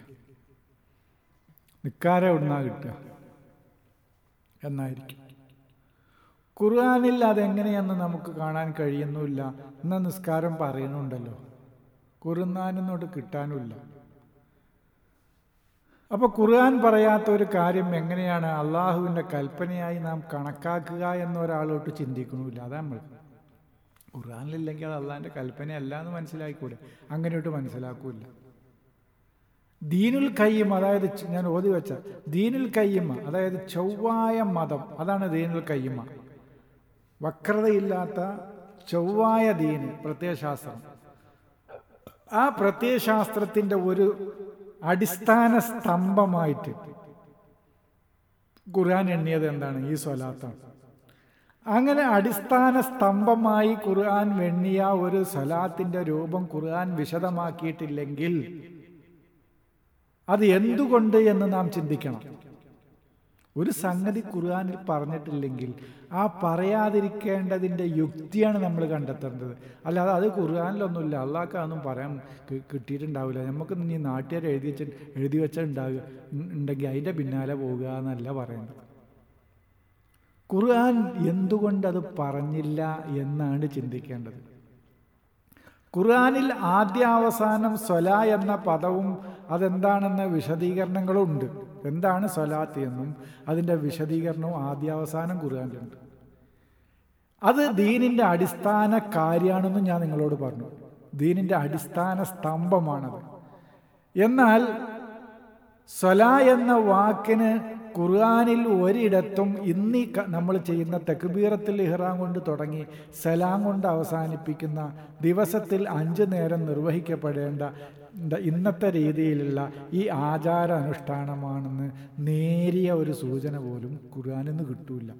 നിക്കാരെ ഉണ്ണാ കിട്ടുക? എന്നായിരിക്കും. ഖുർആാനിൽ അതെങ്ങനെയെന്ന് നമുക്ക് കാണാൻ കഴിയുന്നുമില്ല. എന്ന നിസ്കാരം പറയുന്നുണ്ടല്ലോ. ഖുർആാനിന്നോട് കിട്ടാനുമില്ല. അപ്പോൾ ഖുർആൻ പറയാത്ത ഒരു കാര്യം എങ്ങനെയാണ്? അള്ളാഹുവിന്റെ കൽപ്പനയായി നാം കണക്കാക്കുക എന്നൊരാളോട്ട് ചിന്തിക്കണമില്ല. അതാ നമ്മൾ. ഖുർആാനിലില്ലെങ്കിൽ അത് അള്ളാഹിന്റെ കൽപ്പനയല്ല എന്ന് മനസ്സിലാക്കിക്കൂടെ അങ്ങനെയോട്ട് മനസ്സിലാക്കൂല ദീനുൽ കയ്യം അതായത് ഞാൻ ഓതി വെച്ച ദീനുൽ കയ്യമ്മ അതായത് ചൊവ്വായ മതം. അതാണ് ദീനുൽ കയ്യമ്മ വക്രതയില്ലാത്ത ചൊവ്വായ ദീന് പ്രത്യയശാസ്ത്രം. ആ പ്രത്യയശാസ്ത്രത്തിന്റെ ഒരു അടിസ്ഥാന സ്തംഭമായിട്ട് ഖുർആൻ എണ്ണിയത് എന്താണ്? ഈ സ്വലാത്താണ്. അങ്ങനെ അടിസ്ഥാന സ്തംഭമായി ഖുർആൻ വെണ്ണിയ ഒരു സ്വലാത്തിന്റെ രൂപം ഖുർആൻ വിശദമാക്കിയിട്ടില്ലെങ്കിൽ അത് എന്തുകൊണ്ട് എന്ന് നാം ചിന്തിക്കണം. ഒരു സംഗതി ഖുർആാനിൽ പറഞ്ഞിട്ടില്ലെങ്കിൽ ആ പറയാതിരിക്കേണ്ടതിന്റെ യുക്തിയാണ് നമ്മൾ കണ്ടെത്തേണ്ടത്. അല്ലാതെ അത് ഖുർആാനിലൊന്നുമില്ല. അള്ളാഹ്ക്ക് അതൊന്നും പറയാൻ കിട്ടിയിട്ടുണ്ടാവില്ല. നമുക്ക് നീ നാട്ടുകാർ എഴുതി വെച്ച എഴുതി വെച്ചുണ്ടാകുക ഉണ്ടെങ്കിൽ അതിന്റെ പിന്നാലെ പോകുക എന്നല്ല പറയേണ്ടത് ഖുർആൻ എന്തുകൊണ്ടത് പറഞ്ഞില്ല എന്നാണ് ചിന്തിക്കേണ്ടത്. ഖുർആനിൽ ആദ്യാവസാനം സ്വല എന്ന പദവും അതെന്താണെന്ന വിശദീകരണങ്ങളും ഉണ്ട് എന്താണ് സ്വലാത്ത് എന്നും അതിന്റെ വിശദീകരണവും ആദ്യാവസാനം ഖുർആനിലുണ്ട് അത് ദീനിന്റെ അടിസ്ഥാന കാര്യമാണെന്നും ഞാൻ നിങ്ങളോട് പറഞ്ഞു. ദീനിന്റെ അടിസ്ഥാന സ്തംഭമാണത്. എന്നാൽ സ്വല എന്ന വാക്കിന് ഖുർആാനിൽ ഒരിടത്തും ഇന്നീ നമ്മൾ ചെയ്യുന്ന തെക്കുബീറത്തിൽ ഇഹ്റാം കൊണ്ട് തുടങ്ങി സലാം കൊണ്ട് അവസാനിപ്പിക്കുന്ന ദിവസത്തിൽ അഞ്ച് നേരം നിർവഹിക്കപ്പെടേണ്ട ഇന്നത്തെ രീതിയിലുള്ള ഈ ആചാര അനുഷ്ഠാനമാണെന്ന് നേരിയ ഒരു സൂചന പോലും ഖുർആാനിൽ നിന്ന് കിട്ടൂല.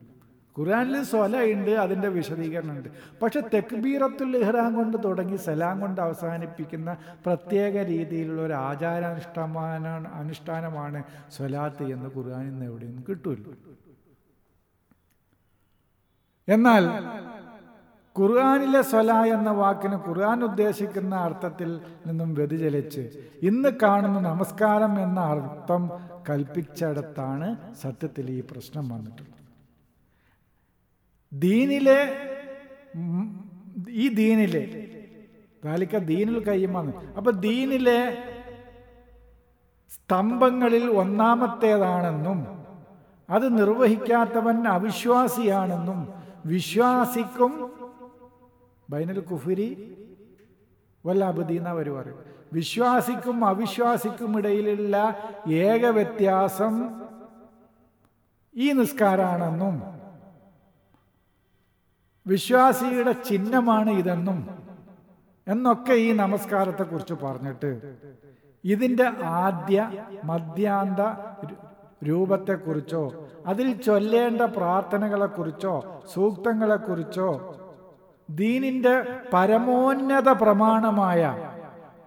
ഖുർആനിൽ സ്വല ഉണ്ട് അതിന്റെ വിശദീകരണമുണ്ട്. പക്ഷെ തെക്ബീറത്തുൽ ഇഹ്റാം കൊണ്ട് തുടങ്ങി സലാം കൊണ്ട് അവസാനിപ്പിക്കുന്ന പ്രത്യേക രീതിയിലുള്ള ഒരു ആചാരാനുഷ്ഠാന അനുഷ്ഠാനമാണ് സ്വലാത്ത് എന്ന് ഖുർആാനിൽ നിന്ന് എവിടെയും കിട്ടൂല എന്നാൽ ഖുർആാനിലെ സ്വല എന്ന വാക്കിന് ഖുർആൻ ഉദ്ദേശിക്കുന്ന അർത്ഥത്തിൽ നിന്നും വ്യതിചലിച്ച് ഇന്ന് കാണുന്ന നമസ്കാരം എന്ന അർത്ഥം കൽപ്പിച്ചിടത്താണ് സത്യത്തിൽ ഈ പ്രശ്നം വന്നിട്ടുള്ളത്. ദീനിലെ ഈ ദീനിലെ ദാലിക്ക ദീനിൽ കയ്യുമാണ് അപ്പൊ ദീനിലെ സ്തംഭങ്ങളിൽ ഒന്നാമത്തേതാണെന്നും അത് നിർവഹിക്കാത്തവൻ അവിശ്വാസിയാണെന്നും വിശ്വാസിക്കും ബൈനൽ കുഫിരി വല്ല അബദീന അവർ പറയും വിശ്വാസിക്കും അവിശ്വാസിക്കും ഇടയിലുള്ള ഏക വ്യത്യാസം ഈ നിസ്കാരാണെന്നും വിശ്വാസിയുടെ ചിഹ്നമാണ് ഇതെന്നും എന്നൊക്കെ ഈ നമസ്കാരത്തെക്കുറിച്ച് പറഞ്ഞിട്ട് ഇതിന്റെ ആദ്യ മധ്യാന്ത രൂപത്തെക്കുറിച്ചോ അതിൽ ചൊല്ലേണ്ട പ്രാർത്ഥനകളെക്കുറിച്ചോ സൂക്തങ്ങളെക്കുറിച്ചോ ദീനിന്റെ പരമോന്നത പ്രമാണമായ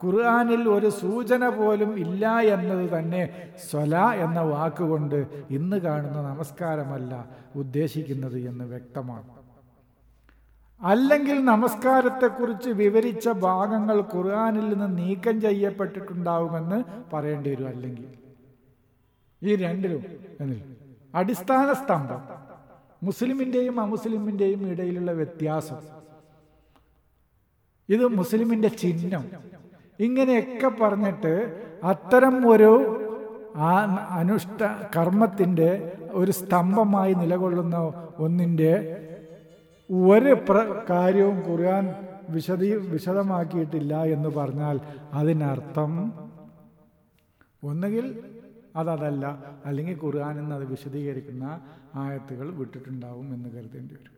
ഖുർആാനിൽ ഒരു സൂചന പോലും ഇല്ല എന്നത് തന്നെ സ്വല എന്ന വാക്കുകൊണ്ട് ഇന്ന് കാണുന്ന നമസ്കാരമല്ല ഉദ്ദേശിക്കുന്നത് എന്ന് വ്യക്തമാണ് അല്ലെങ്കിൽ നമസ്കാരത്തെക്കുറിച്ച് വിവരിച്ച ഭാഗങ്ങൾ ഖുർആാനിൽ നിന്ന് നീക്കം ചെയ്യപ്പെട്ടിട്ടുണ്ടാവുമെന്ന് പറയേണ്ടി വരും. അല്ലെങ്കിൽ ഈ രണ്ടിലും അടിസ്ഥാന സ്തംഭം മുസ്ലിമിന്റെയും അമുസ്ലിമിന്റെയും ഇടയിലുള്ള വ്യത്യാസം ഇത് മുസ്ലിമിന്റെ ചിഹ്നം. ഇങ്ങനെയൊക്കെ പറഞ്ഞിട്ട് അത്തരം ഒരു അനുഷ്ഠ കർമ്മത്തിന്റെ ഒരു സ്തംഭമായി നിലകൊള്ളുന്ന ഒന്നിന്റെ ഒരു പ്ര കാര്യവും ഖുർആൻ വിശദീ വിശദമാക്കിയിട്ടില്ല എന്ന് പറഞ്ഞാൽ അതിനർത്ഥം ഒന്നുകിൽ അതതല്ല അല്ലെങ്കിൽ ഖുർആൻ എന്ന് അത് വിശദീകരിക്കുന്ന ആയത്തുകൾ വിട്ടിട്ടുണ്ടാവും എന്ന് കരുതേണ്ടി വരും.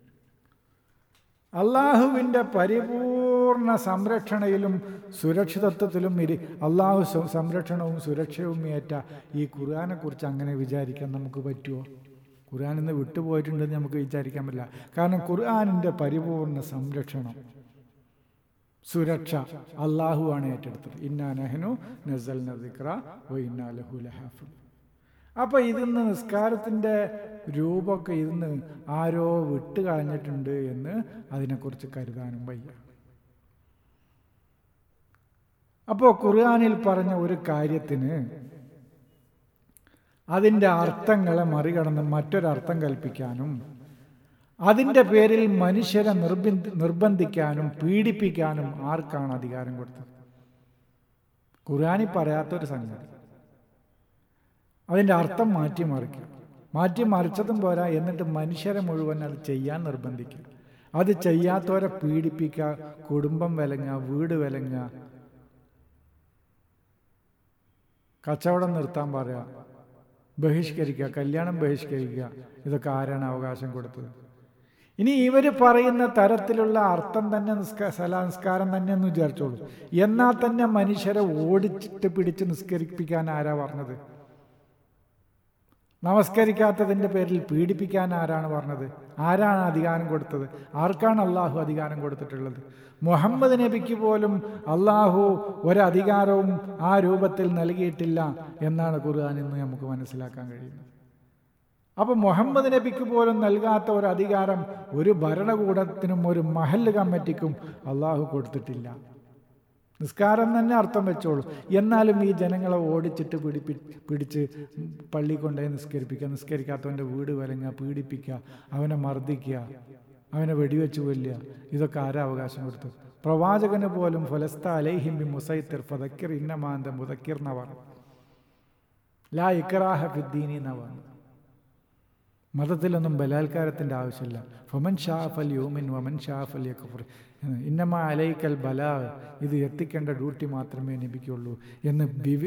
അള്ളാഹുവിന്റെ പരിപൂർണ സംരക്ഷണയിലും സുരക്ഷിതത്വത്തിലും ഇരി അള്ളാഹു സംരക്ഷണവും സുരക്ഷയും ഏറ്റ ഈ ഖുർആനെക്കുറിച്ച് അങ്ങനെ വിചാരിക്കാൻ നമുക്ക് പറ്റുമോ ഖുർആനിൽ ഇന്ന് വിട്ടുപോയിട്ടുണ്ടെന്ന് നമുക്ക് വിചാരിക്കാൻ പറ്റില്ല. കാരണം ഖുർആാനിന്റെ പരിപൂർണ സംരക്ഷണം സുരക്ഷ അള്ളാഹു ആണ് ഏറ്റെടുത്തത്. ഇന്നാ നെഹ്നു നസൽ നദിക്ര ഇന്നാ ലഹു ലഹാഫു അപ്പോൾ ഇതിന്ന് നിസ്കാരത്തിന്റെ രൂപമൊക്കെ ഇന്ന് ആരോ വിട്ട് കളഞ്ഞിട്ടുണ്ട് എന്ന് അതിനെക്കുറിച്ച് കരുതാനും വയ്യ. അപ്പോൾ ഖുർആാനിൽ പറഞ്ഞ ഒരു കാര്യത്തിന് അതിന്റെ അർത്ഥങ്ങളെ മറികടന്ന് മറ്റൊരർത്ഥം കൽപ്പിക്കാനും അതിന്റെ പേരിൽ മനുഷ്യരെ നിർബി നിർബന്ധിക്കാനും പീഡിപ്പിക്കാനും ആർക്കാണ് അധികാരം കൊടുത്തത്? ഖുർആാനി പറയാത്തൊരു സംഗതി. അതിന്റെ അർത്ഥം മാറ്റിമറിക്കുക മാറ്റിമറിച്ചതും പോരാ എന്നിട്ട് മനുഷ്യരെ മുഴുവൻ അത് ചെയ്യാൻ നിർബന്ധിക്കുക. അത് ചെയ്യാത്തവരെ പീഡിപ്പിക്കുക കുടുംബം വിലങ്ങുക വീട് വിലങ്ങുക. കച്ചവടം നിർത്താൻ പറയുക ബഹിഷ്കരിക്കുക കല്യാണം ബഹിഷ്കരിക്കുക. ഇതൊക്കെ ആരാണ് അവകാശം കൊടുത്തത്? ഇനി ഇവർ പറയുന്ന തരത്തിലുള്ള അർത്ഥം തന്നെ നിസ്കാ സലാ തന്നെ എന്ന് വിചാരിച്ചോളൂ. എന്നാൽ തന്നെ മനുഷ്യരെ ഓടിച്ചിട്ട് പിടിച്ച് നിസ്കരിപ്പിക്കാൻ ആരാ പറഞ്ഞത്? നമസ്കരിക്കാത്തതിന്റെ പേരിൽ പീഡിപ്പിക്കാൻ ആരാണ് പറഞ്ഞത്? ആരാണ് അധികാരം കൊടുത്തത്? ആർക്കാണ് അള്ളാഹു അധികാരം കൊടുത്തിട്ടുള്ളത്? മുഹമ്മദ് നബിക്ക് പോലും അള്ളാഹു ഒരധികാരവും ആ രൂപത്തിൽ നൽകിയിട്ടില്ല എന്നാണ് ഖുർആൻ എന്ന് നമുക്ക് മനസ്സിലാക്കാൻ കഴിയുന്നത്. അപ്പോൾ മുഹമ്മദ് നബിക്ക് പോലും നൽകാത്ത ഒരു അധികാരം ഒരു ഭരണകൂടത്തിനും ഒരു മഹല്ല് കമ്മിറ്റിക്കും അള്ളാഹു കൊടുത്തിട്ടില്ല. നിസ്കാരം തന്നെ അർത്ഥം വെച്ചോളൂ. എന്നാലും ഈ ജനങ്ങളെ ഓടിച്ചിട്ട് പിടിപ്പി പിടിച്ച് പള്ളി കൊണ്ടുപോയി നിസ്കരിപ്പിക്കുക. നിസ്കരിക്കാത്തവന്റെ വീട് വലങ്ങുക പീഡിപ്പിക്കുക അവനെ മർദ്ദിക്കുക അവനെ വെടിവെച്ച് കൊല്ലുക. ഇതൊക്കെ ആരാ അവകാശം കൊടുത്തു പ്രവാചകന് പോലും ഫലസ്ത അലൈഹിം ബി മുസൈത്തിർ ഫതക്കിർ ഇന്നമാന്ത മുതക്കിർ എന്ന പറഞ്ഞു ലാ ഇക്രാഹ ഫിദ്ദീനി എന്ന പറഞ്ഞു മതത്തിലൊന്നും ബലാത്കാരത്തിന്റെ ആവശ്യമില്ല. ഫമൻ ഷാഫൽ യൂമിൻ വമൻ ഷാഫൽ യക്കഫർ ഇന്നമ അലൈക്കൽ ബലാ ഇത് എത്തിക്കേണ്ട ഡ്യൂട്ടി മാത്രമേ ലഭിക്കുള്ളൂ എന്ന്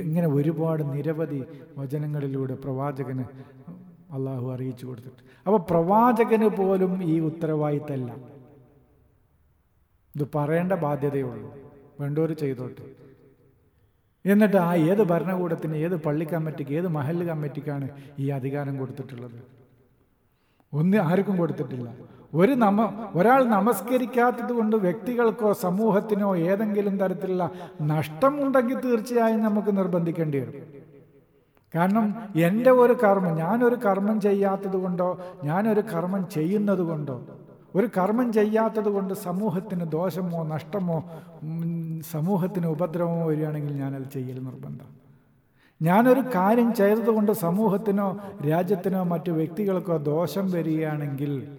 ഇങ്ങനെ ഒരുപാട് നിരവധി വചനങ്ങളിലൂടെ പ്രവാചകന് അള്ളാഹു അറിയിച്ചു കൊടുത്തിട്ട് അപ്പോൾ പ്രവാചകന് പോലും ഈ ഉത്തരവാദിത്തമല്ല ഇത് പറയേണ്ട ബാധ്യതയുള്ളൂ. വേണ്ടവർ ചെയ്തോട്ടെ. എന്നിട്ട് ആ ഏത് ഭരണകൂടത്തിന് ഏത് പള്ളി കമ്മിറ്റിക്ക് ഏത് മഹല്ല് കമ്മിറ്റിക്കാണ് ഈ അധികാരം കൊടുത്തിട്ടുള്ളത്? ഒന്ന് ആർക്കും കൊടുത്തിട്ടില്ല. ഒരു നമ ഒരാൾ നമസ്കരിക്കാത്തത് കൊണ്ട് വ്യക്തികൾക്കോ സമൂഹത്തിനോ ഏതെങ്കിലും തരത്തിലുള്ള നഷ്ടമുണ്ടെങ്കിൽ തീർച്ചയായും നമുക്ക് നിർബന്ധിക്കേണ്ടി വരും. കാരണം എന്റെ ഒരു കർമ്മം ഞാനൊരു കർമ്മം ചെയ്യാത്തത് കൊണ്ടോ ഞാനൊരു കർമ്മം ചെയ്യുന്നത് കൊണ്ടോ ഒരു കർമ്മം ചെയ്യാത്തത് കൊണ്ട് സമൂഹത്തിന് ദോഷമോ നഷ്ടമോ സമൂഹത്തിന് ഉപദ്രവമോ വരികയാണെങ്കിൽ ഞാനത് ചെയ്യൽ നിർബന്ധം. ഞാനൊരു കാര്യം ചെയ്തതുകൊണ്ട് സമൂഹത്തിനോ രാജ്യത്തിനോ മറ്റു വ്യക്തികൾക്കോ ദോഷം വരികയാണെങ്കിൽ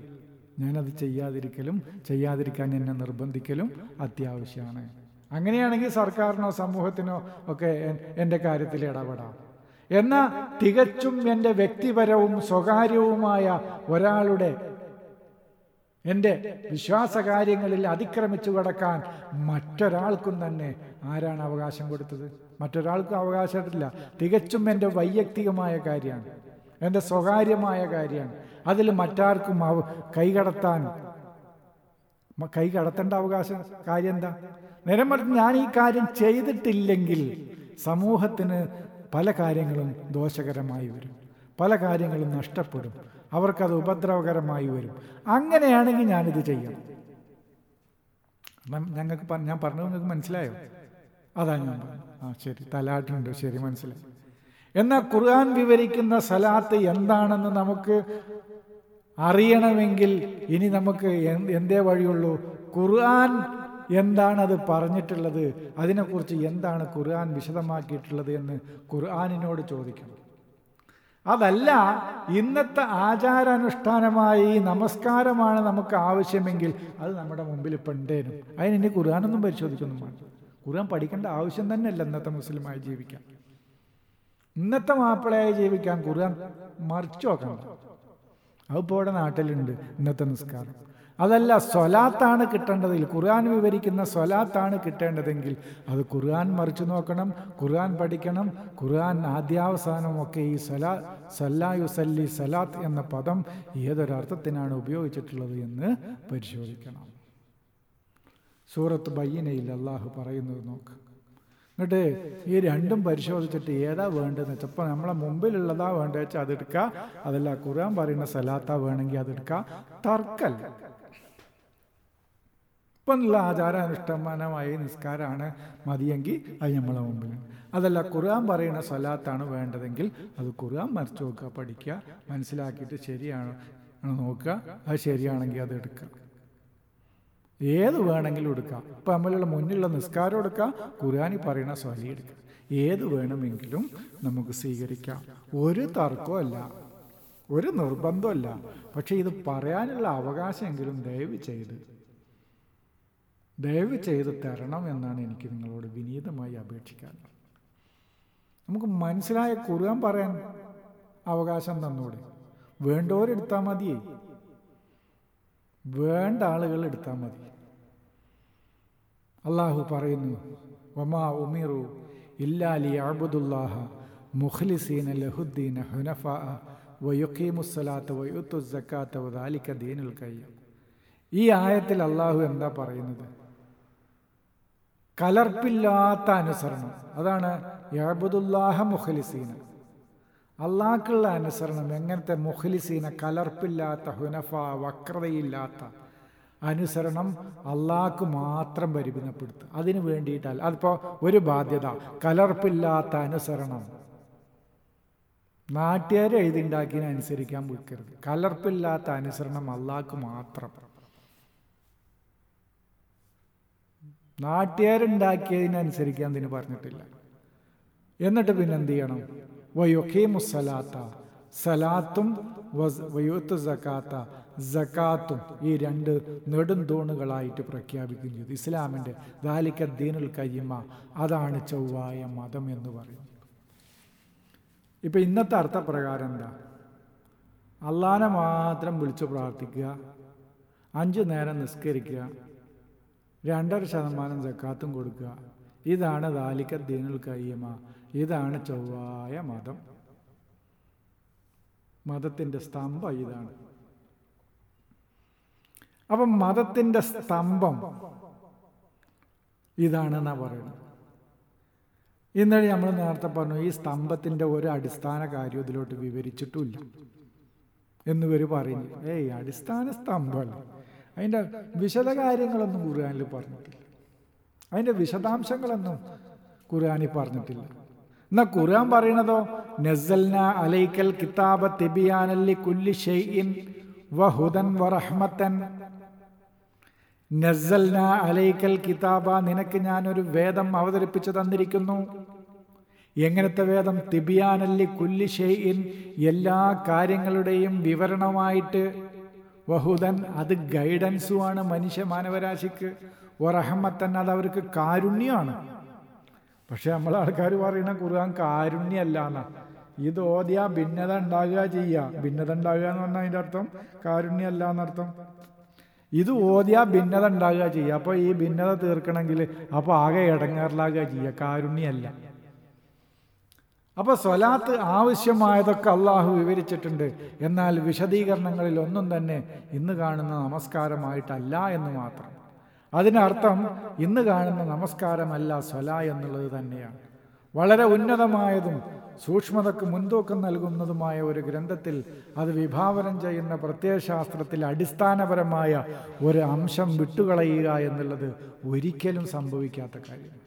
ഞാനത് ചെയ്യാതിരിക്കലും ചെയ്യാതിരിക്കാൻ എന്നെ നിർബന്ധിക്കലും അത്യാവശ്യമാണ്. അങ്ങനെയാണെങ്കിൽ സർക്കാരിനോ സമൂഹത്തിനോ ഒക്കെ എന്റെ കാര്യത്തിൽ ഇടപെടാം. എന്നാൽ തികച്ചും എന്റെ വ്യക്തിപരവും സ്വകാര്യവുമായ ഒരാളുടെ എന്റെ വിശ്വാസകാര്യങ്ങളിൽ അതിക്രമിച്ചു കടക്കാൻ മറ്റൊരാൾക്കും തന്നെ ആരാണ് അവകാശം കൊടുത്തത്? മറ്റൊരാൾക്കും അവകാശമില്ല തികച്ചും എന്റെ വൈയക്തികമായ കാര്യമാണ്. എന്റെ സ്വകാര്യമായ കാര്യമാണ്. അതിൽ മറ്റാർക്കും അവ കൈകടത്താൻ കൈകടത്തേണ്ട അവകാശം കാര്യം എന്താ? നേരം മറിച്ച് ഞാൻ ഈ കാര്യം ചെയ്തിട്ടില്ലെങ്കിൽ സമൂഹത്തിന് പല കാര്യങ്ങളും ദോഷകരമായി വരും. പല കാര്യങ്ങളും നഷ്ടപ്പെടും. അവർക്കത് ഉപദ്രവകരമായി വരും. അങ്ങനെയാണെങ്കിൽ ഞാനിത് ചെയ്യണം ഞങ്ങൾക്ക് ഞാൻ പറഞ്ഞത് നിങ്ങൾക്ക് മനസ്സിലായോ? അതാ ഞാൻ ആ ശരി. തലാട്ടുണ്ട്. ശരി മനസ്സിലായി. എന്നാൽ ഖുർആൻ വിവരിക്കുന്ന സലാത്ത് എന്താണെന്ന് നമുക്ക് അറിയണമെങ്കിൽ ഇനി നമുക്ക് എന്തേ വഴിയുള്ളൂ? ഖുർആൻ എന്താണ് അത് പറഞ്ഞിട്ടുള്ളത്? അതിനെക്കുറിച്ച് എന്താണ് ഖുർആൻ വിശദമാക്കിയിട്ടുള്ളത് എന്ന് ഖുർആാനിനോട് ചോദിക്കണം. അതല്ല ഇന്നത്തെ ആചാരാനുഷ്ഠാനമായി നമസ്കാരമാണ് നമുക്ക് ആവശ്യമെങ്കിൽ അത് നമ്മുടെ മുമ്പിൽ ഇപ്പം ഉണ്ടേനും. അതിന് ഇനി ഖുർആാനൊന്നും പരിശോധിക്കുന്നു വേണ്ട. ഖുർആൻ പഠിക്കേണ്ട ആവശ്യം തന്നെയല്ല ഇന്നത്തെ മുസ്ലിമായി ജീവിക്കാൻ. ഇന്നത്തെ മാപ്പിളയായി ജീവിക്കാൻ ഖുർആൻ മറിച്ചു നോക്കണം. അതിപ്പോൾ ഇവിടെ നാട്ടിലുണ്ട് ഇന്നത്തെ നിസ്കാരം. അതല്ല സ്വലാത്താണ് കിട്ടേണ്ടതിൽ. ഖുർആൻ വിവരിക്കുന്ന സ്വലാത്താണ് കിട്ടേണ്ടതെങ്കിൽ അത് ഖുർആൻ മറിച്ചു നോക്കണം ഖുർആൻ പഠിക്കണം ഖുർആൻ ആദ്യാവസാനമൊക്കെ ഈ സലാ സല്ലായുസല്ലി സലാത്ത് എന്ന പദം ഏതൊരർത്ഥത്തിനാണ് ഉപയോഗിച്ചിട്ടുള്ളത് എന്ന് പരിശോധിക്കണം. സൂറത്ത് ബയ്യനയിൽ അള്ളാഹു പറയുന്നത് നോക്ക്. എന്നിട്ട് ഈ രണ്ടും പരിശോധിച്ചിട്ട് ഏതാ വേണ്ടതെന്ന് വെച്ചാൽ ഇപ്പം നമ്മളെ മുമ്പിലുള്ളതാ വേണ്ടത് വെച്ചാൽ അതെടുക്കുക അതല്ല ഖുർആൻ പറയുന്ന സലാത്താ വേണമെങ്കിൽ അതെടുക്കുക തർക്കല്ല. ഇപ്പം ഉള്ള ആചാരാനുഷ്ഠാനമായി നിസ്കാരമാണ് മതിയെങ്കിൽ അത് നമ്മളെ മുമ്പിൽ അതല്ല ഖുർആൻ പറയുന്ന സ്വലാത്താണ് വേണ്ടതെങ്കിൽ അത് ഖുർആൻ മറിച്ച് നോക്കുക പഠിക്കുക മനസ്സിലാക്കിയിട്ട് ശരിയാണോ നോക്കുക അത് ശരിയാണെങ്കിൽ അത് എടുക്കുക. ഏത് വേണമെങ്കിലും എടുക്കാം ഇപ്പം നമ്മളുള്ള മുന്നിലുള്ള നിസ്കാരം എടുക്കാം ഖുർആാനി പറയുന്ന സ്വലി എടുക്കുക. ഏത് വേണമെങ്കിലും നമുക്ക് സ്വീകരിക്കാം. ഒരു തർക്കമല്ല ഒരു നിർബന്ധമല്ല പക്ഷേ ഇത് പറയാനുള്ള അവകാശമെങ്കിലും ദയവ് ചെയ്ത് ദയവ് ചെയ്ത് തരണം എന്നാണ് എനിക്ക് നിങ്ങളോട് വിനീതമായി അപേക്ഷിക്കാനുള്ളത് നമുക്ക് മനസ്സിലായ കുറുകാൻ പറയാൻ അവകാശം തന്നൂടെ. വേണ്ടവരെടുത്താൽ മതിയേ വേണ്ട ആളുകൾ എടുത്താൽ മതി. അള്ളാഹു പറയുന്നു ഒമാ ഉമിറു ഇല്ലാലി അബുദുല്ലാഹ മുഖ്ലിസീന ലഹുദ്ദീന ഹുനഫ വയുക്കീമുസ്സലാത്ത് വയുത്തു സക്കാത്ത വദാലിക്ക ദീനുൽ കയ്യം ഈ ആയത്തിൽ അള്ളാഹു എന്താ പറയുന്നത്? കലർപ്പില്ലാത്ത അനുസരണം. അതാണ് യഹബുദുല്ലാഹ മുഖലിസീന. അള്ളാഹ്ക്കുള്ള അനുസരണം എങ്ങനത്തെ മുഖലിസീന? കലർപ്പില്ലാത്ത ഹുനഫ വക്രതയില്ലാത്ത അനുസരണം അള്ളാഹ്ക്ക് മാത്രം പരിമിതപ്പെടുത്തുക. അതിന് വേണ്ടിയിട്ടല്ല അതിപ്പോൾ ഒരു ബാധ്യത കലർപ്പില്ലാത്ത അനുസരണം. നാട്ടുകാരെ എഴുതിണ്ടാക്കിയതിനനുസരിക്കാൻ വിൽക്കരുത് കലർപ്പില്ലാത്ത അനുസരണം അള്ളാഹ്ക്ക് മാത്രം. നാട്ടുകാരുണ്ടാക്കിയതിനനുസരിക്കാൻ അതിന് പറഞ്ഞിട്ടില്ല. എന്നിട്ട് പിന്നെ എന്ത് ചെയ്യണം? വയൊഖീമുസലാത്ത സലാത്തും വയൂത്ത് സക്കാത്ത സക്കാത്തും ഈ രണ്ട് നെടുന്തൂണുകളായിട്ട് പ്രഖ്യാപിക്കുകയും ചെയ്തു ഇസ്ലാമിന്റെ. ദാലിക്ക ദീനുൽ കയ്യമ അതാണ് ചൊവ്വായ മതം എന്ന് പറയുന്നത്. ഇപ്പം ഇന്നത്തെ അർത്ഥപ്രകാരം എന്താ? അള്ളാനെ മാത്രം വിളിച്ചു പ്രാർത്ഥിക്കുക അഞ്ചു നേരം നിസ്കരിക്കുക രണ്ടര ശതമാനം ജക്കാത്തും കൊടുക്കുക. ഇതാണ് ദാലിക്ക ദീനുൽ കയ്യമ ഇതാണ് ചൊവ്വായ മതം. മതത്തിന്റെ സ്തംഭം ഇതാണ്. അപ്പം മതത്തിന്റെ സ്തംഭം ഇതാണെന്നാ പറയുന്നത്. ഇന്നലെ നമ്മൾ നേരത്തെ പറഞ്ഞു ഈ സ്തംഭത്തിന്റെ ഒരു അടിസ്ഥാന കാര്യം ഇതിലോട്ട് വിവരിച്ചിട്ടുമില്ല. എന്നിവർ പറയുന്നു. ഏയ് അടിസ്ഥാന സ്തംഭമല്ല. അതിന്റെ വിശദ കാര്യങ്ങളൊന്നും ഖുർആാനിൽ പറഞ്ഞിട്ടില്ല. അതിന്റെ വിശദാംശങ്ങളൊന്നും ഖുർആാനിൽ പറഞ്ഞിട്ടില്ല. എന്നാൽ ഖുർആൻ പറയണതോ നസൽന അലൈക്കൽ കിതാബ തിബിയാനല്ലി കുല്ലി ഷെയ്ഇൻ വഹുദൻ വറഹ്മത്തൻ നസൽന അലൈക്കൽ കിതാബ നിനക്ക് ഞാനൊരു വേദം അവതരിപ്പിച്ചു തന്നിരിക്കുന്നു. എങ്ങനത്തെ വേദം? തിബിയാനല്ലി കുല്ലി ഷെയ്ഇൻ എല്ലാ കാര്യങ്ങളുടെയും വിവരണമായിട്ട് വഹുദൻ അത് ഗൈഡൻസുമാണ് മനുഷ്യ മാനവരാശിക്ക്. ഒറഹമ്മത്തൻ അത് അവർക്ക് കാരുണ്യമാണ് പക്ഷെ നമ്മളെ ആൾക്കാർ പറയണ ഖുർആൻ കാരുണ്യല്ല എന്നാ ഇത് ഓതിയാ ഭിന്നത ഉണ്ടാകുക ചെയ്യുക ഭിന്നത ഉണ്ടാകുക എന്ന് പറഞ്ഞാൽ അതിന്റെ അർത്ഥം കാരുണ്യമല്ല എന്നർത്ഥം ഇത് ഓതിയാ ഭിന്നത ഉണ്ടാകുക ചെയ്യുക അപ്പോൾ ഈ ഭിന്നത തീർക്കണമെങ്കിൽ അപ്പോൾ ആകെ ഇടങ്ങേറിലാകുക ചെയ്യുക കാരുണ്യമല്ല അപ്പോൾ സ്വലാത്ത് ആവശ്യമായതൊക്കെ അള്ളാഹു വിവരിച്ചിട്ടുണ്ട്. എന്നാൽ വിശദീകരണങ്ങളിൽ ഒന്നും തന്നെ ഇന്ന് കാണുന്ന നമസ്കാരമായിട്ടല്ല എന്ന് മാത്രം. അതിനർത്ഥം ഇന്ന് കാണുന്ന നമസ്കാരമല്ല സ്വല എന്നുള്ളത് തന്നെയാണ്. വളരെ ഉന്നതമായതും സൂക്ഷ്മതക്ക് മുൻതൂക്കം നൽകുന്നതുമായ ഒരു ഗ്രന്ഥത്തിൽ അത് വിഭാവനം ചെയ്യുന്ന പ്രത്യയശാസ്ത്രത്തിൽ അടിസ്ഥാനപരമായ ഒരു അംശം വിട്ടുകളയുക എന്നുള്ളത് ഒരിക്കലും സംഭവിക്കാത്ത കാര്യം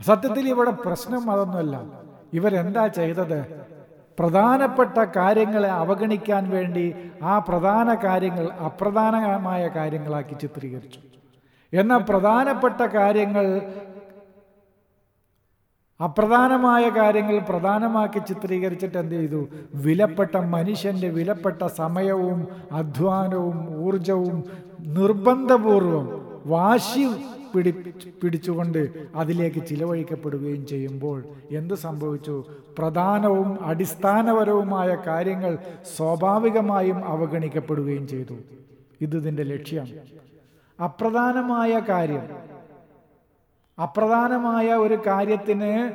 സത്യത്തിൽ ഇവിടെ പ്രശ്നം അതൊന്നുമല്ല. ഇവരെന്താ ചെയ്തത്? പ്രധാനപ്പെട്ട കാര്യങ്ങളെ അവഗണിക്കാൻ വേണ്ടി ആ പ്രധാന കാര്യങ്ങൾ അപ്രധാനമായ കാര്യങ്ങളാക്കി ചിത്രീകരിച്ചു. എന്നാൽ പ്രധാനപ്പെട്ട കാര്യങ്ങൾ അപ്രധാനമായ കാര്യങ്ങൾ പ്രധാനമാക്കി ചിത്രീകരിച്ചിട്ട് എന്ത് ചെയ്തു? വിലപ്പെട്ട മനുഷ്യന്റെ വിലപ്പെട്ട സമയവും അധ്വാനവും ഊർജവും നിർബന്ധപൂർവം വാശി പിടി പിടിച്ചുകൊണ്ട് അതിലേക്ക് ചിലവഴിക്കപ്പെടുകയും ചെയ്യുമ്പോൾ എന്ത് സംഭവിച്ചു? പ്രധാനവും അടിസ്ഥാനപരവുമായ കാര്യങ്ങൾ സ്വാഭാവികമായും അവഗണിക്കപ്പെടുകയും ചെയ്തു. ഇത് ഇതിന്റെ ലക്ഷ്യം. അപ്രധാനമായ കാര്യം. അപ്രധാനമായ ഒരു കാര്യത്തിന്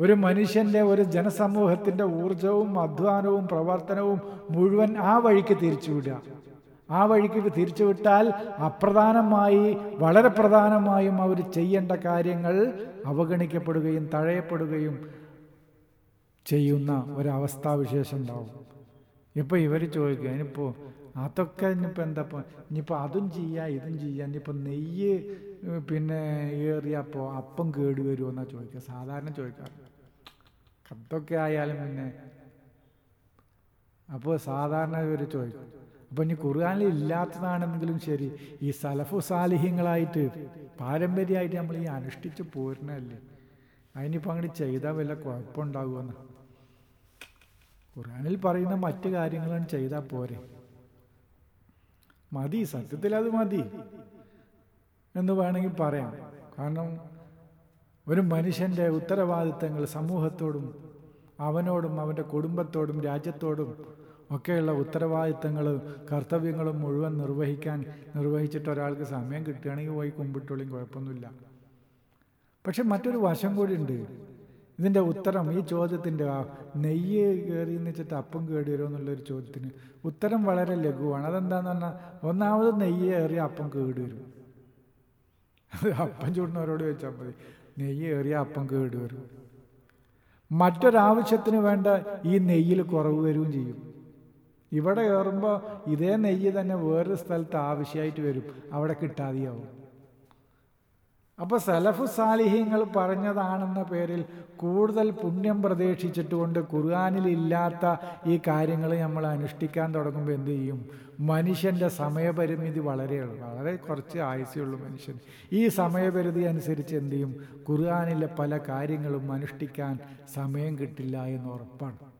ഒരു മനുഷ്യന്റെ ഒരു ജനസമൂഹത്തിന്റെ ഊർജവും അധ്വാനവും പ്രവർത്തനവും മുഴുവൻ ആ വഴിക്ക് തിരിച്ചുവിടുക ആ വഴിക്ക് തിരിച്ചു വിട്ടാൽ അപ്രധാനമായി വളരെ പ്രധാനമായും അവർ ചെയ്യേണ്ട കാര്യങ്ങൾ അവഗണിക്കപ്പെടുകയും തഴയപ്പെടുകയും ചെയ്യുന്ന ഒരവസ്ഥാവിശേഷം ഉണ്ടാവും. ഇപ്പോൾ ഇവർ ചോദിക്കുക ഇനിയിപ്പോൾ അതൊക്കെ ഇനിയിപ്പോൾ എന്താ ഇനിയിപ്പോൾ അതും ചെയ്യാം ഇതും ചെയ്യാം ഇനിയിപ്പോൾ നെയ്യ് പിന്നെ ഏറിയപ്പോൾ അപ്പം കേടുവരുമോ എന്നാ ചോദിക്കുക. സാധാരണ ചോദിക്കാറ്. അതൊക്കെ ആയാലും പിന്നെ അപ്പോൾ സാധാരണ ഇവർ ചോദിക്കും. അപ്പോൾ ഇനി ഖുർആാനിൽ ഇല്ലാത്തതാണെന്നെങ്കിലും ശരി. ഈ സലഫു സാലിഹ്യങ്ങളായിട്ട് പാരമ്പര്യമായിട്ട് നമ്മൾ ഈ അനുഷ്ഠിച്ച് പോരണല്ലേ അതിനിപ്പോൾ അങ്ങോട്ട് ചെയ്താൽ വല്ല കുഴപ്പമുണ്ടാകുമെന്ന് ഖുർആാനിൽ പറയുന്ന മറ്റു കാര്യങ്ങളാണ് ചെയ്താൽ പോരെ. മതി സത്യത്തിൽ അത് മതി എന്ന് വേണമെങ്കിൽ പറയാം. കാരണം ഒരു മനുഷ്യന്റെ ഉത്തരവാദിത്തങ്ങൾ സമൂഹത്തോടും അവനോടും അവന്റെ കുടുംബത്തോടും രാജ്യത്തോടും ഒക്കെയുള്ള ഉത്തരവാദിത്തങ്ങളും കർത്തവ്യങ്ങളും മുഴുവൻ നിർവഹിക്കാൻ നിർവഹിച്ചിട്ട് ഒരാൾക്ക് സമയം കിട്ടുകയാണെങ്കിൽ പോയി കുമ്പിട്ടോളിയും കുഴപ്പമൊന്നുമില്ല. പക്ഷെ മറ്റൊരു വശം കൂടി ഉണ്ട്. ഇതിന്റെ ഉത്തരം ഈ ചോദ്യത്തിന്റെ ആ നെയ്യ് കയറി എന്ന് വെച്ചിട്ട് അപ്പം കേടി വരുമോ എന്നുള്ളൊരു ചോദ്യത്തിന് ഉത്തരം വളരെ ലഘുവാണ്. അതെന്താന്ന് പറഞ്ഞാൽ ഒന്നാമത് നെയ്യ് ഏറിയ അപ്പം കേടി വരും അത് അപ്പം ചൂടുന്നവരോട് ചോദിച്ചാൽ മതി. നെയ്യ് ഏറിയ അപ്പം കേടി വരും മറ്റൊരാവശ്യത്തിന് വേണ്ട ഈ നെയ്യിൽ കുറവ് വരികയും ചെയ്യും. ഇവിടെ കയറുമ്പോൾ ഇതേ നെയ്യ് തന്നെ വേറൊരു സ്ഥലത്ത് ആവശ്യമായിട്ട് വരും. അവിടെ കിട്ടാതെയാവും. അപ്പോൾ സലഫു സാലിഹ്യങ്ങൾ പറഞ്ഞതാണെന്ന പേരിൽ കൂടുതൽ പുണ്യം പ്രതീക്ഷിച്ചിട്ടുകൊണ്ട് ഖുർആാനിലില്ലാത്ത ഈ കാര്യങ്ങൾ നമ്മൾ അനുഷ്ഠിക്കാൻ തുടങ്ങുമ്പോൾ എന്ത് ചെയ്യും? മനുഷ്യന്റെ സമയപരിമിതി വളരെയുള്ളൂ വളരെ കുറച്ച് ആയുസ്യമുള്ളൂ മനുഷ്യൻ ഈ സമയപരിധി അനുസരിച്ച് എന്ത് ചെയ്യും? ഖുർആാനിലെ പല കാര്യങ്ങളും അനുഷ്ഠിക്കാൻ സമയം കിട്ടില്ല എന്ന് ഉറപ്പാണ്.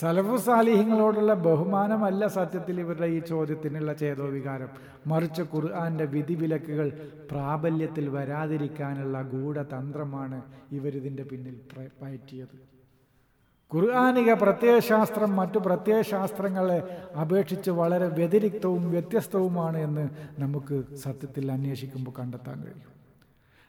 സലഫു സാലിഹ്യങ്ങളോടുള്ള ബഹുമാനമല്ല സത്യത്തിൽ ഇവരുടെ ഈ ചോദ്യത്തിനുള്ള ചേതോവികാരം. മറിച്ച് ഖുർആന്റെ വിധിവിലക്കുകൾ പ്രാബല്യത്തിൽ വരാതിരിക്കാനുള്ള ഗൂഢതന്ത്രമാണ് ഇവരിതിന്റെ പിന്നിൽ പയറ്റിയത്. ഖുർആാനിക പ്രത്യയശാസ്ത്രം മറ്റു പ്രത്യയശാസ്ത്രങ്ങളെ അപേക്ഷിച്ച് വളരെ വ്യതിരിക്തവും വ്യത്യസ്തവുമാണ് എന്ന് നമുക്ക് സത്യത്തിൽ അന്വേഷിക്കുമ്പോൾ കണ്ടെത്താൻ കഴിയും.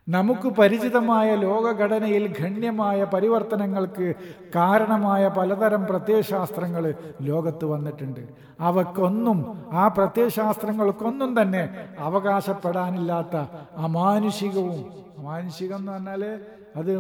നമുക്ക് പരിചിതമായ ലോകഘടനയിൽ ഗണ്യമായ പരിവർത്തനങ്ങൾക്ക് കാരണമായ പലതരം പ്രത്യയശാസ്ത്രങ്ങൾ ലോകത്ത് വന്നിട്ടുണ്ട്. അവക്കൊന്നും ആ പ്രത്യയശാസ്ത്രങ്ങൾക്കൊന്നും തന്നെ അവകാശപ്പെടാനില്ലാത്ത അമാനുഷികവും അമാനുഷികം എന്ന് പറഞ്ഞാൽ അത്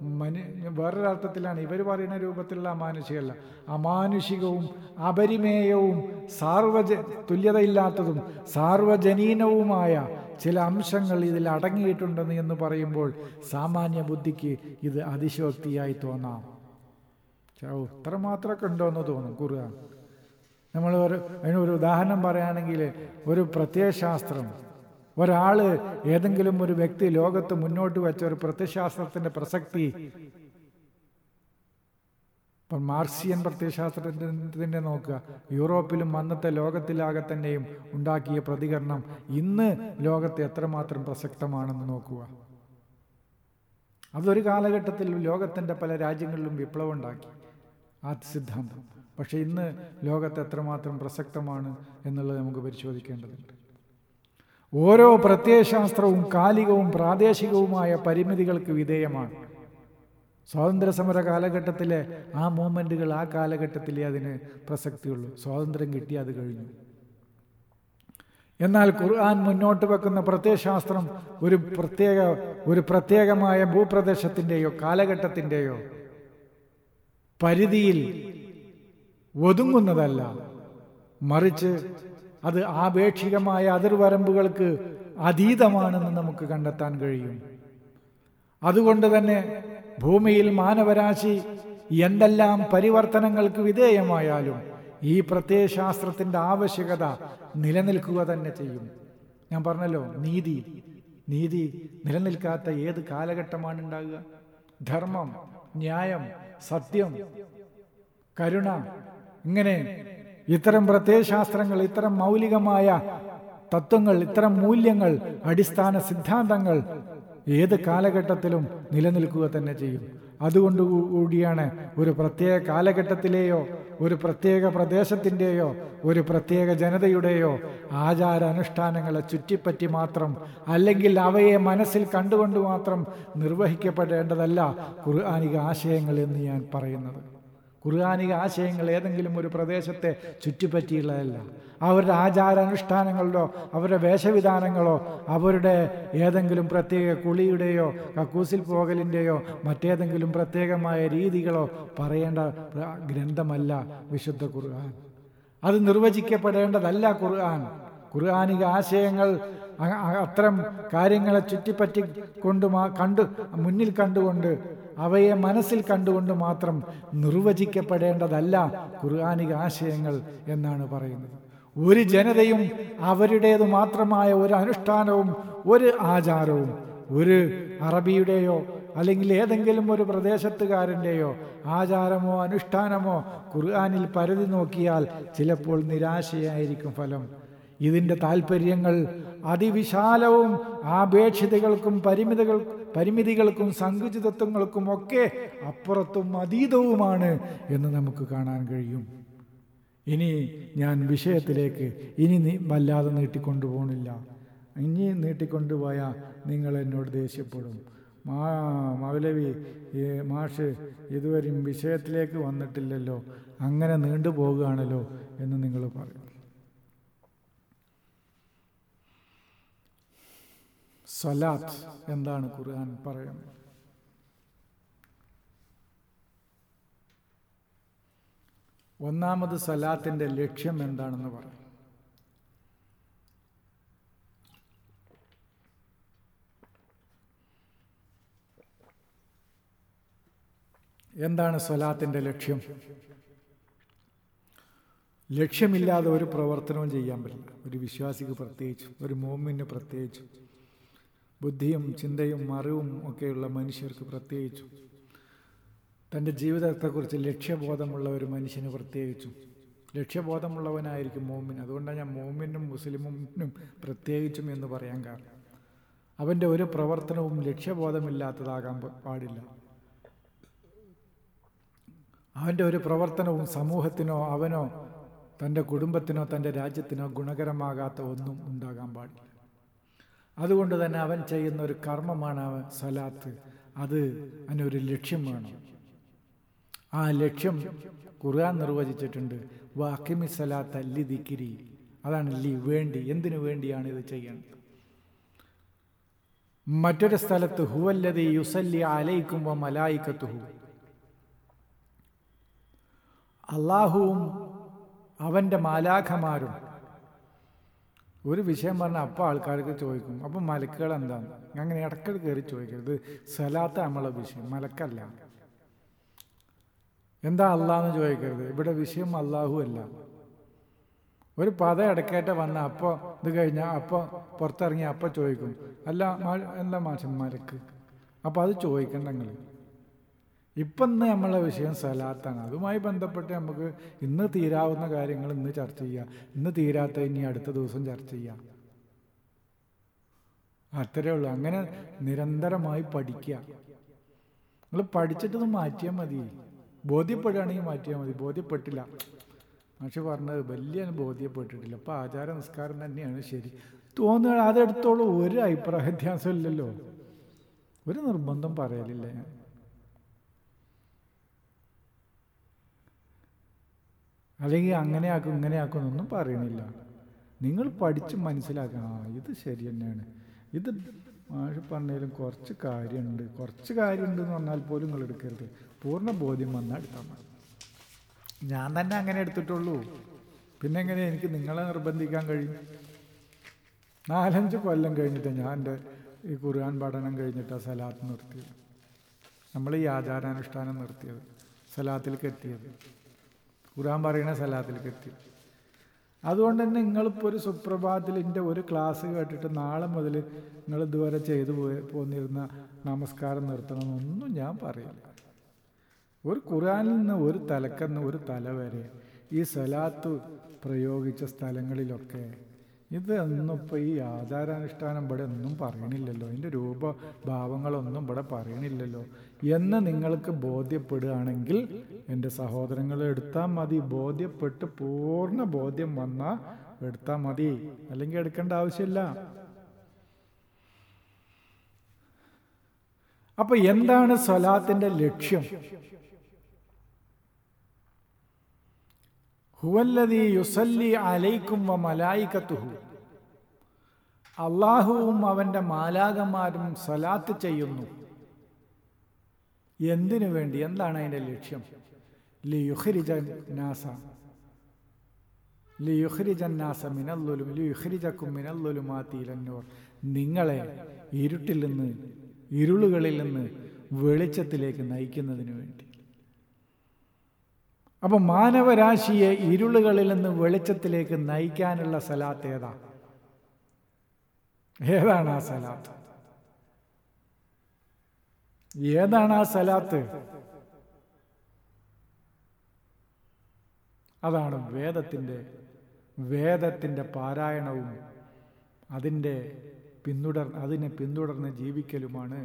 മനു വേറൊരർത്ഥത്തിലാണ് ഇവർ പറയുന്ന രൂപത്തിലുള്ള അമാനുഷികമല്ല അമാനുഷികവും അപരിമേയവും സാർവജ തുല്യതയില്ലാത്തതും സാർവജനീനവുമായ ചില അംശങ്ങൾ ഇതിൽ അടങ്ങിയിട്ടുണ്ടെന്ന് എന്ന് പറയുമ്പോൾ സാമാന്യ ബുദ്ധിക്ക് ഇത് അതിശോക്തിയായി തോന്നാം. ഇത്ര മാത്രമൊക്കെ ഉണ്ടോ എന്ന് തോന്നും കുറുക നമ്മൾ ഒരു അതിനൊരു ഉദാഹരണം പറയുകയാണെങ്കിൽ ഒരു പ്രത്യയശാസ്ത്രം. ഒരാൾ ഏതെങ്കിലും ഒരു വ്യക്തി ലോകത്ത് മുന്നോട്ട് വെച്ച ഒരു പ്രത്യശാസ്ത്രത്തിന്റെ പ്രസക്തി ഇപ്പം മാർസിയൻ പ്രത്യയശാസ്ത്രത്തിന്റെ നോക്കുക. യൂറോപ്പിലും അന്നത്തെ ലോകത്തിലാകെ തന്നെയും ഉണ്ടാക്കിയ പ്രതികരണം ഇന്ന് ലോകത്ത് എത്രമാത്രം പ്രസക്തമാണെന്ന് നോക്കുക. അതൊരു കാലഘട്ടത്തിൽ ലോകത്തിന്റെ പല രാജ്യങ്ങളിലും വിപ്ലവം ഉണ്ടാക്കി ആ സിദ്ധാന്തം. പക്ഷെ ഇന്ന് ലോകത്ത് എത്രമാത്രം പ്രസക്തമാണ് എന്നുള്ളത് നമുക്ക് പരിശോധിക്കേണ്ടതുണ്ട്. ഓരോ പ്രത്യയശാസ്ത്രവും കാലികവും പ്രാദേശികവുമായ പരിമിതികൾക്ക് വിധേയമാണ്. സ്വാതന്ത്ര്യസമര കാലഘട്ടത്തിലെ ആ മൂമെന്റുകൾ ആ കാലഘട്ടത്തിലേ അതിന് പ്രസക്തിയുള്ളൂ. സ്വാതന്ത്ര്യം കിട്ടി അത് കഴിഞ്ഞു. എന്നാൽ ഖുർആൻ മുന്നോട്ട് വെക്കുന്ന പ്രത്യയശാസ്ത്രം ഒരു പ്രത്യേക ഒരു പ്രത്യേകമായ ഭൂപ്രദേശത്തിന്റെയോ കാലഘട്ടത്തിന്റെയോ പരിധിയിൽ ഒതുങ്ങുന്നതല്ല. മറിച്ച് അത് ആപേക്ഷികമായ അതിർവരമ്പുകൾക്ക് അതീതമാണെന്ന് നമുക്ക് കണ്ടെത്താൻ കഴിയും. അതുകൊണ്ട് തന്നെ ഭൂമിയിൽ മാനവരാശി എന്തെല്ലാം പരിവർത്തനങ്ങൾക്ക് വിധേയമായാലും ഈ പ്രത്യയശാസ്ത്രത്തിന്റെ ആവശ്യകത നിലനിൽക്കുക തന്നെ ചെയ്യും. ഞാൻ പറഞ്ഞല്ലോ നീതി. നീതി നിലനിൽക്കാത്ത ഏത് കാലഘട്ടമാണ് ഉണ്ടാകുക? ധർമ്മം ന്യായം സത്യം കരുണ. ഇങ്ങനെ ഇത്തരം പ്രത്യയശാസ്ത്രങ്ങൾ ഇത്തരം മൗലികമായ തത്വങ്ങൾ ഇത്തരം മൂല്യങ്ങൾ അടിസ്ഥാന സിദ്ധാന്തങ്ങൾ ഏത് കാലഘട്ടത്തിലും നിലനിൽക്കുക തന്നെ ചെയ്യും. അതുകൊണ്ട് കൂടിയാണ് ഒരു പ്രത്യേക കാലഘട്ടത്തിലെയോ ഒരു പ്രത്യേക പ്രദേശത്തിന്റെയോ ഒരു പ്രത്യേക ജനതയുടെയോ ആചാര അനുഷ്ഠാനങ്ങളെ ചുറ്റിപ്പറ്റി മാത്രം അല്ലെങ്കിൽ അവയെ മനസ്സിൽ കണ്ടുകൊണ്ട് മാത്രം നിർവഹിക്കപ്പെടേണ്ടതല്ല ഖുർആാനിക ആശയങ്ങൾ എന്ന് ഞാൻ പറയുന്നത്. ഖുർആാനിക ആശയങ്ങൾ ഏതെങ്കിലും ഒരു പ്രദേശത്തെ ചുറ്റിപ്പറ്റിയുള്ളതല്ല. അവരുടെ ആചാരാനുഷ്ഠാനങ്ങളിലോ അവരുടെ വേഷവിധാനങ്ങളോ അവരുടെ ഏതെങ്കിലും പ്രത്യേക കുളിയുടെയോ കക്കൂസിൽ പോകലിന്റെയോ മറ്റേതെങ്കിലും പ്രത്യേകമായ രീതികളോ പറയേണ്ട ഗ്രന്ഥമല്ല വിശുദ്ധ ഖുർആൻ. അത് നിർവചിക്കപ്പെടേണ്ടതല്ല ഖുർആൻ. ഖുർആാനിക ആശയങ്ങൾ അത്തരം കാര്യങ്ങളെ ചുറ്റിപ്പറ്റി കൊണ്ട് കണ്ടു മുന്നിൽ കണ്ടുകൊണ്ട് അവയെ മനസ്സിൽ കണ്ടുകൊണ്ട് മാത്രം നിർവചിക്കപ്പെടേണ്ടതല്ല ഖുർആാനിക ആശയങ്ങൾ എന്നാണ് പറയുന്നത്. ഒരു ജനതയും അവരുടേത് മാത്രമായ ഒരു അനുഷ്ഠാനവും ഒരു ആചാരവും ഒരു അറബിയുടെയോ അല്ലെങ്കിൽ ഏതെങ്കിലും ഒരു പ്രദേശത്തുകാരന്റെയോ ആചാരമോ അനുഷ്ഠാനമോ ഖുർആാനിൽ പരതി നോക്കിയാൽ ചിലപ്പോൾ നിരാശയായിരിക്കും ഫലം. ഇതിന്റെ താല്പര്യങ്ങൾ അതിവിശാലവും ആപേക്ഷിതകൾക്കും പരിമിതികൾ പരിമിതികൾക്കും സങ്കുചിതത്വങ്ങൾക്കും ഒക്കെ അപ്പുറത്തും അതീതവുമാണ് എന്ന് നമുക്ക് കാണാൻ കഴിയും. ഇനി ഞാൻ വിഷയത്തിലേക്ക് ഇനി വല്ലാതെ വല്ലാതെ നീട്ടിക്കൊണ്ടുപോകണില്ല ഇനി നീട്ടിക്കൊണ്ടുപോയാൽ നിങ്ങൾ എന്നോട് ദേഷ്യപ്പെടും. മാ മൗലവി മാഷ് ഇതുവരെയും വിഷയത്തിലേക്ക് വന്നിട്ടില്ലല്ലോ. അങ്ങനെ നീണ്ടുപോകുകയാണല്ലോ എന്ന് നിങ്ങൾ പറയും. സലാത്ത് എന്താണ് ഖുർആൻ പറയുന്നത്? ഒന്നാമത് സലാത്തിന്റെ ലക്ഷ്യം എന്താണെന്ന് പറയും. എന്താണ് സ്വലാത്തിന്റെ ലക്ഷ്യം? ലക്ഷ്യമില്ലാതെ ഒരു പ്രവർത്തനവും ചെയ്യാൻ പറ്റില്ല. ഒരു വിശ്വാസിക്ക് പ്രത്യേകിച്ചും ഒരു മോമിന് പ്രത്യേകിച്ചും ബുദ്ധിയും ചിന്തയും അറിവും ഒക്കെയുള്ള മനുഷ്യർക്ക് പ്രത്യേകിച്ചും. തന്റെ ജീവിതത്തെക്കുറിച്ച് ലക്ഷ്യബോധമുള്ള ഒരു മനുഷ്യന് പ്രത്യേകിച്ചും. ലക്ഷ്യബോധമുള്ളവനായിരിക്കും മോമിൻ. അതുകൊണ്ടാണ് ഞാൻ മോമിനും മുസ്ലിമിനും പ്രത്യേകിച്ചും എന്ന് പറയാൻ കാരണം. അവന്റെ ഒരു പ്രവർത്തനവും ലക്ഷ്യബോധമില്ലാത്തതാകാൻ പാടില്ല. അവന്റെ ഒരു പ്രവർത്തനവും സമൂഹത്തിനോ അവനോ തന്റെ കുടുംബത്തിനോ തന്റെ രാജ്യത്തിനോ ഗുണകരമാകാത്ത ഒന്നും ഉണ്ടാകാൻ പാടില്ല. അതുകൊണ്ട് തന്നെ അവൻ ചെയ്യുന്ന ഒരു കർമ്മമാണ് സലാത്ത്. അത് അതിനൊരു ലക്ഷ്യം വേണം. ആ ലക്ഷ്യം ഖുർആൻ നിർവചിച്ചിട്ടുണ്ട്. വാക്കിമി ലി ദിക്കിരി. അതാണ് ലി വേണ്ടി എന്തിനു വേണ്ടിയാണ് ഇത് ചെയ്യേണ്ടത് മറ്റൊരു സ്ഥലത്ത് ഹുവല്ലതി യുസല്ലി അലയിക്കുമ്പോൾ മലായിക്കത്തുഹു. അള്ളാഹുവും അവന്റെ മാലാഖമാരും. ഒരു വിഷയം പറഞ്ഞാൽ അപ്പം ആൾക്കാർക്ക് ചോദിക്കും അപ്പം മലക്കുകൾ എന്താണ് അങ്ങനെ ഇടക്കൾ കയറി ചോദിക്കരുത്. സലാത്ത നമ്മളെ വിഷയം മലക്കല്ല. എന്താ അള്ളാന്ന് ചോദിക്കരുത്. ഇവിടെ വിഷയം അള്ളാഹു അല്ല. ഒരു പത ഇടക്കേറ്റ വന്ന അപ്പോൾ ഇത് കഴിഞ്ഞാൽ അപ്പോൾ പുറത്തിറങ്ങി അപ്പോൾ ചോദിക്കും അല്ല മാഷം മലക്ക് അപ്പോൾ അത് ചോദിക്കണ്ട നിങ്ങൾ ഇപ്പം ഇന്ന് നമ്മളെ വിഷയം സലാത്താണ്. അതുമായി ബന്ധപ്പെട്ട് നമുക്ക് ഇന്ന് തീരാവുന്ന കാര്യങ്ങൾ ഇന്ന് ചർച്ച ചെയ്യാം. ഇന്ന് തീരാത്ത ഇനി അടുത്ത ദിവസം ചർച്ച ചെയ്യാം. അത്രേ ഉള്ളൂ. അങ്ങനെ നിരന്തരമായി പഠിക്കുക നിങ്ങൾ പഠിച്ചിട്ടത് മാറ്റിയാൽ മതി ബോധ്യപ്പെടുകയാണെങ്കിൽ മാറ്റിയാൽ മതി. ബോധ്യപ്പെട്ടില്ല. മനുഷ്യ പറഞ്ഞത് വലിയ ബോധ്യപ്പെട്ടിട്ടില്ല. അപ്പോൾ ആചാര നിസ്കാരം തന്നെയാണ് ശരി. തോന്നുക അതെടുത്തോളം ഒരു അഭിപ്രായ വ്യത്യാസം ഇല്ലല്ലോ. ഒരു നിർബന്ധം പറയലില്ല ഞാൻ. അല്ലെങ്കിൽ അങ്ങനെ ആക്കും ഇങ്ങനെ ആക്കും എന്നൊന്നും പറയണില്ല നിങ്ങൾ പഠിച്ച് മനസ്സിലാക്കണം. ആ ഇത് ശരി തന്നെയാണ്. ഇത് മാഷ് പറഞ്ഞാലും കുറച്ച് കാര്യമുണ്ട്. കുറച്ച് കാര്യമുണ്ട് എന്ന് പറഞ്ഞാൽ പോലും നിങ്ങൾ എടുക്കരുത്. പൂർണ ബോധ്യം വന്നാൽ എടുത്താൽ മതി. ഞാൻ തന്നെ അങ്ങനെ എടുത്തിട്ടുള്ളൂ. പിന്നെ എങ്ങനെ എനിക്ക് നിങ്ങളെ നിർബന്ധിക്കാൻ കഴിയും? നാലഞ്ച് കൊല്ലം കഴിഞ്ഞിട്ട് ഞാൻ എന്റെ ഈ ഖുർആൻ പഠനം കഴിഞ്ഞിട്ട് ആ സലാത്ത് നിർത്തിയത്. നമ്മൾ ഈ ആചാരാനുഷ്ഠാനം നിർത്തിയത് സലാത്തിലേക്ക് എത്തിയത് ഖുർആൻ പറയുന്ന സലാത്തിലേക്ക് എത്തി അതുകൊണ്ട് തന്നെ നിങ്ങളിപ്പോൾ ഒരു സുപ്രഭാതത്തിൽ എന്റെ ഒരു ക്ലാസ് കേട്ടിട്ട് നാളെ മുതൽ നിങ്ങൾ ഇതുവരെ ചെയ്തു പോയി പോന്നിരുന്ന നമസ്കാരം നിർത്തണമെന്നൊന്നും ഞാൻ പറയില്ല. ഒരു ഖുർആനിൽ നിന്ന് ഒരു തലക്കെന്ന് ഒരു തല വരെ ഈ സലാത്ത് പ്രയോഗിച്ച സ്ഥലങ്ങളിലൊക്കെ ഇത് ഒന്നും ഈ ആചാരാനുഷ്ഠാനം ഇവിടെ ഒന്നും പറയണില്ലല്ലോ. ഇതിന്റെ രൂപഭാവങ്ങളൊന്നും ഇവിടെ പറയണില്ലല്ലോ. എന്ന് നിങ്ങൾക്ക് ബോധ്യപ്പെടുകയാണെങ്കിൽ എന്റെ സഹോദരങ്ങൾ എടുത്താൽ മതി. ബോധ്യപ്പെട്ട് പൂർണ ബോധ്യം വന്നാൽ എടുത്താൽ മതി. അല്ലെങ്കിൽ എടുക്കേണ്ട ആവശ്യമില്ല. അപ്പൊ എന്താണ് സ്വലാത്തിന്റെ ലക്ഷ്യം? ഹുവല്ലതി യുസല്ലി അലൈക്കും വ മലായിക്കത്തുഹു. അള്ളാഹുവും അവന്റെ മാലാകന്മാരും സലാത്ത് ചെയ്യുന്നു. എന്തിനു വേണ്ടി? എന്താണ് അതിന്റെ ലക്ഷ്യം? ലി യുഹരിജ നാസ ലി യുഹരിജൻ നാസ മിനല്ലുലും ലി യുഹരിജക്കും മിനല്ലുലുമാത്തിയിലന്നൂർ നിങ്ങളെ ഇരുട്ടിൽ നിന്ന് ഇരുളുകളിൽ നിന്ന് വെളിച്ചത്തിലേക്ക് നയിക്കുന്നതിന് വേണ്ടി. അപ്പൊ മാനവരാശിയെ ഇരുളുകളിൽ നിന്ന് വെളിച്ചത്തിലേക്ക് നയിക്കാനുള്ള സലാത്ത് ഏതാ? ഏതാണ് ആ സലാത്ത്? ഏതാണ് ആ സലാത്ത്? അതാണ് വേദത്തിന്റെ വേദത്തിന്റെ പാരായണവും അതിന്റെ പിന്തുടർ അതിനെ പിന്തുടർന്ന് ജീവിക്കലുമാണ്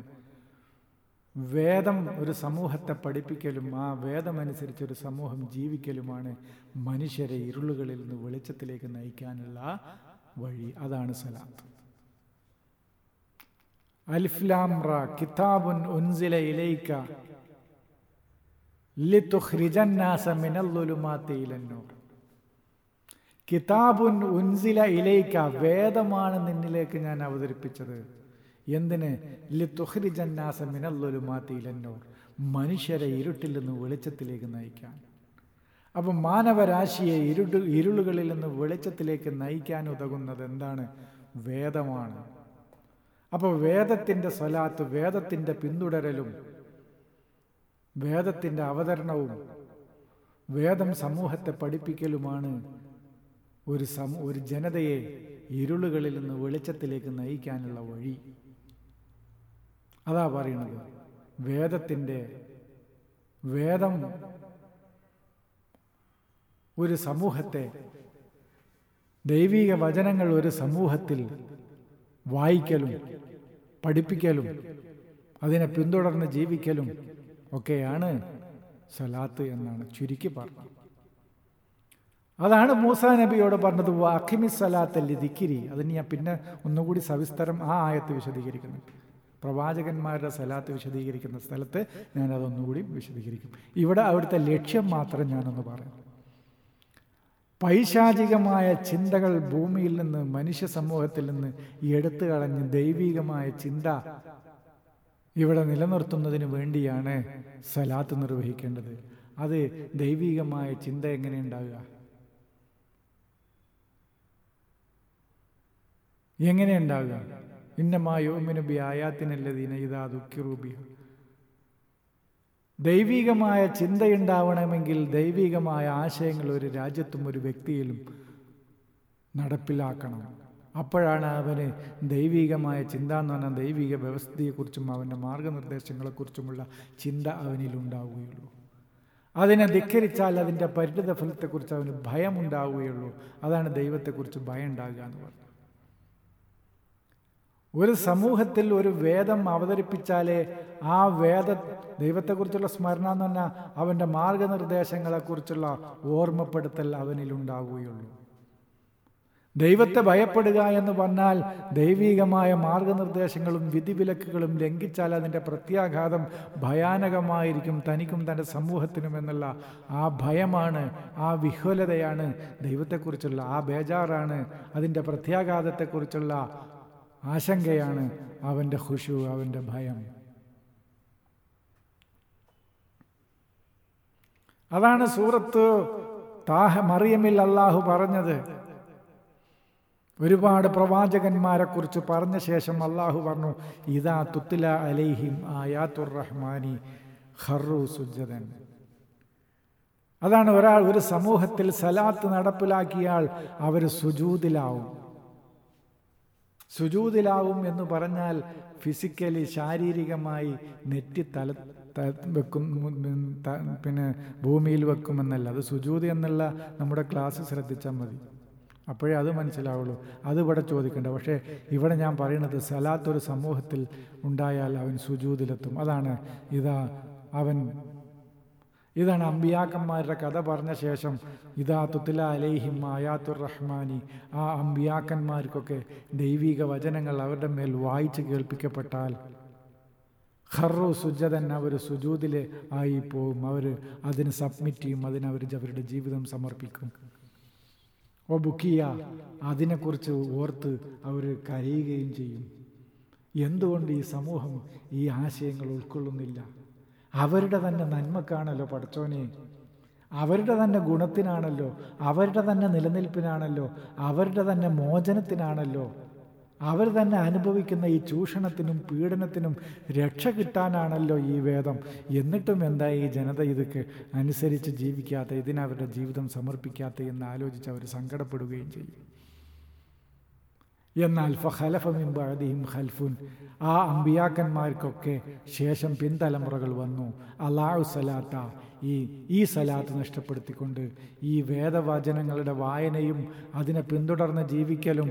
വേദം ഒരു സമൂഹത്തെ പഠിപ്പിക്കലും ആ വേദമനുസരിച്ച് ഒരു സമൂഹം ജീവിക്കലുമാണ് മനുഷ്യരെ ഇരുളുകളിൽ നിന്ന് വെളിച്ചത്തിലേക്ക് നയിക്കാനുള്ള വഴി. അതാണ് സലാത്ത്. അൽഫ്ലാംറ കിതാബുൻ ഉൻസില ഇലൈക്ക കിതാബുൻ ഉൻസില ഇലൈക്ക വേദമാണ് നിന്നിലേക്ക് ഞാൻ അവതരിപ്പിച്ചത്. എന്തിന്? ലിതുഖ്രിജന്നാസ മിനൽ ഇലന്നൂർ മനുഷ്യരെ ഇരുട്ടിൽ നിന്ന് വെളിച്ചത്തിലേക്ക് നയിക്കാൻ. അപ്പം മാനവരാശിയെ ഇരുട്ട് ഇരുളുകളിൽ നിന്ന് വെളിച്ചത്തിലേക്ക് നയിക്കാൻ ഉതകുന്നത് എന്താണ്? വേദമാണ്. അപ്പോൾ വേദത്തിന്റെ സ്വലാത്ത് വേദത്തിന്റെ പിന്തുടരലും വേദത്തിന്റെ അവതരണവും വേദം സമൂഹത്തെ പഠിപ്പിക്കലുമാണ് ഒരു സമൂ ഒരു ജനതയെ ഇരുളുകളിൽ നിന്ന് വെളിച്ചത്തിലേക്ക് നയിക്കാനുള്ള വഴി. അതാ പറയുന്നത്. വേദത്തിന്റെ വേദം ഒരു സമൂഹത്തെ ദൈവീക വചനങ്ങൾ ഒരു സമൂഹത്തിൽ വായിക്കലും പഠിപ്പിക്കലും അതിനെ പിന്തുടർന്ന് ജീവിക്കലും ഒക്കെയാണ് സലാത്ത് എന്നാണ് ചുരുക്കി പറഞ്ഞത്. അതാണ് മൂസ നബിയോട് പറഞ്ഞത് വാഖിമി സലാത്തല്ലി ദിക്കിരി അതിന് ഞാൻ പിന്നെ ഒന്നുകൂടി സവിസ്തരം ആ ആയത്ത് വിശദീകരിക്കുന്നു പ്രവാചകന്മാരുടെ സ്ഥലത്ത് വിശദീകരിക്കുന്ന സ്ഥലത്ത് ഞാൻ അതൊന്നുകൂടി വിശദീകരിക്കും. ഇവിടെ അവിടുത്തെ ലക്ഷ്യം മാത്രം ഞാനൊന്ന് പറയാം. പൈശാചികമായ ചിന്തകൾ ഭൂമിയിൽ നിന്ന് മനുഷ്യ സമൂഹത്തിൽ നിന്ന് എടുത്തു കളഞ്ഞ് ദൈവികമായ ചിന്ത ഇവിടെ നിലനിർത്തുന്നതിന് വേണ്ടിയാണ് സലാത്ത് നിർവഹിക്കേണ്ടത്. അത് ദൈവികമായ ചിന്ത എങ്ങനെ ഉണ്ടാകുക എങ്ങനെ ഇന്നമായോമിനബി ആയാത്തിനല്ലതീന ദുഃഖിറൂബിയ ദൈവികമായ ചിന്തയുണ്ടാവണമെങ്കിൽ ദൈവികമായ ആശയങ്ങൾ ഒരു രാജ്യത്തും ഒരു വ്യക്തിയിലും നടപ്പിലാക്കണം. അപ്പോഴാണ് അവന് ദൈവികമായ ചിന്ത എന്ന് പറഞ്ഞാൽ ദൈവിക വ്യവസ്ഥയെക്കുറിച്ചും അവന്റെ മാർഗനിർദ്ദേശങ്ങളെക്കുറിച്ചുമുള്ള ചിന്ത അവനിലുണ്ടാവുകയുള്ളൂ. അതിനെ ധിക്കരിച്ചാൽ അതിന്റെ പരിണിത ഫലത്തെക്കുറിച്ച് അവന് ഭയമുണ്ടാവുകയുള്ളൂ. അതാണ് ദൈവത്തെക്കുറിച്ച് ഭയം ഉണ്ടാകുക എന്ന് പറഞ്ഞത് ഒരു സമൂഹത്തിൽ ഒരു വേദം അവതരിപ്പിച്ചാലേ ആ വേദ ദൈവത്തെക്കുറിച്ചുള്ള സ്മരണ എന്ന് പറഞ്ഞാൽ അവന്റെ മാർഗനിർദ്ദേശങ്ങളെക്കുറിച്ചുള്ള ഓർമ്മപ്പെടുത്തൽ അവനിലുണ്ടാവുകയുള്ളൂ. ദൈവത്തെ ഭയപ്പെടുക എന്ന് പറഞ്ഞാൽ ദൈവീകമായ മാർഗനിർദ്ദേശങ്ങളും വിധിവിലക്കുകളും ലംഘിച്ചാൽ അതിന്റെ പ്രത്യാഘാതം ഭയാനകമായിരിക്കും തനിക്കും തന്റെ സമൂഹത്തിനും എന്നുള്ള ആ ഭയമാണ് ആ വിഹ്വലതയാണ് ദൈവത്തെക്കുറിച്ചുള്ള ആ ബേജാറാണ് അതിന്റെ പ്രത്യാഘാതത്തെക്കുറിച്ചുള്ള ആശങ്കയാണ് അവന്റെ ഖുഷു അവന്റെ ഭയം. അതാണ് സൂറത്ത് താഹ മറിയമിൽ അള്ളാഹു പറഞ്ഞത്. ഒരുപാട് പ്രവാചകന്മാരെ കുറിച്ച് പറഞ്ഞ ശേഷം അള്ളാഹു പറഞ്ഞു ഇതാ തുത്തില അലൈഹിം ആയാത്തുർ റഹ്മാനി ഖറു സുജതൻ അതാണ് ഒരാൾ ഒരു സമൂഹത്തിൽ സലാത്ത് നടപ്പിലാക്കിയാൽ അവർ സുജൂതിലാവും. സുജൂതിലാവും എന്ന് പറഞ്ഞാൽ ഫിസിക്കലി ശാരീരികമായി നെറ്റി തല വെക്കും പിന്നെ ഭൂമിയിൽ വെക്കുമെന്നല്ല. അത് സുജൂതി എന്നുള്ള നമ്മുടെ ക്ലാസ് ശ്രദ്ധിച്ചാൽ മതി. അപ്പോഴേ അത് മനസ്സിലാവുള്ളൂ. അത് ഇവിടെ ചോദിക്കേണ്ട. പക്ഷേ ഇവിടെ ഞാൻ പറയുന്നത് സലാത്തൊരു സമൂഹത്തിൽ ഉണ്ടായാൽ അവൻ സുജൂതിലെത്തും. അതാണ് ഇതാ അവൻ ഇതാണ് അമ്പിയാക്കന്മാരുടെ കഥ പറഞ്ഞ ശേഷം ഇതാ തുത്തില അലൈഹിം ആയാത്തുർ റഹ്മാനി. ആ അമ്പിയാക്കന്മാർക്കൊക്കെ ദൈവിക വചനങ്ങൾ അവരുടെ മേൽ വായിച്ച് കേൾപ്പിക്കപ്പെട്ടാൽ ഖറു സുജതൻ അവർ സുജൂതിൽ ആയി അവർ അതിന് സബ്മിറ്റ് ചെയ്യും അതിനവർ അവരുടെ ജീവിതം സമർപ്പിക്കും. ഓ ബുക്കിയ അതിനെക്കുറിച്ച് ഓർത്ത് അവർ കരയുകയും ചെയ്യും. എന്തുകൊണ്ട് ഈ സമൂഹം ഈ ആശയങ്ങൾ ഉൾക്കൊള്ളുന്നില്ല? അവരുടെ തന്നെ നന്മക്കാണല്ലോ പടച്ചോനെ അവരുടെ തന്നെ ഗുണത്തിനാണല്ലോ. അവരുടെ തന്നെ നിലനിൽപ്പിനാണല്ലോ. അവരുടെ തന്നെ മോചനത്തിനാണല്ലോ. അവർ തന്നെ അനുഭവിക്കുന്ന ഈ ചൂഷണത്തിനും പീഡനത്തിനും രക്ഷ കിട്ടാനാണല്ലോ ഈ വേദം. എന്നിട്ടും എന്താ ഈ ജനത ഇതൊക്കെ അനുസരിച്ച് ജീവിക്കാത്ത ഇതിനവരുടെ ജീവിതം സമർപ്പിക്കാത്ത എന്ന് ആലോചിച്ച് അവർ സങ്കടപ്പെടുകയും ചെയ്യും. എന്നാൽ ബഅദിഹിം ഖൽഫുൻ. ആ അമ്പിയാക്കന്മാർക്കൊക്കെ ശേഷം പിൻതലമുറകൾ വന്നു. അള്ളാഹു സലാത്ത. ഈ ഈ സലാത്ത് നഷ്ടപ്പെടുത്തിക്കൊണ്ട് ഈ വേദവചനങ്ങളുടെ വായനയും അതിനെ പിന്തുടർന്ന് ജീവിക്കലും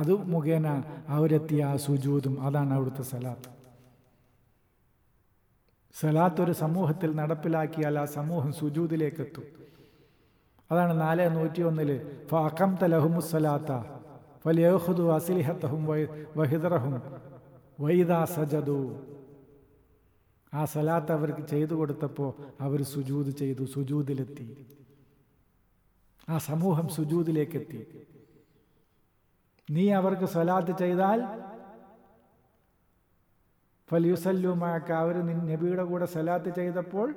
അത് മുഖേന അവരെത്തിയ ആ സുജൂതും അതാണ് അവിടുത്തെ സലാത്ത്. സലാത്ത് ഒരു സമൂഹത്തിൽ നടപ്പിലാക്കിയാൽ ആ സമൂഹം സുജൂതിലേക്കെത്തും. അതാണ് നാല് നൂറ്റി ഒന്നിൽ ഫഅഖംത ലഹുമുസ്സലാത്ത. ഫലിയഹുദു അസിലിഹത്തഹും വഹിദറഹും. വൈദാ സജദു. ആ സലാത്ത് അവർക്ക് ചെയ്തു കൊടുത്തപ്പോൾ അവർ സുജൂത് ചെയ്തു സുജൂതിലെത്തി ആ സമൂഹം സുജൂതിലേക്കെത്തി നീ അവർക്ക് സലാത്ത് ചെയ്താൽ ഫലിയുസല്ലുമാക്ക അവർ നബിയുടെ കൂടെ സലാത്ത് ചെയ്തപ്പോൾ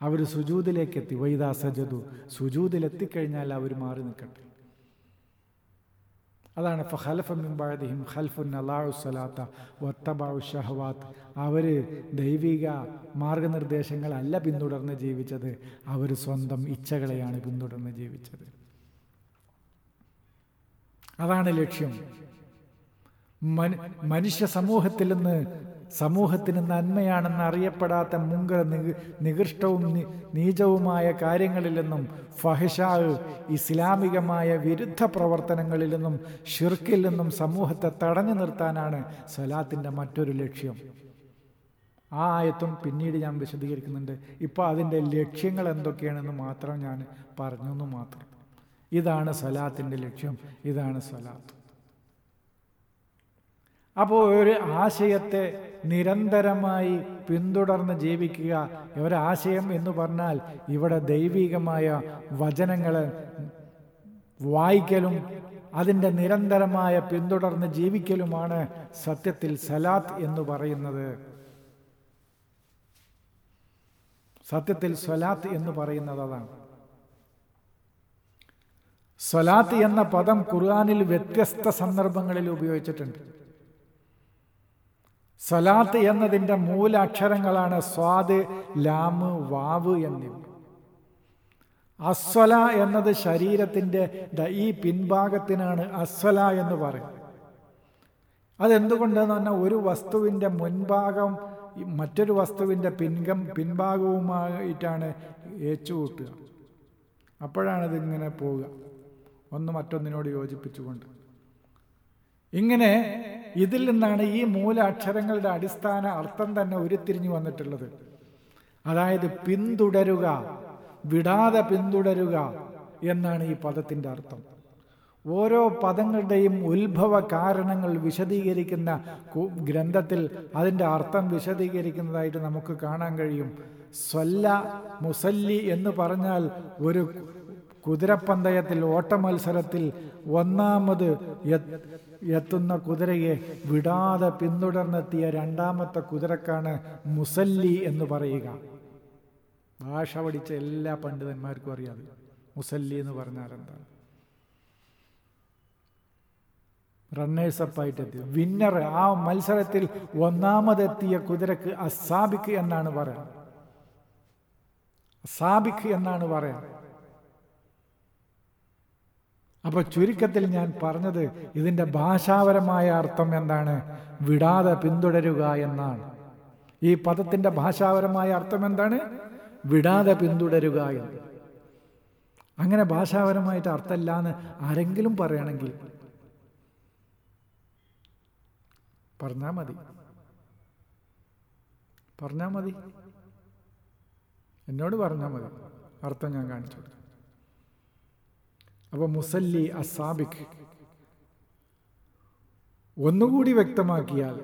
അവർ സുജൂതിലേക്കെത്തി വൈദാ സജതു സുജൂതിലെത്തിക്കഴിഞ്ഞാൽ അവർ മാറി നിൽക്കട്ടെ. അതാണ് ഫഹൽഫിംബാദിഹിം ഖൽഫുൻ അള്ളാഹു സലാത്ത വത്തബാഉ ഷഹവാത്ത്. അവർ ദൈവിക മാർഗനിർദ്ദേശങ്ങളല്ല പിന്തുടർന്ന് ജീവിച്ചത്. അവർ സ്വന്തം ഇച്ഛകളെയാണ് പിന്തുടർന്ന് ജീവിച്ചത്. അതാണ് ലക്ഷ്യം. മനുഷ്യ സമൂഹത്തിൽ നിന്ന് സമൂഹത്തിന് നന്മയാണെന്ന് അറിയപ്പെടാത്ത മുങ്കര നികൃഷ്ടവും നീചവുമായ കാര്യങ്ങളിൽ ഫഹിഷാവ് ഇസ്ലാമികമായ വിരുദ്ധ പ്രവർത്തനങ്ങളിൽ ഷിർക്കിൽ നിന്നും സമൂഹത്തെ തടഞ്ഞു നിർത്താനാണ് സലാത്തിന്റെ മറ്റൊരു ലക്ഷ്യം. ആ ആയത്തും പിന്നീട് ഞാൻ വിശദീകരിക്കുന്നുണ്ട്. ഇപ്പോൾ അതിന്റെ ലക്ഷ്യങ്ങൾ എന്തൊക്കെയാണെന്ന് മാത്രം ഞാൻ പറഞ്ഞു എന്ന് മാത്രം. ഇതാണ് സലാത്തിന്റെ ലക്ഷ്യം. ഇതാണ് സലാത്ത്. അപ്പോൾ ഒരു ആശയത്തെ നിരന്തരമായി പിന്തുടർന്ന് ജീവിക്കുക. ഒരാശയം എന്ന് പറഞ്ഞാൽ ഇവിടെ ദൈവികമായ വചനങ്ങൾ വായിക്കലും അതിന്റെ നിരന്തരമായ പിന്തുടർന്ന് ജീവിക്കലുമാണ് സത്യത്തിൽ സലാത്ത് എന്ന് പറയുന്നത്. സത്യത്തിൽ സ്വലാത്ത് എന്ന് പറയുന്നത് അതാണ്. സ്വലാത്ത് എന്ന പദം ഖുർആാനിൽ വ്യത്യസ്ത സന്ദർഭങ്ങളിൽ ഉപയോഗിച്ചിട്ടുണ്ട്. സലാത്ത് എന്നതിന്റെ മൂലാക്ഷരങ്ങളാണ് സ്വാദ് ലാമ് വാവ് എന്നിവ. അസ്വല എന്നത് ശരീരത്തിന്റെ ഈ പിൻഭാഗത്തിനാണ് അസ്വല എന്ന് പറയുന്നത്. അതെന്തുകൊണ്ടെന്ന് പറഞ്ഞാൽ ഒരു വസ്തുവിന്റെ മുൻഭാഗം മറ്റൊരു വസ്തുവിന്റെ പിൻകം പിൻഭാഗവുമായിട്ടാണ് ഏച്ചുകൂട്ടുക അപ്പോഴാണ് ഇതിങ്ങനെ പോവുക. ഒന്ന് മറ്റൊന്നിനോട് യോജിപ്പിച്ചുകൊണ്ട്. ഇങ്ങനെ ഇതിൽ നിന്നാണ് ഈ മൂലാക്ഷരങ്ങളുടെ അടിസ്ഥാന അർത്ഥം തന്നെ ഉരുത്തിരിഞ്ഞു വന്നിട്ടുള്ളത്. അതായത് പിന്തുടരുക വിടാതെ പിന്തുടരുക എന്നാണ് ഈ പദത്തിന്റെ അർത്ഥം. ഓരോ പദങ്ങളുടെയും ഉത്ഭവ കാരണങ്ങൾ വിശദീകരിക്കുന്ന ഗ്രന്ഥത്തിൽ അതിന്റെ അർത്ഥം വിശദീകരിക്കുന്നതായിട്ട് നമുക്ക് കാണാൻ കഴിയും. സ്വല്ല മുസല്ലി എന്ന് പറഞ്ഞാൽ ഒരു കുതിരപ്പന്തയത്തിൽ ഓട്ടമത്സരത്തിൽ ഒന്നാമത് എത്തുന്ന കുതിരയെ വിടാതെ പിന്തുടർന്നെത്തിയ രണ്ടാമത്തെ കുതിരക്കാണ് മുസല്ലി എന്ന് പറയുക. ഭാഷ പഠിച്ച എല്ലാ പണ്ഡിതന്മാർക്കും അറിയാതെ മുസല്ലി എന്ന് പറഞ്ഞാൽ എന്താണ്? റണ്ണേഴ്സപ്പായിട്ട് എത്തി വിന്നർ ആ മത്സരത്തിൽ ഒന്നാമതെത്തിയ കുതിരക്ക് അസാബിക്ക് എന്നാണ് പറയാം സാബിഖ് എന്നാണ് പറയാം അപ്പൊ ചുരുക്കത്തിൽ ഞാൻ പറഞ്ഞത് ഇതിന്റെ ഭാഷാപരമായ അർത്ഥം എന്താണ്? വിടാതെ പിന്തുടരുക എന്നാണ്. ഈ പദത്തിന്റെ ഭാഷാപരമായ അർത്ഥം എന്താണ്? വിടാതെ പിന്തുടരുക എന്ന്. അങ്ങനെ ഭാഷാപരമായിട്ട് അർത്ഥമില്ല എന്ന് ആരെങ്കിലും പറയണമെങ്കിൽ പറഞ്ഞാൽ മതി. പറഞ്ഞാൽ മതി. എന്നോട് പറഞ്ഞാൽ മതി. അർത്ഥം ഞാൻ കാണിച്ചു അപ്പോൾ മുസല്ലി അസാബിഖ് ഒന്നുകൂടി വ്യക്തമാക്കിയാൽ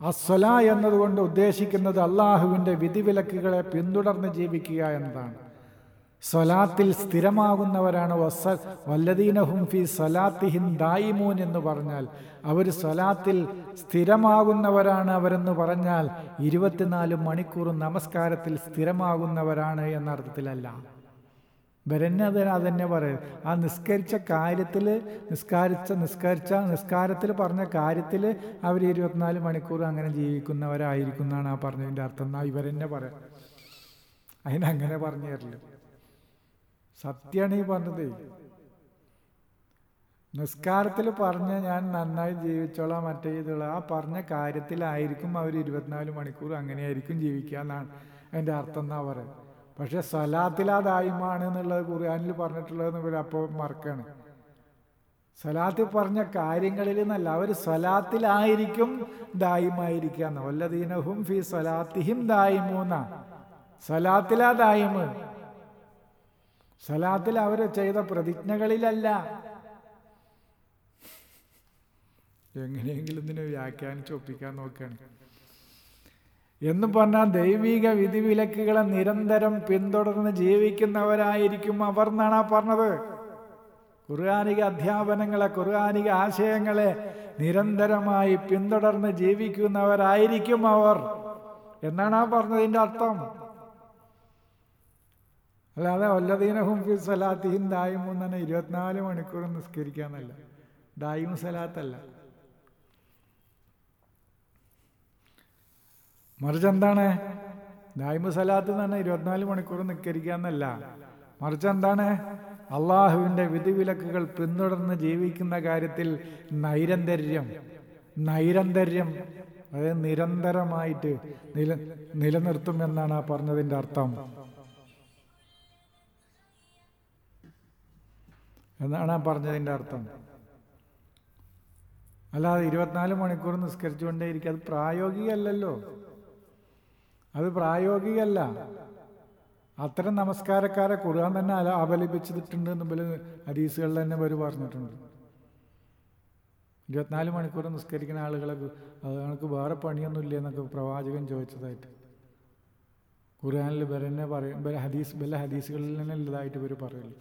അസ്വല എന്നതുകൊണ്ട് ഉദ്ദേശിക്കുന്നത് അള്ളാഹുവിന്റെ വിധിവിലക്കുകളെ പിന്തുടർന്ന് ജീവിക്കുക എന്നതാണ്. സ്വലാത്തിൽ സ്ഥിരമാകുന്നവരാണ് വസ വല്ലദീനഹും ഫി സലാത്തിഹിൻ ദായിമൂൻ എന്ന് പറഞ്ഞാൽ അവർ സ്വലാത്തിൽ സ്ഥിരമാകുന്നവരാണ് അവരെന്ന് പറഞ്ഞാൽ ഇരുപത്തിനാല് മണിക്കൂർ നമസ്കാരത്തിൽ സ്ഥിരമാകുന്നവരാണ് എന്ന അർത്ഥത്തിലല്ല വരന്നെ അത് അതന്നെ പറയും ആ നിസ്കരിച്ച കാര്യത്തിൽ നിസ്കാരിച്ച നിസ്കരിച്ച നിസ്കാരത്തിൽ പറഞ്ഞ കാര്യത്തിൽ അവർ ഇരുപത്തിനാല് മണിക്കൂർ അങ്ങനെ ജീവിക്കുന്നവരായിരിക്കും എന്നാണ് ആ പറഞ്ഞതിന്റെ അർത്ഥം. എന്നാ ഇവരെന്നെ പറയാം. അതിനങ്ങനെ പറഞ്ഞു തരില്ല സത്യമാണ് ഈ പറഞ്ഞത്. നിസ്കാരത്തിൽ പറഞ്ഞ ഞാൻ നന്നായി ജീവിച്ചോളാം മറ്റേ ഇതുള്ള ആ പറഞ്ഞ കാര്യത്തിലായിരിക്കും അവർ ഇരുപത്തിനാല് മണിക്കൂർ അങ്ങനെയായിരിക്കും ജീവിക്കുക എന്നാണ് അതിന്റെ അർത്ഥം എന്നാ പറയുന്നത് പക്ഷെ സലാത്തിലാ ദായിമാണ് എന്നുള്ളത് ഖുർആാനിൽ പറഞ്ഞിട്ടുള്ളതെന്ന് ഇവർ അപ്പോൾ മറക്കാണ്. സലാത്തിൽ പറഞ്ഞ കാര്യങ്ങളിൽ നിന്നല്ല അവർ സലാത്തിലായിരിക്കും ദായിമായിരിക്കുക എന്ന്. വല്ലദീനഹും ഫി സലാത്തിഹിം ദായിമൂന്ന. സലാത്തിലാ ദായിമ് സലാത്തിൽ അവർ ചെയ്ത പ്രതിജ്ഞകളിലല്ല. എങ്ങനെയെങ്കിലും ഇതിനെ വ്യാഖ്യാനിച്ച് ഒപ്പിക്കാൻ നോക്കുകയാണ് എന്ന് പറഞ്ഞാൽ ദൈവിക വിധിവിലക്കുകളെ നിരന്തരം പിന്തുടർന്ന് ജീവിക്കുന്നവരായിരിക്കും അവർ എന്നാണ് പറഞ്ഞത്. ഖുർആാനിക അധ്യാപനങ്ങളെ ഖുർആാനിക ആശയങ്ങളെ നിരന്തരമായി പിന്തുടർന്ന് ജീവിക്കുന്നവരായിരിക്കും അവർ എന്നാണ് ആ പറഞ്ഞതിന്റെ അർത്ഥം. അല്ലാതെ ഒല്ലദീനഹും ഫി സലാത്തിഹിൻ ദായിമു എന്നാണ് ഇരുപത്തിനാല് മണിക്കൂർ നിസ്കരിക്കാന്നല്ല ദായും സലാത്തല്ല. മറിച്ച് എന്താണ്? ദായ്മ സലാത്ത് എന്ന് പറഞ്ഞാൽ ഇരുപത്തിനാല് മണിക്കൂർ നിൽക്കരിക്കുക എന്നല്ല. മറിച്ച് എന്താണ്? അള്ളാഹുവിന്റെ വിധിവിലക്കുകൾ പിന്തുടർന്ന് ജീവിക്കുന്ന കാര്യത്തിൽ നൈരന്തര്യം നൈരന്തര്യം അതായത് നിരന്തരമായിട്ട് നില നിലനിർത്തും എന്നാണ് ആ പറഞ്ഞതിന്റെ അർത്ഥം. എന്നാണ് ആ പറഞ്ഞതിന്റെ അർത്ഥം. അല്ലാതെ ഇരുപത്തിനാല് മണിക്കൂർ നിസ്കരിച്ചുകൊണ്ടേയിരിക്കും അത് പ്രായോഗികമല്ലല്ലോ. അത് പ്രായോഗികമല്ല അത്തരം നമസ്കാരക്കാരെ ഖുർആൻ തന്നെ അല അപലപിച്ചിട്ടുണ്ട് എന്ന് ഹദീസുകളിൽ തന്നെ അവർ പറഞ്ഞിട്ടുണ്ട്. ഇരുപത്തിനാല് മണിക്കൂർ നിസ്കരിക്കുന്ന ആളുകളെ കണക്ക് വേറെ പണിയൊന്നുമില്ല എന്നൊക്കെ പ്രവാചകൻ ചോദിച്ചതായിട്ട്. ഖുർആനിൽ ഇവരെന്നെ പറയും. വല്ല ഹദീസ് ബല ഹദീസുകളിൽ തന്നെ ഉള്ളതായിട്ട് ഇവർ പറയുള്ളു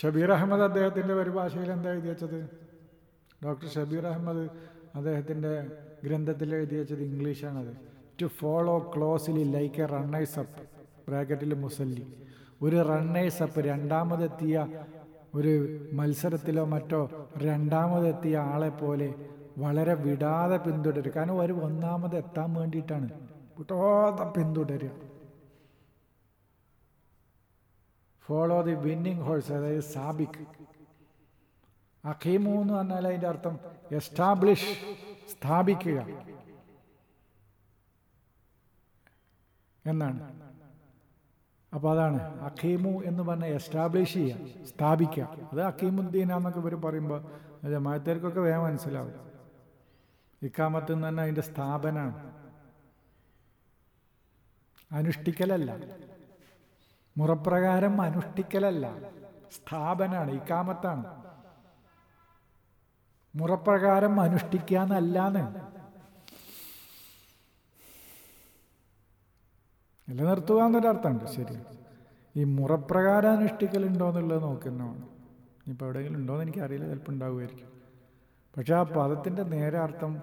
ഷബീർ അഹമ്മദ് അദ്ദേഹത്തിന്റെ പരിഭാഷയിൽ എന്താ എഴുതി വെച്ചത്? ഡോക്ടർ ഷബീർ അഹമ്മദ് അദ്ദേഹത്തിന്റെ ഗ്രന്ഥത്തിൽ എഴുതി വെച്ചത് ഇംഗ്ലീഷാണത്. To follow closely like a runners up ബ്രാക്കറ്റിൽ മുസല്ലി. ഒരു റണ്ണേഴ്സ് അപ്പ് രണ്ടാമതെത്തിയ ഒരു മത്സരത്തിലോ മറ്റോ രണ്ടാമതെത്തിയ ആളെ പോലെ വളരെ വിടാതെ പിന്തുടരുക കാരണം ഒരു ഒന്നാമത് എത്താൻ വേണ്ടിയിട്ടാണ്. വിടാതെ പിന്തുടരുക. ഫോളോ ദി വിന്നിങ് ഹോഴ്സ് അതായത് സാബിക്. അഖീമു എന്ന് പറഞ്ഞാൽ അതിന്റെ അർത്ഥം എസ്റ്റാബ്ലിഷ് സ്ഥാപിക്കുക. എന്നാണ്. അപ്പോൾ അതാണ് അഖീമു എന്ന് പറഞ്ഞ എസ്റ്റാബ്ലിഷ് ചെയ്യുക സ്ഥാപിക്കുക അത് അഖീമുദ്ദീന എന്നൊക്കെ ഇവർ പറയുമ്പോൾ ജമാഅത്തേർക്കൊക്കെ വേഗം മനസ്സിലാവും. ഇക്കാമത്ത് തന്നെ അതിന്റെ സ്ഥാപനമാണ് അനുഷ്ഠിക്കലല്ല. മുറപ്രകാരം അനുഷ്ഠിക്കലല്ല. സ്ഥാപനമാണ് ഇക്കാമത്താണ്. മുറപ്രകാരം അനുഷ്ഠിക്കാന്നല്ലാന്ന് നിലനിർത്തുക എന്നൊരർത്ഥമുണ്ട് ശരി. ഈ മുറപ്രകാരം അനുഷ്ഠിക്കലുണ്ടോ എന്നുള്ളത് നോക്കുന്നതാണ്. ഇനിയിപ്പോൾ എവിടെയെങ്കിലും ഉണ്ടോ എന്ന് എനിക്കറിയില്ല ചിലപ്പോൾ ഉണ്ടാവുമായിരിക്കും. പക്ഷെ ആ പദത്തിന്റെ നേരെ അർത്ഥം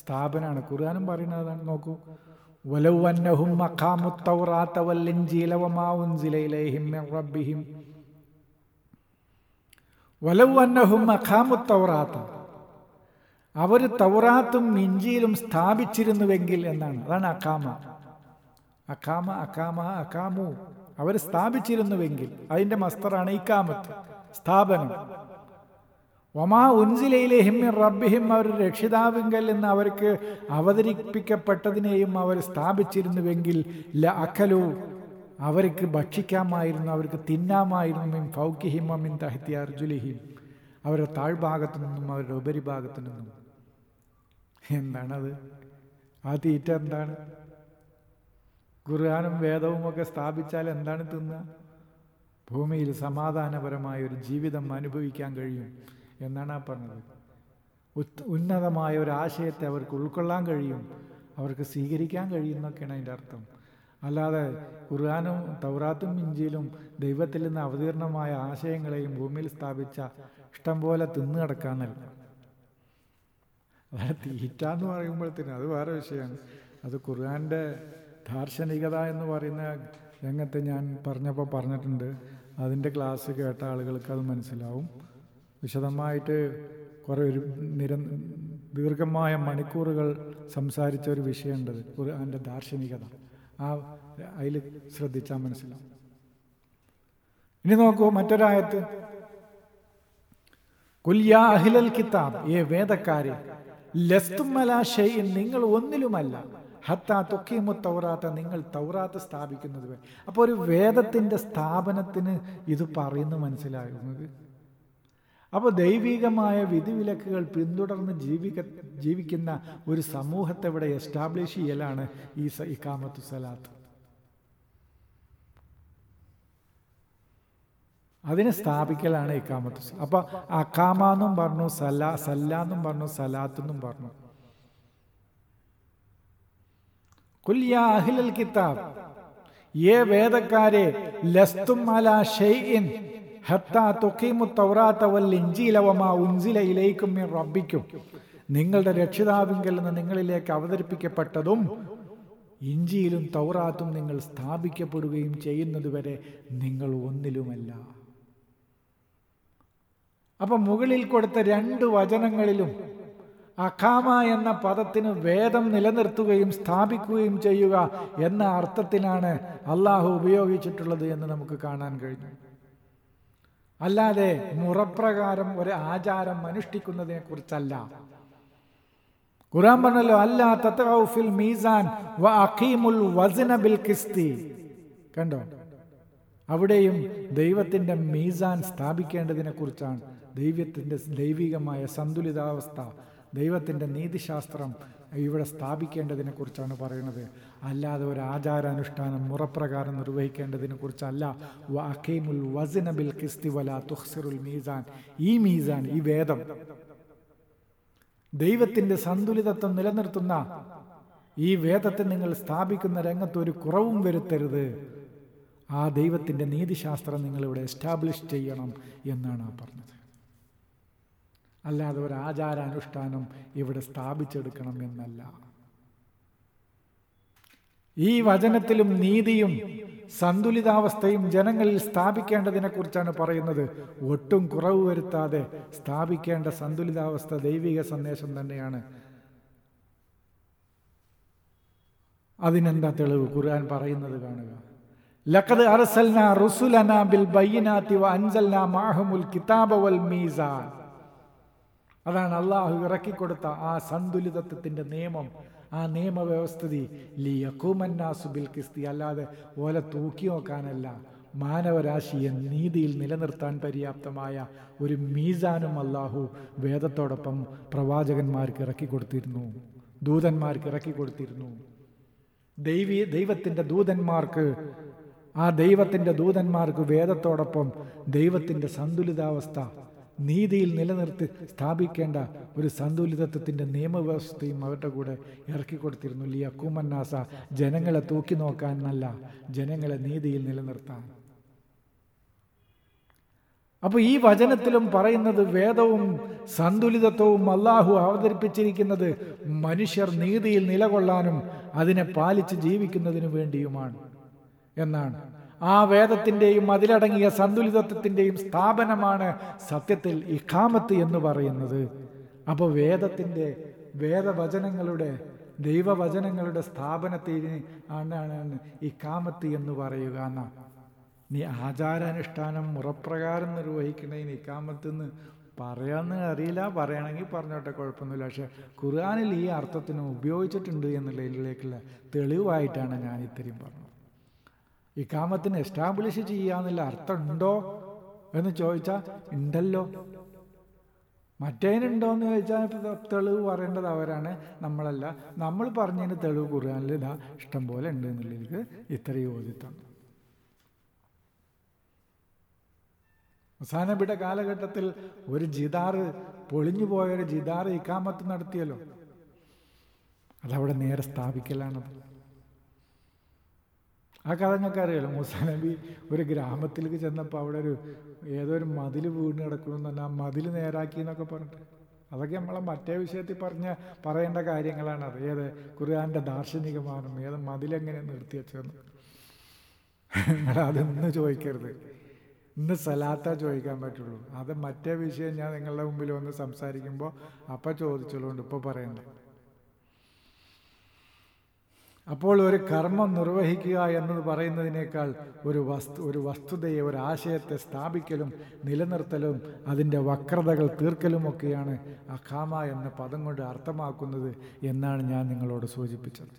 സ്ഥാപനമാണ് ഖുർആാനും പറയുന്നത് അതാണ് നോക്കൂ. മിൻ റബ്ബിഹിം വലൗ അന്നഹും അഖാമുത്തൗറാത്ത. അവർ തൗറാത്തും ഇഞ്ചിയിലും സ്ഥാപിച്ചിരുന്നുവെങ്കിൽ എന്നാണ് അതാണ് അഖാമ. അഖാമ അക്കാമ അക്കാമു അവർ സ്ഥാപിച്ചിരുന്നുവെങ്കിൽ അതിന്റെ മസ്തറാണ് ഇക്കാമത്ത് സ്ഥാപനം. ഒമാ ഉൻസിലയിലേഹിം റബ്ബിഹിം അവർ രക്ഷിതാവിങ്കൽ എന്ന് അവർക്ക് അവതരിപ്പിക്കപ്പെട്ടതിനെയും അവർ സ്ഥാപിച്ചിരുന്നുവെങ്കിൽ ല അഖലു. അവർക്ക് ഭക്ഷിക്കാമായിരുന്നു അവർക്ക് തിന്നാമായിരുന്നു. മിൻ ഫൗക്കിഹിം മിൻ തഹത്തി അർജുലിഹിം. അവരുടെ താഴ്ഭാഗത്തു നിന്നും അവരുടെ ഉപരിഭാഗത്തു നിന്നും. എന്താണത്? ആ തീറ്റ എന്താണ്? ഖുർആാനും വേദവും ഒക്കെ സ്ഥാപിച്ചാൽ എന്താണ് തിന്നുക? ഭൂമിയിൽ സമാധാനപരമായ ഒരു ജീവിതം അനുഭവിക്കാൻ കഴിയും എന്നാണ് ആ പറഞ്ഞത്. ഉന്നതമായ ഒരു ആശയത്തെ അവർക്ക് ഉൾക്കൊള്ളാൻ കഴിയും അവർക്ക് സ്വീകരിക്കാൻ കഴിയും എന്നൊക്കെയാണ് അതിന്റെ അർത്ഥം. അല്ലാതെ ഖുർആാനും തൗറാത്തും ഇഞ്ചിയിലും ദൈവത്തിൽ നിന്ന് അവതീർണമായ ആശയങ്ങളെയും ഭൂമിയിൽ സ്ഥാപിച്ച ഇഷ്ടം പോലെ തിന്നു കിടക്കാന്നല്ല അതായത് തീറ്റ എന്ന് പറയുമ്പോഴത്തേനും അത് വേറെ വിഷയമാണ്. അത് ഖുർആാന്റെ ദാർശനികത എന്ന് പറയുന്ന രംഗത്ത് ഞാൻ പറഞ്ഞപ്പോൾ പറഞ്ഞിട്ടുണ്ട്. അതിന്റെ ക്ലാസ് കേട്ട ആളുകൾക്ക് അത് മനസ്സിലാവും. വിശദമായിട്ട് കുറേ ഒരു നിര ദീർഘമായ മണിക്കൂറുകൾ സംസാരിച്ച ഒരു വിഷയമുണ്ട്. അതിന്റെ ദാർശനികത. ആ അതിൽ ശ്രദ്ധിച്ചാൽ മനസ്സിലാവും. ഇനി നോക്കൂ മറ്റൊരായത്ത്. കുല്യാ അഹിലൽ കിതാബ് ഏ വേദക്കാരെ ലസ്തുമല ഷെയ്ൻ നിങ്ങൾ ഒന്നിലുമല്ല. ഹത്താ തൊക്കീമു തൗറാത്ത നിങ്ങൾ തൗറാത്ത് സ്ഥാപിക്കുന്നത് വരെ അപ്പോൾ ഒരു വേദത്തിന്റെ സ്ഥാപനത്തിന് ഇത് പറയുന്നു മനസ്സിലാകുന്നത്. അപ്പോൾ ദൈവികമായ വിധിവിലക്കുകൾ പിന്തുടർന്ന് ജീവിക്ക ജീവിക്കുന്ന ഒരു സമൂഹത്തെ ഇവിടെ എസ്റ്റാബ്ലിഷ് ചെയ്യലാണ് ഈ ഇക്കാമത്തു സലാത്ത്. അതിനെ സ്ഥാപിക്കലാണ് ഇക്കാമത്തു അപ്പൊ അക്കാമെന്നും പറഞ്ഞു സലാ സല്ലാന്നും പറഞ്ഞു സലാത്തെന്നും പറഞ്ഞു. കിതാബ്. ഏ വേദക്കാരെ ഹത്താ തുഖീമു വൽ ഉൻസില ഇലൈക്കും നിങ്ങളുടെ രക്ഷിതാവിങ്കൽ നിന്ന് നിങ്ങളിലേക്ക് അവതരിപ്പിക്കപ്പെട്ടതും ഇഞ്ചിയിലും തൗറാത്തും നിങ്ങൾ സ്ഥാപിക്കപ്പെടുകയും ചെയ്യുന്നതുവരെ നിങ്ങൾ ഒന്നിലുമല്ല. അപ്പൊ മുകളിൽ കൊടുത്ത രണ്ട് വചനങ്ങളിലും അഖാമ എന്ന പദത്തിന് വേദം നിലനിർത്തുകയും സ്ഥാപിക്കുകയും ചെയ്യുക എന്ന അർത്ഥത്തിലാണ് അള്ളാഹു ഉപയോഗിച്ചിട്ടുള്ളത് എന്ന് നമുക്ക് കാണാൻ കഴിഞ്ഞു. അല്ലാതെ മുറപ്രകാരം ഒരു ആചാരം അനുഷ്ഠിക്കുന്നതിനെ കുറിച്ചല്ല. ഖുറാൻ പറഞ്ഞല്ലോ അല്ലാത്തിൽ മീസാൻ വ അഖീമുൽ വസ്ന ബിൽ കിസ്തി. കണ്ടോ? അവിടെയും ദൈവത്തിന്റെ മീസാൻ സ്ഥാപിക്കേണ്ടതിനെ കുറിച്ചാണ്. ദൈവത്തിന്റെ ദൈവികമായ സന്തുലിതാവസ്ഥ ദൈവത്തിന്റെ നീതിശാസ്ത്രം ഇവിടെ സ്ഥാപിക്കേണ്ടതിനെ കുറിച്ചാണ് പറയുന്നത്. അല്ലാതെ ഒരു ആചാരാനുഷ്ഠാനം മുറപ്രകാരം നിർവഹിക്കേണ്ടതിനെ കുറിച്ചല്ല. വഖീമുൽ വസ്ന ബിൽ കിസ്തി വല തുഹ്സിറുൽ മീസാൻ. ഈ മീസാൻ ഈ വേദം ദൈവത്തിന്റെ സന്തുലിതത്വം നിലനിർത്തുന്ന ഈ വേദത്തെ നിങ്ങൾ സ്ഥാപിക്കുന്ന രംഗത്ത് ഒരു കുറവും വരുത്തരുത്. ആ ദൈവത്തിന്റെ നീതിശാസ്ത്രം നിങ്ങളിവിടെ എസ്റ്റാബ്ലിഷ് ചെയ്യണം എന്നാണ് ആ പറഞ്ഞത്. അല്ലാതെ ഒരു ആചാരാനുഷ്ഠാനം ഇവിടെ സ്ഥാപിച്ചെടുക്കണം എന്നല്ല. ഈ വചനത്തിലും നീതിയും സന്തുലിതാവസ്ഥയും ജനങ്ങളിൽ സ്ഥാപിക്കേണ്ടതിനെ കുറിച്ചാണ് പറയുന്നത്. ഒട്ടും കുറവ് വരുത്താതെ സ്ഥാപിക്കേണ്ട സന്തുലിതാവസ്ഥ ദൈവിക സന്ദേശം തന്നെയാണ്. അതിനെന്താ തെളിവ്? ഖുർആൻ പറയുന്നത് കാണുക. ലഖദ് അർസൽന റുസുലന ബിൽ ബയ്യിനാതി വ അൻസൽന മാഹുമുൽ കിതാബ വൽ മീസാൻ. അതാണ് അള്ളാഹു ഇറക്കിക്കൊടുത്ത ആ സന്തുലിതത്വത്തിന്റെ നിയമം ആ നിയമവ്യവസ്ഥിതി. ലിയക്കുമന്നാസുബിൽ കിസ്തി അല്ലാതെ ഓല തൂക്കി നോക്കാനല്ല. മാനവരാശിയെ നീതിയിൽ നിലനിർത്താൻ പര്യാപ്തമായ ഒരു മീസാനും അള്ളാഹു വേദത്തോടൊപ്പം പ്രവാചകന്മാർക്ക് ഇറക്കി കൊടുത്തിരുന്നു ദൂതന്മാർക്ക് ഇറക്കി കൊടുത്തിരുന്നു ദൈവീ ദൈവത്തിന്റെ ദൂതന്മാർക്ക് ആ ദൈവത്തിന്റെ ദൂതന്മാർക്ക് വേദത്തോടൊപ്പം ദൈവത്തിന്റെ സന്തുലിതാവസ്ഥ നീതിയിൽ നിലനിർത്തി സ്ഥാപിക്കേണ്ട ഒരു സന്തുലിതത്വത്തിന്റെ നിയമവ്യവസ്ഥയും അവരുടെ കൂടെ ഇറക്കി കൊടുത്തിരുന്നു ലി അക്കൂമന്നാസ ജനങ്ങളെ തൂക്കി നോക്കാൻ എന്നല്ല ജനങ്ങളെ നീതിയിൽ നിലനിർത്താൻ. അപ്പോൾ ഈ വചനത്തിലും പറയുന്നത് വേദവും സന്തുലിതത്വവും അള്ളാഹു അവതരിപ്പിച്ചിരിക്കുന്നത് മനുഷ്യർ നീതിയിൽ നിലകൊള്ളാനും അതിനെ പാലിച്ച് ജീവിക്കുന്നതിനു വേണ്ടിയുമാണ് എന്നാണ്. ആ വേദത്തിന്റെയും അതിലടങ്ങിയ സന്തുലിതത്വത്തിന്റെയും സ്ഥാപനമാണ് സത്യത്തിൽ ഇഖാമത്ത് എന്ന് പറയുന്നത്. അപ്പോൾ വേദത്തിന്റെ വേദവചനങ്ങളുടെ ദൈവവചനങ്ങളുടെ സ്ഥാപനത്തിന് ആണ് ഇഖാമത്ത് എന്ന് പറയുക എന്നാ. നീ ആചാരാനുഷ്ഠാനം മുറപ്രകാരം ഈ ഇക്കാമത്ത് എന്ന് പറയാമെന്ന് അറിയില്ല. പറയണമെങ്കിൽ പറഞ്ഞോട്ടെ കുഴപ്പമൊന്നുമില്ല. പക്ഷെ ഖുർആാനിൽ ഈ അർത്ഥത്തിന് ഉപയോഗിച്ചിട്ടുണ്ട് എന്നുള്ളതിലേക്കുള്ള തെളിവായിട്ടാണ് ഞാൻ ഇത്രയും പറഞ്ഞത്. ഇക്കാമത്തിന് എസ്റ്റാബ്ലിഷ് ചെയ്യാന്നുള്ള അർത്ഥമുണ്ടോ എന്ന് ചോദിച്ചാൽ ഉണ്ടല്ലോ. മറ്റേനുണ്ടോ എന്ന് ചോദിച്ചാൽ തെളിവ് പറയേണ്ടത് അവരാണ് നമ്മളല്ല. നമ്മൾ പറഞ്ഞതിന് തെളിവ് കുറയാനുള്ള ഇതാ ഇഷ്ടം പോലെ ഉണ്ട് എന്നുള്ളതിലേക്ക് ഇത്രയും ഓതിത്തന്നു മുസാനബിയുടെ കാലഘട്ടത്തിൽ ഒരു ജിതാറ് പൊളിഞ്ഞു പോയൊരു ജിതാറ് ഇക്കാമത്ത് നടത്തിയല്ലോ. അതവിടെ നേരെ സ്ഥാപിക്കലാണത്. ആ കഥ ഞങ്ങൾക്ക് അറിയാലോ? മുസാനബി ഒരു ഗ്രാമത്തിലേക്ക് ചെന്നപ്പോൾ അവിടെ ഒരു ഏതോ ഒരു മതിൽ വീണ് കിടക്കണമെന്ന് പറഞ്ഞാൽ ആ മതിൽ നേരാക്കി എന്നൊക്കെ പറഞ്ഞിട്ട്. അതൊക്കെ നമ്മളെ മറ്റേ വിഷയത്തിൽ പറഞ്ഞ പറയേണ്ട കാര്യങ്ങളാണ്. അത് ഏത് ഖുർആാന്റെ ദാർശനികമാനം ഏത് മതിലെങ്ങനെ നിർത്തി വെച്ചതെന്ന്. അതൊന്നും ചോദിക്കരുത്. ഇന്ന് സലാത്ത ചോദിക്കാൻ പറ്റുള്ളൂ. അത് മറ്റേ വിഷയം ഞാൻ നിങ്ങളുടെ മുമ്പിൽ വന്ന് സംസാരിക്കുമ്പോൾ അപ്പം ചോദിച്ചോളുണ്ട് ഇപ്പോൾ പറയണ്ട. അപ്പോൾ ഒരു കർമ്മം നിർവഹിക്കുക എന്നത് പറയുന്നതിനേക്കാൾ ഒരു വസ്തു ഒരു വസ്തുതയെ ഒരു ആശയത്തെ സ്ഥാപിക്കലും നിലനിർത്തലും അതിന്റെ വക്രതകൾ തീർക്കലുമൊക്കെയാണ് അഖാമ എന്ന പദം കൊണ്ട് അർത്ഥമാക്കുന്നത് എന്നാണ് ഞാൻ നിങ്ങളോട് സൂചിപ്പിച്ചത്.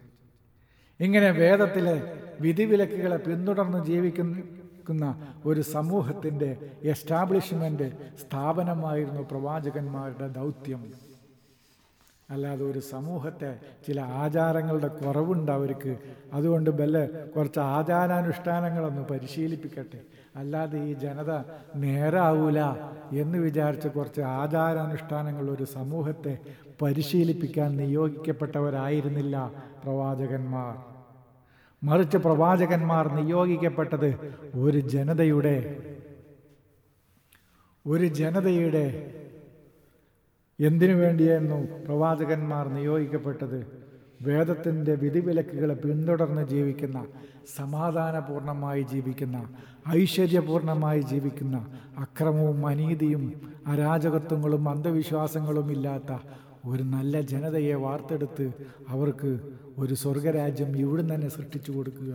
ഇങ്ങനെ വേദത്തിലെ വിധിവിലക്കുകളെ പിന്തുടർന്ന് ജീവിക്കുന്ന ഒരു സമൂഹത്തിന്റെ എസ്റ്റാബ്ലിഷ്മെന്റ് സ്ഥാപനമായിരുന്നു പ്രവാചകന്മാരുടെ ദൗത്യം. അല്ലാതെ ഒരു സമൂഹത്തെ ചില ആചാരങ്ങളുടെ കുറവുണ്ട് അവർക്ക്. അതുകൊണ്ട് ബല്ല കുറച്ച് ആചാരാനുഷ്ഠാനങ്ങളൊന്ന് പരിശീലിപ്പിക്കട്ടെ. അല്ലാതെ ഈ ജനത നേരാവൂല എന്ന് വിചാരിച്ച് കുറച്ച് ആചാരാനുഷ്ഠാനങ്ങൾ ഒരു സമൂഹത്തെ പരിശീലിപ്പിക്കാൻ നിയോഗിക്കപ്പെട്ടവരായിരുന്നില്ല പ്രവാചകന്മാർ. മറിച്ച് പ്രവാചകന്മാർ നിയോഗിക്കപ്പെട്ടത് ഒരു ജനതയുടെ ഒരു ജനതയുടെ എന്തിനു വേണ്ടിയായിരുന്നു പ്രവാചകന്മാർ നിയോഗിക്കപ്പെട്ടത്? വേദത്തിന്റെ വിധിവിലക്കുകളെ പിന്തുടർന്ന് ജീവിക്കുന്ന സമാധാനപൂർണമായി ജീവിക്കുന്ന ഐശ്വര്യപൂർണമായി ജീവിക്കുന്ന അക്രമവും അനീതിയും അരാജകത്വങ്ങളും അന്ധവിശ്വാസങ്ങളും ഇല്ലാത്ത ഒരു നല്ല ജനതയെ വാർത്തെടുത്ത് അവർക്ക് ഒരു സ്വർഗരാജ്യം ഇവിടുന്ന് തന്നെ സൃഷ്ടിച്ചു കൊടുക്കുക.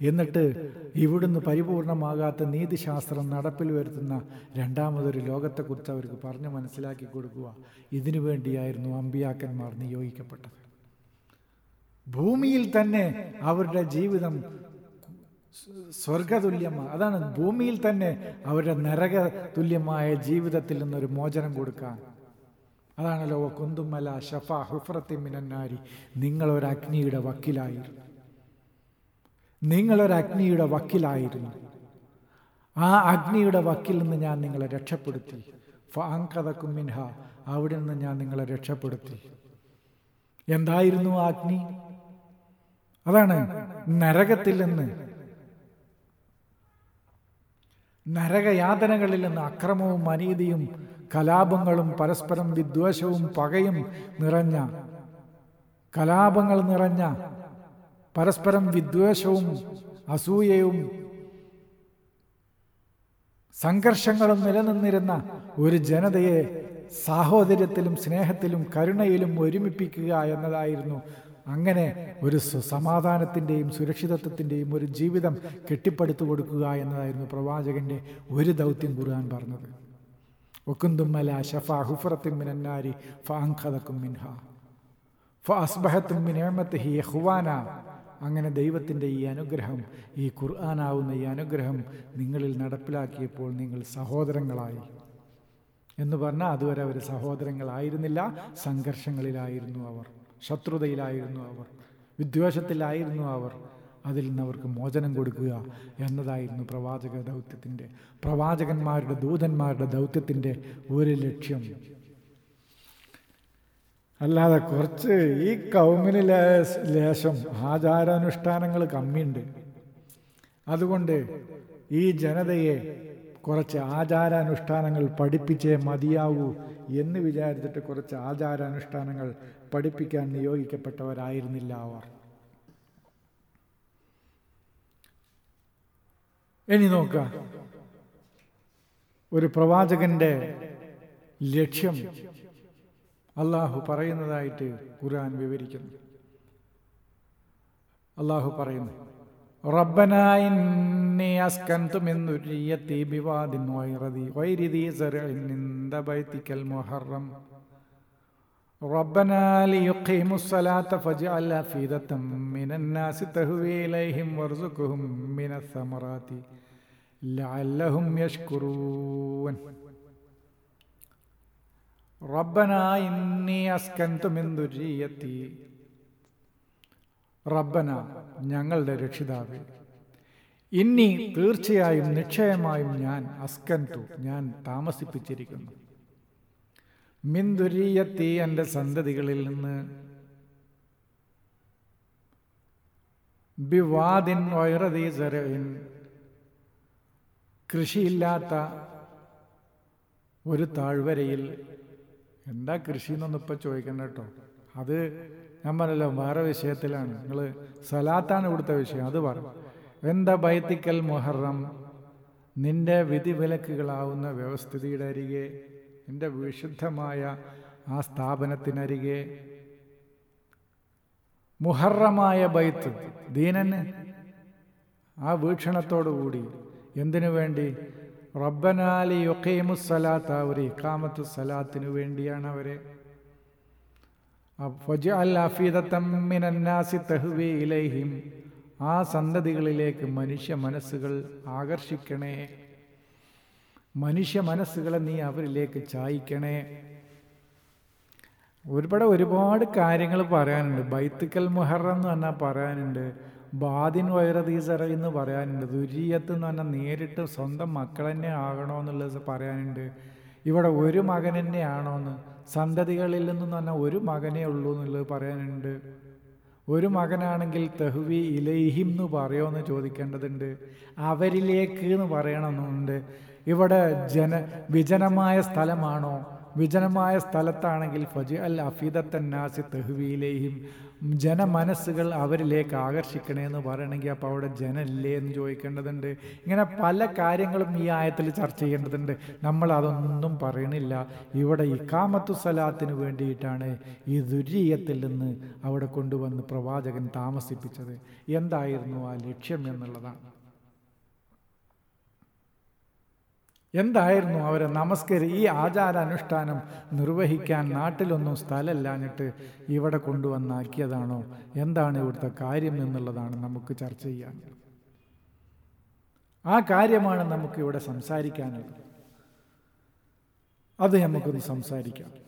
എന്നിട്ട് ഇവിടുന്ന് പരിപൂർണമാകാത്ത നീതിശാസ്ത്രം നടപ്പിൽ വരുത്തുന്ന രണ്ടാമതൊരു ലോകത്തെക്കുറിച്ച് അവർക്ക് പറഞ്ഞു മനസ്സിലാക്കി കൊടുക്കുക. ഇതിനു വേണ്ടിയായിരുന്നു അമ്പിയാക്കന്മാർ നിയോഗിക്കപ്പെട്ടത്. ഭൂമിയിൽ തന്നെ അവരുടെ ജീവിതം സ്വർഗതുല്യമാണ് അതാണ് ഭൂമിയിൽ തന്നെ അവരുടെ നരക തുല്യമായ ജീവിതത്തിൽ നിന്നൊരു മോചനം കൊടുക്കാൻ. അതാണല്ലോ കുന്തുമല ഷഫ ഹുഫ്രത്തിമിനന്നാരി മിനന്നാരി. നിങ്ങളൊരു അഗ്നിയുടെ വക്കിലായിരുന്നു. നിങ്ങളൊരു അഗ്നിയുടെ വക്കിലായിരുന്നു. ആ അഗ്നിയുടെ വക്കിൽ നിന്ന് ഞാൻ നിങ്ങളെ രക്ഷപ്പെടുത്തി. ഫാങ്കഥക്കും മിൻഹ അവിടെ നിന്ന് ഞാൻ നിങ്ങളെ രക്ഷപ്പെടുത്തി. എന്തായിരുന്നു ആ അഗ്നി? അതാണ് നരകത്തിൽ നിന്ന് നരകയാതനകളിൽ നിന്ന് അക്രമവും അനീതിയും കലാപങ്ങളും പരസ്പരം വിദ്വേഷവും പകയും നിറഞ്ഞ കലാപങ്ങൾ നിറഞ്ഞ പരസ്പരം വിദ്വേഷവും അസൂയയും സംഘർഷങ്ങളും നിലനിന്നിരുന്ന ഒരു ജനതയെ സാഹോദര്യത്തിലും സ്നേഹത്തിലും കരുണയിലും ഒരുമിപ്പിക്കുക എന്നതായിരുന്നു. അങ്ങനെ ഒരു സമാധാനത്തിന്റെയും സുരക്ഷിതത്വത്തിന്റെയും ഒരു ജീവിതം കെട്ടിപ്പടുത്തു കൊടുക്കുക എന്നതായിരുന്നു പ്രവാചകന്റെ ഒരു ദൗത്യം ഖുർആൻ പറഞ്ഞത്. ഒക്കുന്തുമ്മല ഷഫ ഹുഫറത്തിൻ മിനന്നാരി മിൻഹ മിനേമത്ത് ഹി യഹ്വാന അങ്ങനെ ദൈവത്തിന്റെ ഈ അനുഗ്രഹം ഈ ഖുർആനാവുന്ന ഈ അനുഗ്രഹം നിങ്ങളിൽ നടപ്പിലാക്കിയപ്പോൾ നിങ്ങൾ സഹോദരങ്ങളായി. എന്ന് പറഞ്ഞാൽ അതുവരെ അവർ സഹോദരങ്ങളായിരുന്നില്ല സംഘർഷങ്ങളിലായിരുന്നു അവർ ശത്രുതയിലായിരുന്നു അവർ വിദ്വേഷത്തിലായിരുന്നു അവർ. അതിൽ നിന്ന് അവർക്ക് മോചനം കൊടുക്കുക എന്നതായിരുന്നു പ്രവാചക ദൗത്യത്തിന്റെ പ്രവാചകന്മാരുടെ ദൂതന്മാരുടെ ദൗത്യത്തിന്റെ ഒരു ലക്ഷ്യം. അല്ലാതെ കുറച്ച് ഈ കൗമിന് ലേശം ആചാരാനുഷ്ഠാനങ്ങൾ കമ്മിയുണ്ട്. അതുകൊണ്ട് ഈ ജനതയെ കുറച്ച് ആചാരാനുഷ്ഠാനങ്ങൾ പഠിപ്പിച്ചേ മതിയാവൂ എന്ന് വിചാരിച്ചിട്ട് കുറച്ച് ആചാരാനുഷ്ഠാനങ്ങൾ പഠിപ്പിക്കാൻ നിയോഗിക്കപ്പെട്ടവരായിരുന്നില്ല അവർ. ഇനി നോക്ക. ഒരു പ്രവാചകന്റെ ലക്ഷ്യം അള്ളാഹു പറയുന്നതായിട്ട് ഖുർആൻ വിവരിക്കുന്നു അള്ളാഹു പറയുന്നു ربنا إني أسكنت من ذريتي بواد غير ذي غير ذي زرع عند بيتك المحرم ربنا ليقيموا الصلاة فاجعل أفئدة من الناس تهوي إليهم وارزقهم من الثمرات لعلهم يشكرون റബ്ബന ഇന്നി അസ്കന്തു ഞങ്ങളുടെ രക്ഷിതാവ്. ഇന്നി തീർച്ചയായും നിശ്ചയമായും ഞാൻ അസ്കന്തു ഞാൻ താമസിപ്പിച്ചിരിക്കുന്നു. മിന്ദുരീയത്തി എന്റെ സന്തതികളിൽ നിന്ന്. ബിവാദിൻ വൈറതി കൃഷിയില്ലാത്ത ഒരു താഴ്വരയിൽ എന്താ കൃഷി എന്നൊന്നും ഇപ്പം ചോദിക്കണ്ട കേട്ടോ അത് ഞാൻ പറഞ്ഞല്ലോ വേറെ വിഷയത്തിലാണ്. നിങ്ങൾ സലാത്താണ് ഇവിടുത്തെ വിഷയം അത് പറ. എന്താ ബൈത്തിക്കൽ മുഹറം? നിന്റെ വിധിവിലക്കുകളാവുന്ന വ്യവസ്ഥിതിയുടെ അരികെ നിന്റെ വിശുദ്ധമായ ആ സ്ഥാപനത്തിനരികെ മുഹറമായ ബൈത്ത് ദീനന് ആ വീക്ഷണത്തോടുകൂടി എന്തിനു വേണ്ടി? റബ്ബനാലി യൊക്കീമുസലാത്ത ഒരു ഇക്കാമത്തു സലാത്തിനു വേണ്ടിയാണ് അവരെ. ഇലൈഹിം ആ സന്തതികളിലേക്ക് മനുഷ്യ മനസ്സുകൾ ആകർഷിക്കണേ. മനുഷ്യ മനസ്സുകളെ നീ അവരിലേക്ക് ചായ്ക്കണേ. ഒരുപാട് ഒരുപാട് കാര്യങ്ങൾ പറയാനുണ്ട്. ബൈത്തുക്കൽ മുഹറം എന്ന് പറഞ്ഞാൽ പറയാനുണ്ട്. ബാദിൻ വൈറദീസറ എന്ന് പറയാനുണ്ട്. ദുരിയത്ത് എന്ന് പറഞ്ഞാൽ നേരിട്ട് സ്വന്തം മക്കൾ തന്നെ ആകണമെന്നുള്ളത് പറയാനുണ്ട്. ഇവിടെ ഒരു മകൻ തന്നെയാണോന്ന് സന്തതികളിൽ നിന്ന് പറഞ്ഞാൽ ഒരു മകനേ ഉള്ളൂ എന്നുള്ളത് പറയാനുണ്ട്. ഒരു മകനാണെങ്കിൽ തെഹ്വി ഇലൈഹിം എന്ന് പറയുമെന്ന് ചോദിക്കേണ്ടതുണ്ട്. അവരിലേക്ക് എന്ന് പറയണമെന്നുണ്ട്. ഇവിടെ ജന വിജനമായ സ്ഥലമാണോ? വിജനമായ സ്ഥലത്താണെങ്കിൽ ഫജി അൽ അഫീദത്തന്നാസി തെഹ്വിയിലെയും ജനമനസ്സുകൾ അവരിലേക്ക് ആകർഷിക്കണേ എന്ന് പറയണമെങ്കിൽ അപ്പോൾ അവിടെ ജനല്ലേ എന്ന് ചോദിക്കേണ്ടതുണ്ട്. ഇങ്ങനെ പല കാര്യങ്ങളും ഈ ആയത്തിൽ ചർച്ച ചെയ്യേണ്ടതുണ്ട്. നമ്മൾ അതൊന്നും പറയണില്ല. ഇവിടെ ഇക്കാമത്തു സലാത്തിന് വേണ്ടിയിട്ടാണ് ഈ ദുരീയത്തിൽ നിന്ന് അവിടെ കൊണ്ടുവന്ന് പ്രവാചകൻ താമസിപ്പിച്ചത്. എന്തായിരുന്നു ആ ലക്ഷ്യം എന്നുള്ളതാണ്. എന്തായിരുന്നു അവരെ നമസ്കരി ഈ ആചാരാനുഷ്ഠാനം നിർവഹിക്കാൻ നാട്ടിലൊന്നും സ്ഥലമില്ലാഞ്ഞിട്ട് ഇവിടെ കൊണ്ടുവന്നാക്കിയതാണോ? എന്താണ് ഇവിടുത്തെ കാര്യം എന്നുള്ളതാണ് നമുക്ക് ചർച്ച ചെയ്യാൻ. ആ കാര്യമാണ് നമുക്കിവിടെ സംസാരിക്കാനുള്ളത്. അത് നമുക്കൊന്ന് സംസാരിക്കാം.